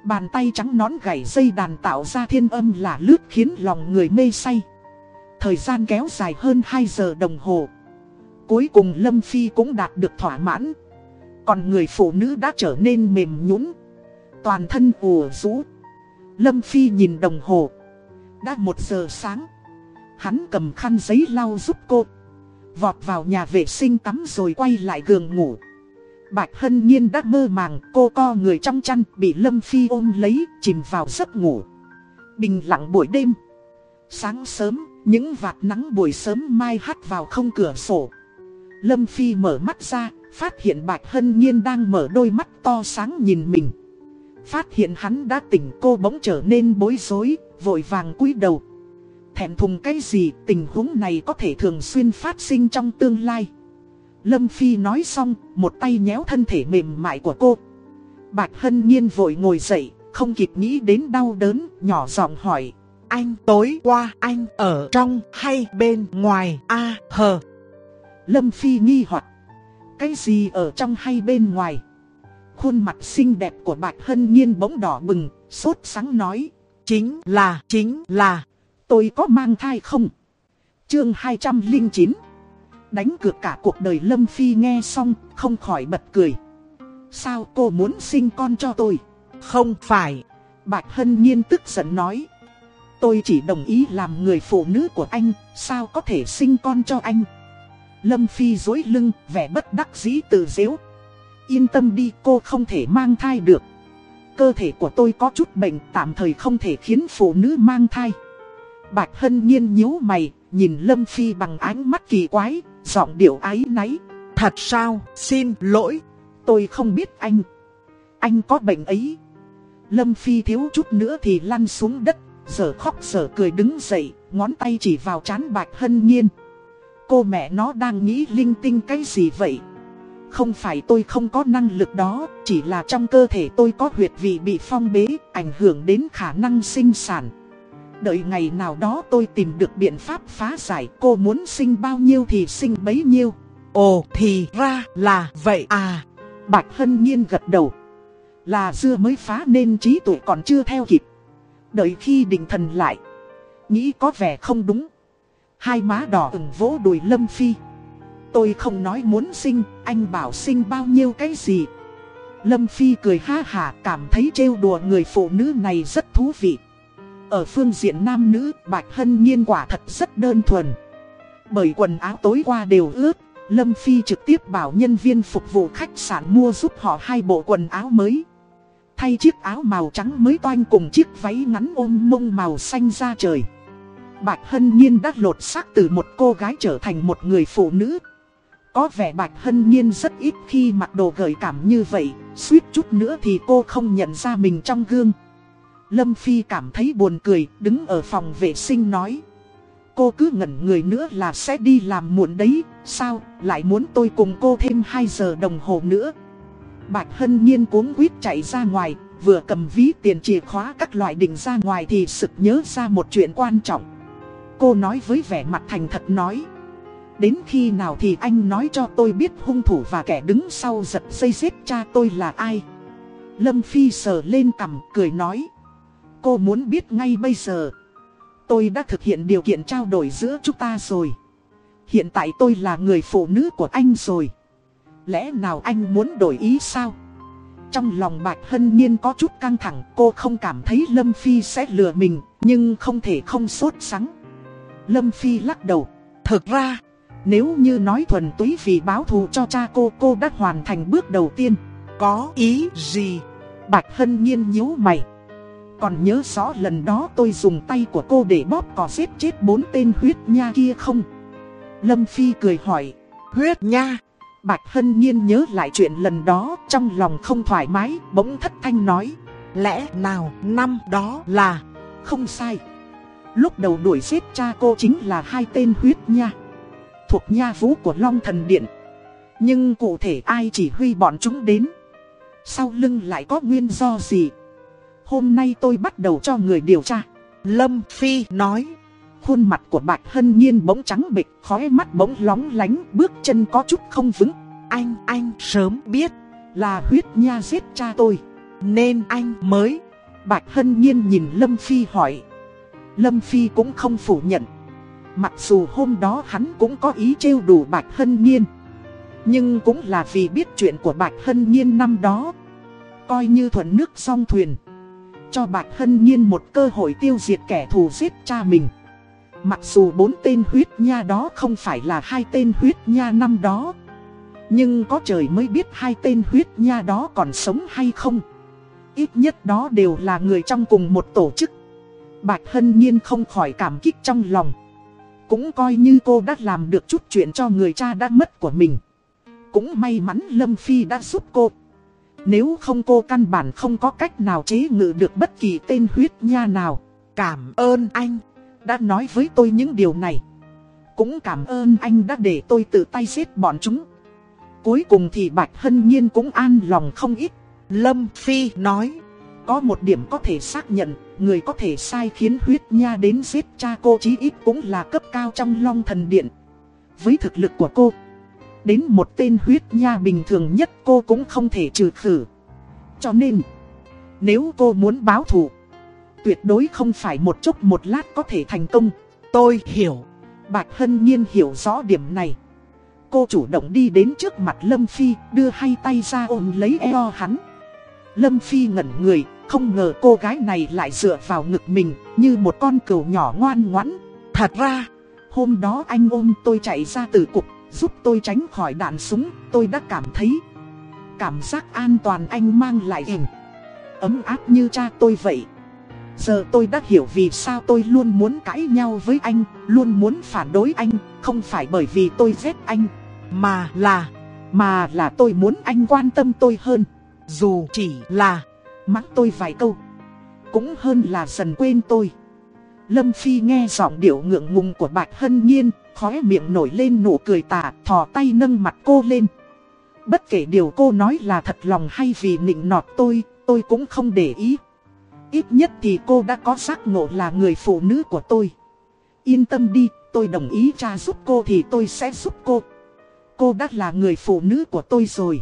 Bàn tay trắng nón gảy dây đàn tạo ra thiên âm là lướt khiến lòng người mê say. Thời gian kéo dài hơn 2 giờ đồng hồ. Cuối cùng Lâm Phi cũng đạt được thỏa mãn. Còn người phụ nữ đã trở nên mềm nhũn Toàn thân ùa rũ. Lâm Phi nhìn đồng hồ. Đã một giờ sáng. Hắn cầm khăn giấy lau giúp cô. Vọt vào nhà vệ sinh tắm rồi quay lại giường ngủ. Bạch Hân Nhiên đã mơ màng, cô co người trong chăn, bị Lâm Phi ôm lấy, chìm vào giấc ngủ. Bình lặng buổi đêm. Sáng sớm, những vạt nắng buổi sớm mai hắt vào không cửa sổ. Lâm Phi mở mắt ra, phát hiện Bạch Hân Nhiên đang mở đôi mắt to sáng nhìn mình. Phát hiện hắn đã tỉnh cô bỗng trở nên bối rối, vội vàng cúi đầu. Thẹn thùng cái gì tình huống này có thể thường xuyên phát sinh trong tương lai. Lâm Phi nói xong, một tay nhéo thân thể mềm mại của cô. Bạch Hân Nhiên vội ngồi dậy, không kịp nghĩ đến đau đớn, nhỏ giọng hỏi. Anh tối qua anh ở trong hay bên ngoài a hờ. Lâm Phi nghi hoặc Cái gì ở trong hay bên ngoài? Khuôn mặt xinh đẹp của Bạch Hân Nhiên bỗng đỏ bừng, sốt sáng nói. Chính là, chính là. Tôi có mang thai không? Chương 209 Đánh cược cả cuộc đời Lâm Phi nghe xong, không khỏi bật cười. Sao cô muốn sinh con cho tôi? Không phải. Bạch Hân Nhiên tức giận nói. Tôi chỉ đồng ý làm người phụ nữ của anh, sao có thể sinh con cho anh? Lâm Phi dối lưng, vẻ bất đắc dĩ từ dễu. Yên tâm đi cô không thể mang thai được. Cơ thể của tôi có chút bệnh tạm thời không thể khiến phụ nữ mang thai. Bạch Hân Nhiên nhíu mày, nhìn Lâm Phi bằng ánh mắt kỳ quái, giọng điệu ái náy. Thật sao, xin lỗi. Tôi không biết anh. Anh có bệnh ấy. Lâm Phi thiếu chút nữa thì lăn xuống đất, giờ khóc giờ cười đứng dậy, ngón tay chỉ vào chán Bạch Hân Nhiên. Cô mẹ nó đang nghĩ linh tinh cái gì vậy? Không phải tôi không có năng lực đó, chỉ là trong cơ thể tôi có huyệt vị bị phong bế, ảnh hưởng đến khả năng sinh sản. Đợi ngày nào đó tôi tìm được biện pháp phá giải cô muốn sinh bao nhiêu thì sinh bấy nhiêu. Ồ thì ra là vậy à. Bạch Hân Nhiên gật đầu. Là dưa mới phá nên trí tuệ còn chưa theo kịp. Đợi khi định thần lại. Nghĩ có vẻ không đúng. Hai má đỏ ửng vỗ đùi Lâm Phi. Tôi không nói muốn sinh, anh bảo sinh bao nhiêu cái gì. Lâm Phi cười ha hả cảm thấy trêu đùa người phụ nữ này rất thú vị. Ở phương diện nam nữ, Bạch Hân Nhiên quả thật rất đơn thuần. Bởi quần áo tối qua đều ướt, Lâm Phi trực tiếp bảo nhân viên phục vụ khách sạn mua giúp họ hai bộ quần áo mới. Thay chiếc áo màu trắng mới toanh cùng chiếc váy ngắn ôm mông màu xanh ra trời. Bạch Hân Nhiên đã lột xác từ một cô gái trở thành một người phụ nữ. Có vẻ Bạch Hân Nhiên rất ít khi mặc đồ gợi cảm như vậy, suýt chút nữa thì cô không nhận ra mình trong gương. Lâm Phi cảm thấy buồn cười, đứng ở phòng vệ sinh nói. Cô cứ ngẩn người nữa là sẽ đi làm muộn đấy, sao, lại muốn tôi cùng cô thêm 2 giờ đồng hồ nữa. Bạch Hân Nhiên cuống quýt chạy ra ngoài, vừa cầm ví tiền chìa khóa các loại định ra ngoài thì sực nhớ ra một chuyện quan trọng. Cô nói với vẻ mặt thành thật nói. Đến khi nào thì anh nói cho tôi biết hung thủ và kẻ đứng sau giật dây giết cha tôi là ai. Lâm Phi sờ lên cằm, cười nói. Cô muốn biết ngay bây giờ. Tôi đã thực hiện điều kiện trao đổi giữa chúng ta rồi. Hiện tại tôi là người phụ nữ của anh rồi. Lẽ nào anh muốn đổi ý sao? Trong lòng Bạch Hân Nhiên có chút căng thẳng, cô không cảm thấy Lâm Phi sẽ lừa mình, Nhưng không thể không sốt sắng Lâm Phi lắc đầu Thực ra nếu như nói thuần túy vì báo thù cho cha cô cô đã hoàn thành bước đầu tiên. Có ý gì? Bạch Hân Nhiên nhíu mày. Còn nhớ rõ lần đó tôi dùng tay của cô để bóp cò giết chết bốn tên huyết nha kia không? Lâm Phi cười hỏi. Huyết nha? Bạch Hân Nhiên nhớ lại chuyện lần đó Trong lòng không thoải mái Bỗng thất thanh nói. Lẽ nào năm đó là? Không sai. Lúc đầu đuổi giết cha cô chính là hai tên huyết nha thuộc nha vũ của Long Thần Điện. Nhưng cụ thể ai chỉ huy bọn chúng đến? Sau lưng lại có nguyên do gì? Hôm nay tôi bắt đầu cho người điều tra. Lâm Phi nói. Khuôn mặt của Bạch Hân Nhiên bỗng trắng bịch, khóe mắt bỗng lóng lánh, bước chân có chút không vững. Anh, anh sớm biết là huyết nha giết cha tôi. Nên anh mới. Bạch Hân Nhiên nhìn Lâm Phi hỏi. Lâm Phi cũng không phủ nhận. Mặc dù hôm đó hắn cũng có ý trêu đủ Bạch Hân Nhiên, Nhưng cũng là vì biết chuyện của Bạch Hân Nhiên năm đó. Coi như thuận nước song thuyền, Cho Bạch Hân Nhiên một cơ hội tiêu diệt kẻ thù giết cha mình. Mặc dù bốn tên huyết nha đó không phải là hai tên huyết nha năm đó, Nhưng có trời mới biết hai tên huyết nha đó còn sống hay không. Ít nhất đó đều là người trong cùng một tổ chức. Bạch Hân Nhiên không khỏi cảm kích trong lòng cũng coi như cô đã làm được chút chuyện cho người cha đã mất của mình. Cũng may mắn Lâm Phi đã giúp cô. Nếu không cô căn bản không có cách nào chế ngự được bất kỳ tên huyết nha nào. Cảm ơn anh đã nói với tôi những điều này. Cũng cảm ơn anh đã để tôi tự tay giết bọn chúng. Cuối cùng thì Bạch Hân Nhiên cũng an lòng không ít. Lâm Phi nói. Có một điểm có thể xác nhận, người có thể sai khiến huyết nha đến giết cha cô chí ít cũng là cấp cao trong long thần điện. Với thực lực của cô, đến một tên huyết nha bình thường nhất cô cũng không thể trừ khử. Cho nên, nếu cô muốn báo thù, tuyệt đối không phải một chút một lát có thể thành công. Tôi hiểu. Bạch Hân Nhiên hiểu rõ điểm này. Cô chủ động đi đến trước mặt Lâm Phi, đưa hai tay ra ôm lấy eo hắn. Lâm Phi ngẩn người, không ngờ cô gái này lại dựa vào ngực mình, như một con cừu nhỏ ngoan ngoãn. Thật ra, hôm đó anh ôm tôi chạy ra từ cục, giúp tôi tránh khỏi đạn súng, tôi đã cảm thấy cảm giác an toàn anh mang lại hình ấm áp như cha tôi vậy. Giờ tôi đã hiểu vì sao tôi luôn muốn cãi nhau với anh, luôn muốn phản đối anh, không phải bởi vì tôi ghét anh, mà là, mà là tôi muốn anh quan tâm tôi hơn. Dù chỉ là mắng tôi vài câu, cũng hơn là dần quên tôi. Lâm Phi nghe giọng điệu ngượng ngùng của Bạch Hân Nhiên, khóe miệng nổi lên nụ cười tà, thò tay nâng mặt cô lên. Bất kể điều cô nói là thật lòng hay vì nịnh nọt tôi, tôi cũng không để ý. Ít nhất thì cô đã có giác ngộ là người phụ nữ của tôi. Yên tâm đi, tôi đồng ý cha giúp cô thì tôi sẽ giúp cô. Cô đã là người phụ nữ của tôi rồi.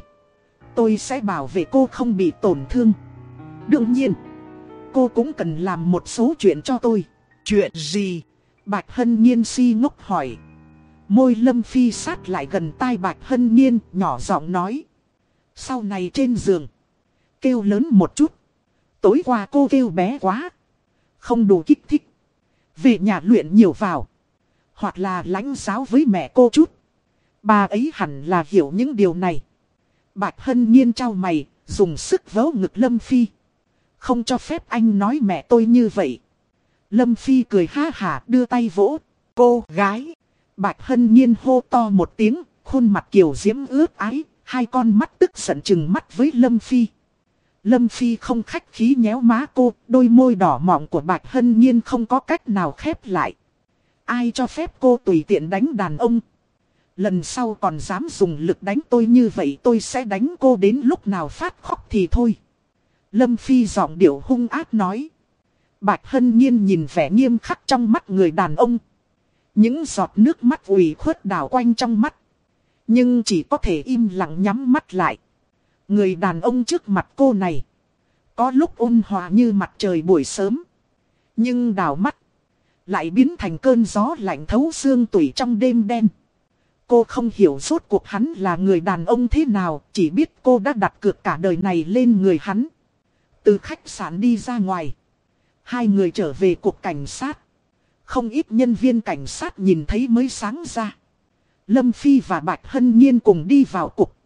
Tôi sẽ bảo vệ cô không bị tổn thương. Đương nhiên, cô cũng cần làm một số chuyện cho tôi. Chuyện gì? Bạch Hân Nhiên si ngốc hỏi. Môi Lâm Phi sát lại gần tai Bạch Hân Nhiên, nhỏ giọng nói. Sau này trên giường, kêu lớn một chút. Tối qua cô kêu bé quá. Không đủ kích thích. Về nhà luyện nhiều vào. Hoặc là lãnh giáo với mẹ cô chút. Bà ấy hẳn là hiểu những điều này. Bạch Hân Nhiên trao mày, dùng sức vớ ngực Lâm Phi. Không cho phép anh nói mẹ tôi như vậy. Lâm Phi cười ha hả đưa tay vỗ. Cô gái. Bạch Hân Nhiên hô to một tiếng, khuôn mặt kiều diễm ướt ái, hai con mắt tức giận chừng mắt với Lâm Phi. Lâm Phi không khách khí nhéo má cô, đôi môi đỏ mọng của Bạch Hân Nhiên không có cách nào khép lại. Ai cho phép cô tùy tiện đánh đàn ông? Lần sau còn dám dùng lực đánh tôi như vậy tôi sẽ đánh cô đến lúc nào phát khóc thì thôi. Lâm Phi giọng điệu hung ác nói. Bạch Hân Nhiên nhìn vẻ nghiêm khắc trong mắt người đàn ông. Những giọt nước mắt ủy khuất đảo quanh trong mắt. Nhưng chỉ có thể im lặng nhắm mắt lại. Người đàn ông trước mặt cô này. Có lúc ôn hòa như mặt trời buổi sớm. Nhưng đảo mắt. Lại biến thành cơn gió lạnh thấu xương tủy trong đêm đen. Cô không hiểu rốt cuộc hắn là người đàn ông thế nào. Chỉ biết cô đã đặt cược cả đời này lên người hắn. Từ khách sạn đi ra ngoài. Hai người trở về cục cảnh sát. Không ít nhân viên cảnh sát nhìn thấy mới sáng ra. Lâm Phi và Bạch Hân Nhiên cùng đi vào cục.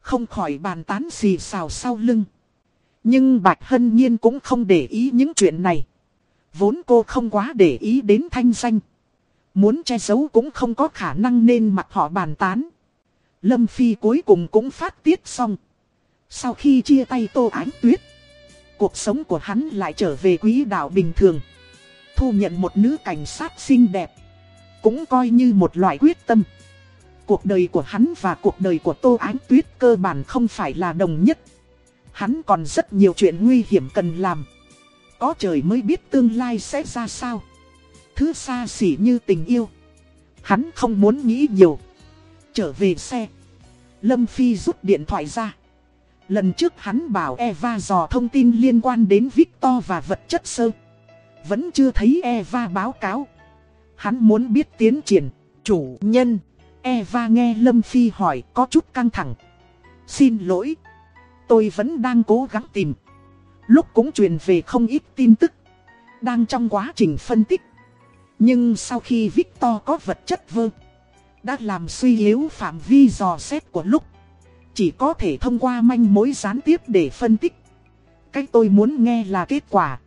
Không khỏi bàn tán xì xào sau lưng. Nhưng Bạch Hân Nhiên cũng không để ý những chuyện này. Vốn cô không quá để ý đến thanh danh. Muốn che giấu cũng không có khả năng nên mặt họ bàn tán. Lâm Phi cuối cùng cũng phát tiết xong. Sau khi chia tay Tô Ánh Tuyết. Cuộc sống của hắn lại trở về quý đạo bình thường. Thu nhận một nữ cảnh sát xinh đẹp. Cũng coi như một loại quyết tâm. Cuộc đời của hắn và cuộc đời của Tô Ánh Tuyết cơ bản không phải là đồng nhất. Hắn còn rất nhiều chuyện nguy hiểm cần làm. Có trời mới biết tương lai sẽ ra sao. Thứ xa xỉ như tình yêu. Hắn không muốn nghĩ nhiều. Trở về xe. Lâm Phi rút điện thoại ra. Lần trước hắn bảo Eva dò thông tin liên quan đến Victor và vật chất sơ. Vẫn chưa thấy Eva báo cáo. Hắn muốn biết tiến triển. Chủ nhân. Eva nghe Lâm Phi hỏi có chút căng thẳng. Xin lỗi. Tôi vẫn đang cố gắng tìm. Lúc cũng truyền về không ít tin tức. Đang trong quá trình phân tích. Nhưng sau khi Victor có vật chất vơ. Đã làm suy yếu phạm vi dò xét của lúc. Chỉ có thể thông qua manh mối gián tiếp để phân tích. Cách tôi muốn nghe là kết quả.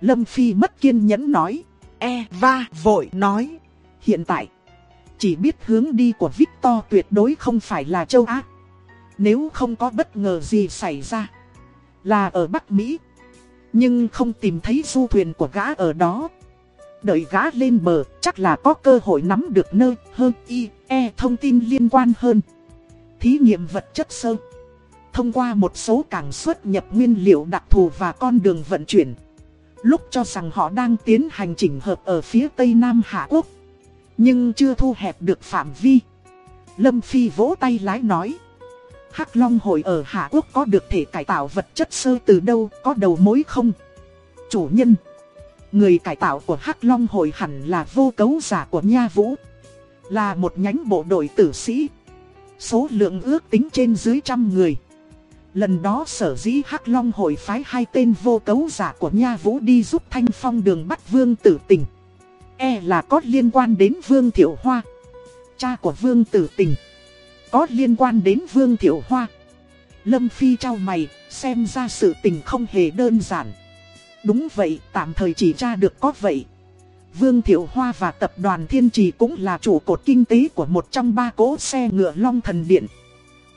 Lâm Phi mất kiên nhẫn nói. Eva vội, nói. Hiện tại. Chỉ biết hướng đi của Victor tuyệt đối không phải là châu Á. Nếu không có bất ngờ gì xảy ra. Là ở Bắc Mỹ. Nhưng không tìm thấy du thuyền của gã ở đó. Đợi gã lên bờ, chắc là có cơ hội nắm được nơi, hơn, y e thông tin liên quan hơn. Thí nghiệm vật chất sơ. Thông qua một số cảng xuất nhập nguyên liệu đặc thù và con đường vận chuyển. Lúc cho rằng họ đang tiến hành chỉnh hợp ở phía tây nam Hạ Quốc. Nhưng chưa thu hẹp được phạm vi. Lâm Phi vỗ tay lái nói. Hắc Long hội ở Hạ Quốc có được thể cải tạo vật chất sơ từ đâu, có đầu mối không? Chủ nhân Người cải tạo của Hắc Long hội hẳn là vô cấu giả của Nha Vũ, Là một nhánh bộ đội tử sĩ Số lượng ước tính trên dưới trăm người Lần đó sở dĩ Hắc Long hội phái hai tên vô cấu giả của Nha Vũ đi giúp Thanh Phong đường bắt Vương Tử Tình. E là có liên quan đến Vương Thiệu Hoa. Cha của Vương Tử Tình. Có liên quan đến Vương Thiệu Hoa. Lâm Phi trao mày, xem ra sự tình không hề đơn giản. Đúng vậy, tạm thời chỉ tra được có vậy. Vương Thiệu Hoa và tập đoàn Thiên Trì cũng là trụ cột kinh tế của một trong ba cỗ xe ngựa Long Thần Điện.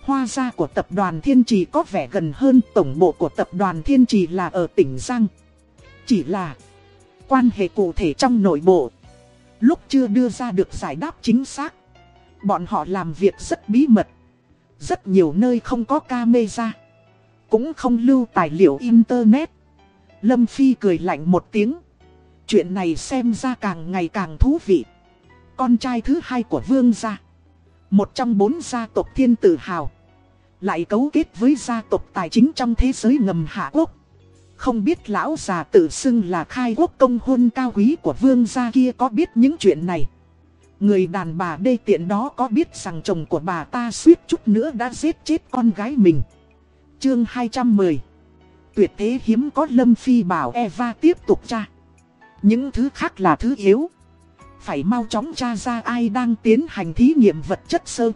Hoa gia của tập đoàn Thiên Trì có vẻ gần hơn, tổng bộ của tập đoàn Thiên Trì là ở tỉnh Giang. Chỉ là quan hệ cụ thể trong nội bộ. Lúc chưa đưa ra được giải đáp chính xác. Bọn họ làm việc rất bí mật. Rất nhiều nơi không có camera. Cũng không lưu tài liệu internet. Lâm Phi cười lạnh một tiếng. Chuyện này xem ra càng ngày càng thú vị. Con trai thứ hai của vương gia. Một trong bốn gia tộc thiên tử hào. Lại cấu kết với gia tộc tài chính trong thế giới ngầm hạ quốc. Không biết lão già tự xưng là khai quốc công hôn cao quý của vương gia kia có biết những chuyện này. Người đàn bà đê tiện đó có biết rằng chồng của bà ta suýt chút nữa đã giết chết con gái mình. Chương 210 Tuyệt thế hiếm có Lâm Phi bảo Eva tiếp tục tra. Những thứ khác là thứ yếu. Phải mau chóng tra ra ai đang tiến hành thí nghiệm vật chất sơ.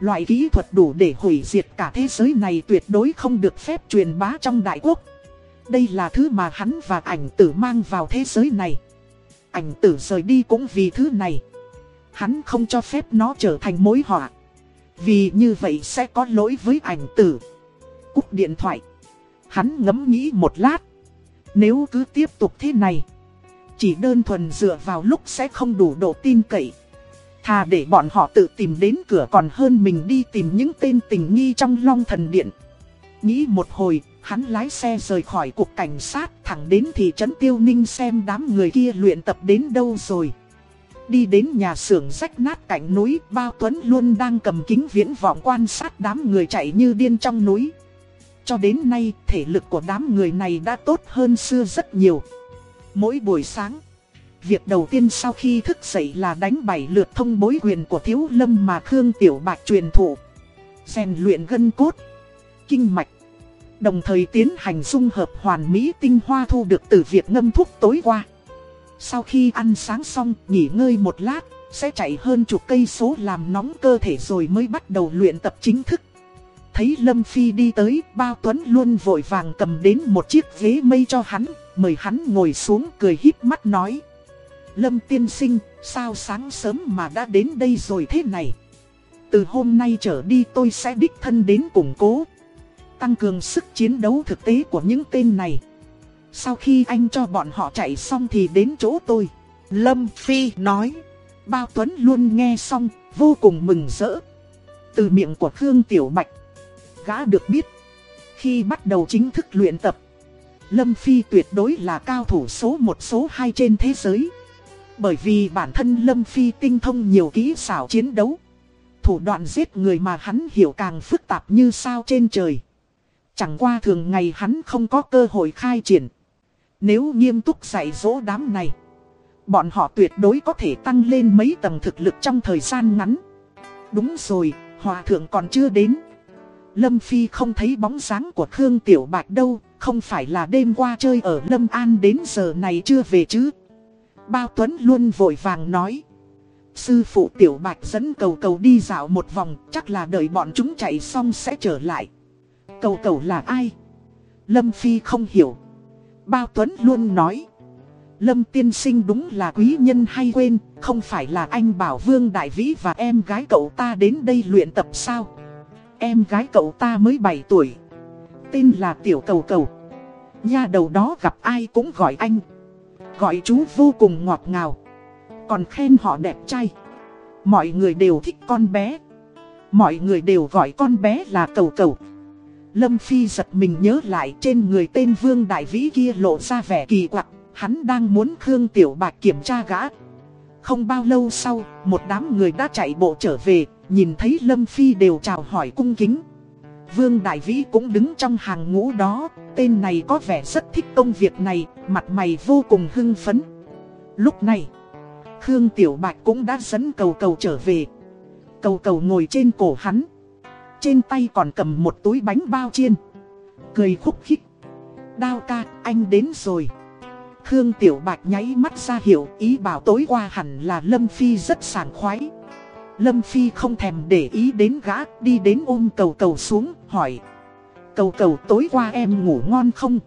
Loại kỹ thuật đủ để hủy diệt cả thế giới này tuyệt đối không được phép truyền bá trong đại quốc. Đây là thứ mà hắn và ảnh tử mang vào thế giới này. Ảnh tử rời đi cũng vì thứ này. Hắn không cho phép nó trở thành mối họa. Vì như vậy sẽ có lỗi với ảnh tử. Cúp điện thoại. Hắn ngẫm nghĩ một lát. Nếu cứ tiếp tục thế này. Chỉ đơn thuần dựa vào lúc sẽ không đủ độ tin cậy. Thà để bọn họ tự tìm đến cửa còn hơn mình đi tìm những tên tình nghi trong long thần điện. Nghĩ một hồi, hắn lái xe rời khỏi cục cảnh sát thẳng đến thị trấn Tiêu Ninh xem đám người kia luyện tập đến đâu rồi. Đi đến nhà xưởng rách nát cạnh núi, Bao Tuấn luôn đang cầm kính viễn vọng quan sát đám người chạy như điên trong núi. Cho đến nay, thể lực của đám người này đã tốt hơn xưa rất nhiều. Mỗi buổi sáng, việc đầu tiên sau khi thức dậy là đánh bảy lượt thông bối quyền của Thiếu Lâm mà Khương Tiểu Bạch truyền thụ. rèn luyện gân cốt, kinh mạch. Đồng thời tiến hành dung hợp hoàn mỹ tinh hoa thu được từ việc ngâm thuốc tối qua. Sau khi ăn sáng xong, nghỉ ngơi một lát, sẽ chạy hơn chục cây số làm nóng cơ thể rồi mới bắt đầu luyện tập chính thức. Thấy Lâm Phi đi tới, Bao Tuấn luôn vội vàng cầm đến một chiếc ghế mây cho hắn, mời hắn ngồi xuống cười híp mắt nói. Lâm tiên sinh, sao sáng sớm mà đã đến đây rồi thế này? Từ hôm nay trở đi tôi sẽ đích thân đến củng cố, tăng cường sức chiến đấu thực tế của những tên này. Sau khi anh cho bọn họ chạy xong thì đến chỗ tôi. Lâm Phi nói. Bao Tuấn luôn nghe xong, vô cùng mừng rỡ. Từ miệng của Khương Tiểu Bạch. Gã được biết. Khi bắt đầu chính thức luyện tập. Lâm Phi tuyệt đối là cao thủ số một số 2 trên thế giới. Bởi vì bản thân Lâm Phi tinh thông nhiều kỹ xảo chiến đấu. Thủ đoạn giết người mà hắn hiểu càng phức tạp như sao trên trời. Chẳng qua thường ngày hắn không có cơ hội khai triển. Nếu nghiêm túc dạy dỗ đám này, bọn họ tuyệt đối có thể tăng lên mấy tầng thực lực trong thời gian ngắn. Đúng rồi, hòa thượng còn chưa đến. Lâm Phi không thấy bóng dáng của Khương Tiểu Bạch đâu, không phải là đêm qua chơi ở Lâm An đến giờ này chưa về chứ. Bao Tuấn luôn vội vàng nói. Sư phụ Tiểu Bạch dẫn cầu cầu đi dạo một vòng, chắc là đợi bọn chúng chạy xong sẽ trở lại. Cầu cầu là ai? Lâm Phi không hiểu. Bao Tuấn luôn nói. Lâm tiên sinh đúng là quý nhân hay quên, không phải là anh bảo Vương Đại Vĩ và em gái cậu ta đến đây luyện tập sao? Em gái cậu ta mới 7 tuổi. Tên là Tiểu Cầu Cầu. Nha đầu đó gặp ai cũng gọi anh. Gọi chú vô cùng ngọt ngào. Còn khen họ đẹp trai. Mọi người đều thích con bé. Mọi người đều gọi con bé là Cầu Cầu. Lâm Phi giật mình nhớ lại trên người tên Vương Đại Vĩ kia lộ ra vẻ kỳ quặc, hắn đang muốn Khương Tiểu Bạch kiểm tra gã. Không bao lâu sau, một đám người đã chạy bộ trở về, nhìn thấy Lâm Phi đều chào hỏi cung kính. Vương Đại Vĩ cũng đứng trong hàng ngũ đó, tên này có vẻ rất thích công việc này, mặt mày vô cùng hưng phấn. Lúc này, Khương Tiểu Bạch cũng đã dẫn cầu cầu trở về. Cầu cầu ngồi trên cổ hắn. Trên tay còn cầm một túi bánh bao chiên. Cười khúc khích. Đao ca, anh đến rồi. Khương Tiểu Bạch nháy mắt ra hiểu ý bảo tối qua hẳn là Lâm Phi rất sảng khoái. Lâm Phi không thèm để ý đến gã, đi đến ôm cầu cầu xuống, hỏi. Cầu cầu tối qua em ngủ ngon không?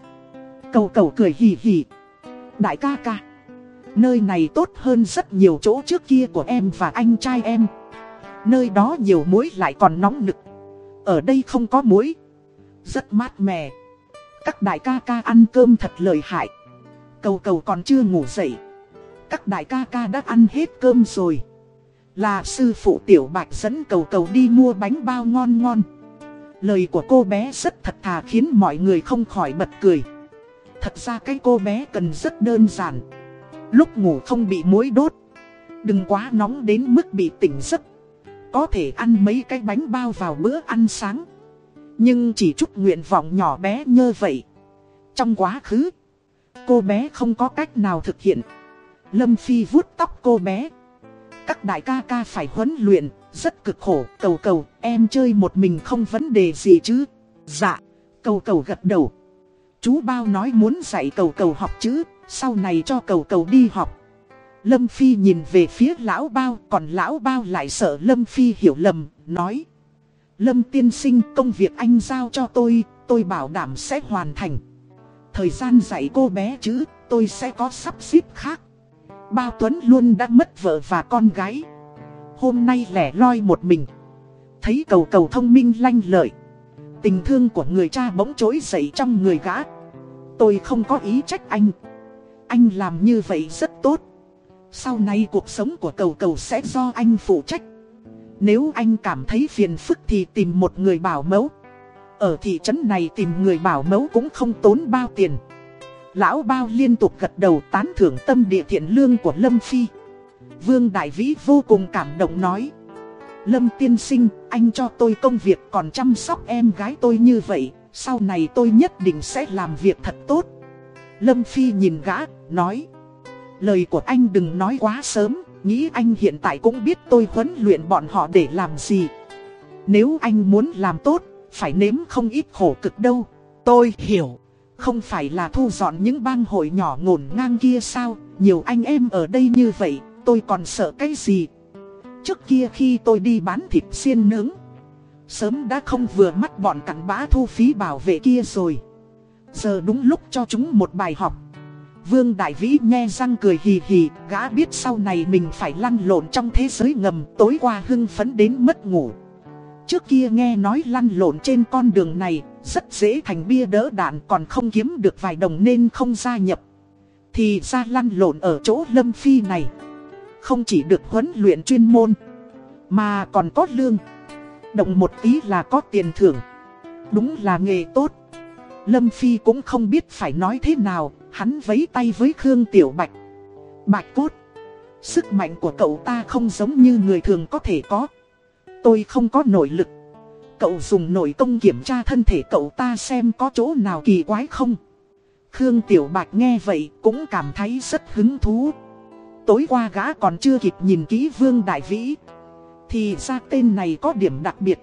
Cầu cầu cười hì hì. Đại ca ca. Nơi này tốt hơn rất nhiều chỗ trước kia của em và anh trai em. Nơi đó nhiều muối lại còn nóng nực. Ở đây không có muối. Rất mát mẻ. Các đại ca ca ăn cơm thật lợi hại. Cầu cầu còn chưa ngủ dậy. Các đại ca ca đã ăn hết cơm rồi. Là sư phụ tiểu bạch dẫn cầu cầu đi mua bánh bao ngon ngon. Lời của cô bé rất thật thà khiến mọi người không khỏi bật cười. Thật ra cái cô bé cần rất đơn giản. Lúc ngủ không bị muối đốt. Đừng quá nóng đến mức bị tỉnh giấc. Có thể ăn mấy cái bánh bao vào bữa ăn sáng. Nhưng chỉ chút nguyện vọng nhỏ bé như vậy. Trong quá khứ, cô bé không có cách nào thực hiện. Lâm Phi vuốt tóc cô bé. Các đại ca ca phải huấn luyện, rất cực khổ. Cầu cầu, em chơi một mình không vấn đề gì chứ. Dạ, cầu cầu gật đầu. Chú bao nói muốn dạy cầu cầu học chữ, sau này cho cầu cầu đi học. Lâm Phi nhìn về phía lão bao, còn lão bao lại sợ Lâm Phi hiểu lầm, nói. Lâm tiên sinh công việc anh giao cho tôi, tôi bảo đảm sẽ hoàn thành. Thời gian dạy cô bé chứ, tôi sẽ có sắp xếp khác. Bao Tuấn luôn đã mất vợ và con gái. Hôm nay lẻ loi một mình. Thấy cầu cầu thông minh lanh lợi. Tình thương của người cha bỗng trỗi dậy trong người gã. Tôi không có ý trách anh. Anh làm như vậy rất tốt. Sau này cuộc sống của cầu cầu sẽ do anh phụ trách. Nếu anh cảm thấy phiền phức thì tìm một người bảo mẫu. Ở thị trấn này tìm người bảo mẫu cũng không tốn bao tiền. Lão bao liên tục gật đầu tán thưởng tâm địa thiện lương của Lâm Phi. Vương Đại Vĩ vô cùng cảm động nói. Lâm tiên sinh, anh cho tôi công việc còn chăm sóc em gái tôi như vậy, sau này tôi nhất định sẽ làm việc thật tốt. Lâm Phi nhìn gã, nói. Lời của anh đừng nói quá sớm, nghĩ anh hiện tại cũng biết tôi huấn luyện bọn họ để làm gì. Nếu anh muốn làm tốt, phải nếm không ít khổ cực đâu. Tôi hiểu, không phải là thu dọn những bang hội nhỏ ngổn ngang kia sao, nhiều anh em ở đây như vậy, tôi còn sợ cái gì. Trước kia khi tôi đi bán thịt xiên nướng, sớm đã không vừa mắt bọn cặn bã thu phí bảo vệ kia rồi. Giờ đúng lúc cho chúng một bài học. Vương Đại Vĩ nghe răng cười hì hì, gã biết sau này mình phải lăn lộn trong thế giới ngầm, tối qua hưng phấn đến mất ngủ. Trước kia nghe nói lăn lộn trên con đường này, rất dễ thành bia đỡ đạn còn không kiếm được vài đồng nên không gia nhập. Thì ra lăn lộn ở chỗ Lâm Phi này, không chỉ được huấn luyện chuyên môn, mà còn có lương. Động một tí là có tiền thưởng, đúng là nghề tốt. Lâm Phi cũng không biết phải nói thế nào, hắn vấy tay với Khương Tiểu Bạch. Bạch cốt, sức mạnh của cậu ta không giống như người thường có thể có. Tôi không có nội lực. Cậu dùng nội công kiểm tra thân thể cậu ta xem có chỗ nào kỳ quái không. Khương Tiểu Bạch nghe vậy cũng cảm thấy rất hứng thú. Tối qua gã còn chưa kịp nhìn kỹ Vương Đại Vĩ. Thì ra tên này có điểm đặc biệt.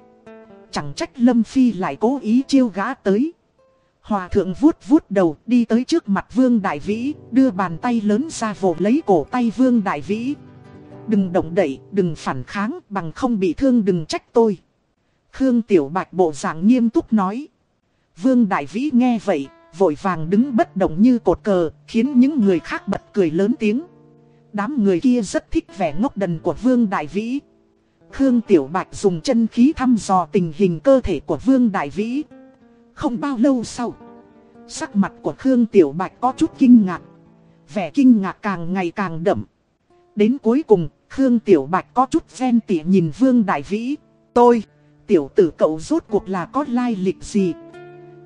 Chẳng trách Lâm Phi lại cố ý chiêu gã tới. Hòa thượng vuốt vuốt đầu đi tới trước mặt Vương Đại Vĩ, đưa bàn tay lớn ra vồ lấy cổ tay Vương Đại Vĩ. Đừng động đậy, đừng phản kháng, bằng không bị thương đừng trách tôi. Khương Tiểu Bạch bộ dạng nghiêm túc nói. Vương Đại Vĩ nghe vậy, vội vàng đứng bất động như cột cờ, khiến những người khác bật cười lớn tiếng. Đám người kia rất thích vẻ ngốc đần của Vương Đại Vĩ. Khương Tiểu Bạch dùng chân khí thăm dò tình hình cơ thể của Vương Đại Vĩ. Không bao lâu sau, sắc mặt của Khương Tiểu Bạch có chút kinh ngạc. Vẻ kinh ngạc càng ngày càng đậm. Đến cuối cùng, Khương Tiểu Bạch có chút ven tỉa nhìn Vương Đại Vĩ. Tôi, tiểu tử cậu rốt cuộc là có lai lịch gì?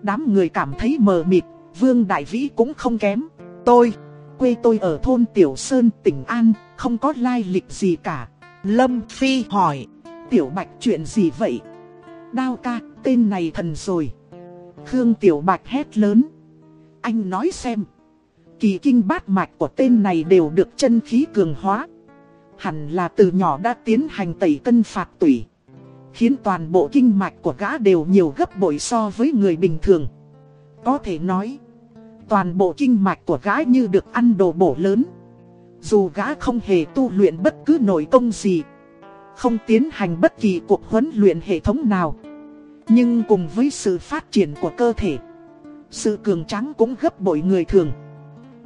Đám người cảm thấy mờ mịt, Vương Đại Vĩ cũng không kém. Tôi, quê tôi ở thôn Tiểu Sơn, tỉnh An, không có lai lịch gì cả. Lâm Phi hỏi, Tiểu Bạch chuyện gì vậy? Đao ca, tên này thần rồi. Khương Tiểu Bạch hét lớn. Anh nói xem. Kỳ kinh bát mạch của tên này đều được chân khí cường hóa. Hẳn là từ nhỏ đã tiến hành tẩy cân phạt tủy, Khiến toàn bộ kinh mạch của gã đều nhiều gấp bội so với người bình thường. Có thể nói, Toàn bộ kinh mạch của gã như được ăn đồ bổ lớn. Dù gã không hề tu luyện bất cứ nội công gì, Không tiến hành bất kỳ cuộc huấn luyện hệ thống nào, Nhưng cùng với sự phát triển của cơ thể, Sự cường tráng cũng gấp bội người thường.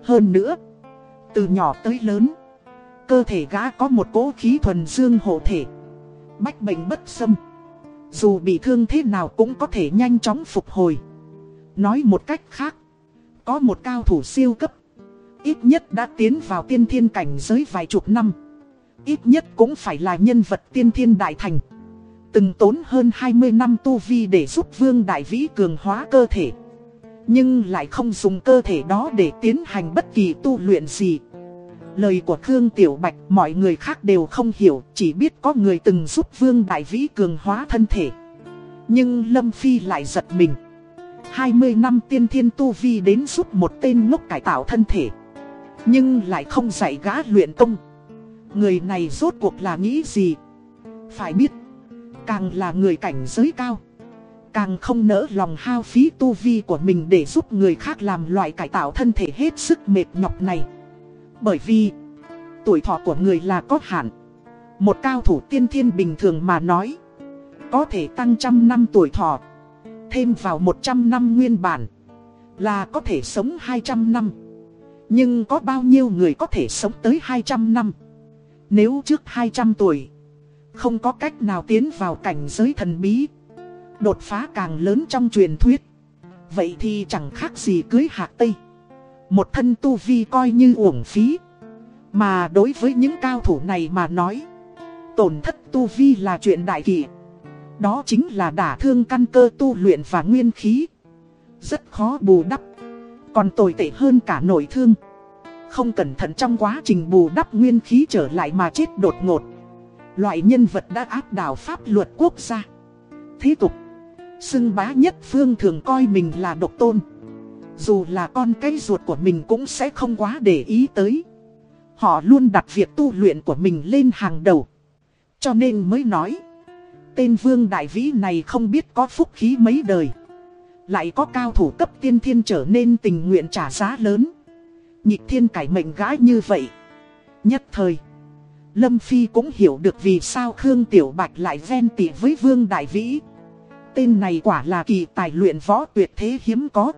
Hơn nữa, Từ nhỏ tới lớn Cơ thể gã có một cố khí thuần dương hộ thể. Bách bệnh bất xâm. Dù bị thương thế nào cũng có thể nhanh chóng phục hồi. Nói một cách khác, Có một cao thủ siêu cấp, Ít nhất đã tiến vào tiên thiên cảnh giới vài chục năm. Ít nhất cũng phải là nhân vật tiên thiên đại thành. Từng tốn hơn 20 năm tu vi để giúp Vương Đại Vĩ cường hóa cơ thể. Nhưng lại không dùng cơ thể đó để tiến hành bất kỳ tu luyện gì. Lời của Khương Tiểu Bạch mọi người khác đều không hiểu, chỉ biết có người từng giúp Vương Đại Vĩ cường hóa thân thể. Nhưng Lâm Phi lại giật mình. 20 năm tiên thiên tu vi đến giúp một tên ngốc cải tạo thân thể. Nhưng lại không dạy gã luyện công. Người này rốt cuộc là nghĩ gì? Phải biết, càng là người cảnh giới cao. Càng không nỡ lòng hao phí tu vi của mình để giúp người khác làm loại cải tạo thân thể hết sức mệt nhọc này. Bởi vì, tuổi thọ của người là có hạn. Một cao thủ tiên thiên bình thường mà nói, Có thể tăng trăm năm tuổi thọ, Thêm vào 100 năm nguyên bản, Là có thể sống 200 năm. Nhưng có bao nhiêu người có thể sống tới 200 năm? Nếu trước 200 tuổi, Không có cách nào tiến vào cảnh giới thần bí, Đột phá càng lớn trong truyền thuyết, Vậy thì chẳng khác gì cưới hạc tây một thân tu vi coi như uổng phí. Mà đối với những cao thủ này mà nói, Tổn thất tu vi là chuyện đại kỷ. Đó chính là đả thương căn cơ tu luyện và nguyên khí. Rất khó bù đắp, Còn tồi tệ hơn cả nội thương. Không cẩn thận trong quá trình bù đắp nguyên khí trở lại mà chết đột ngột. Loại nhân vật đã áp đảo pháp luật quốc gia. Thế tục, Xưng bá nhất phương thường coi mình là độc tôn dù là con cái ruột của mình cũng sẽ không quá để ý tới. Họ luôn đặt việc tu luyện của mình lên hàng đầu. Cho nên mới nói, Tên vương đại vĩ này không biết có phúc khí mấy đời. Lại có cao thủ cấp tiên thiên trở nên tình nguyện trả giá lớn. Nhịp thiên cải mệnh gái như vậy. Nhất thời, Lâm Phi cũng hiểu được vì sao Khương Tiểu Bạch lại ven tỉ với Vương Đại Vĩ. Tên này quả là kỳ tài luyện võ tuyệt thế hiếm có.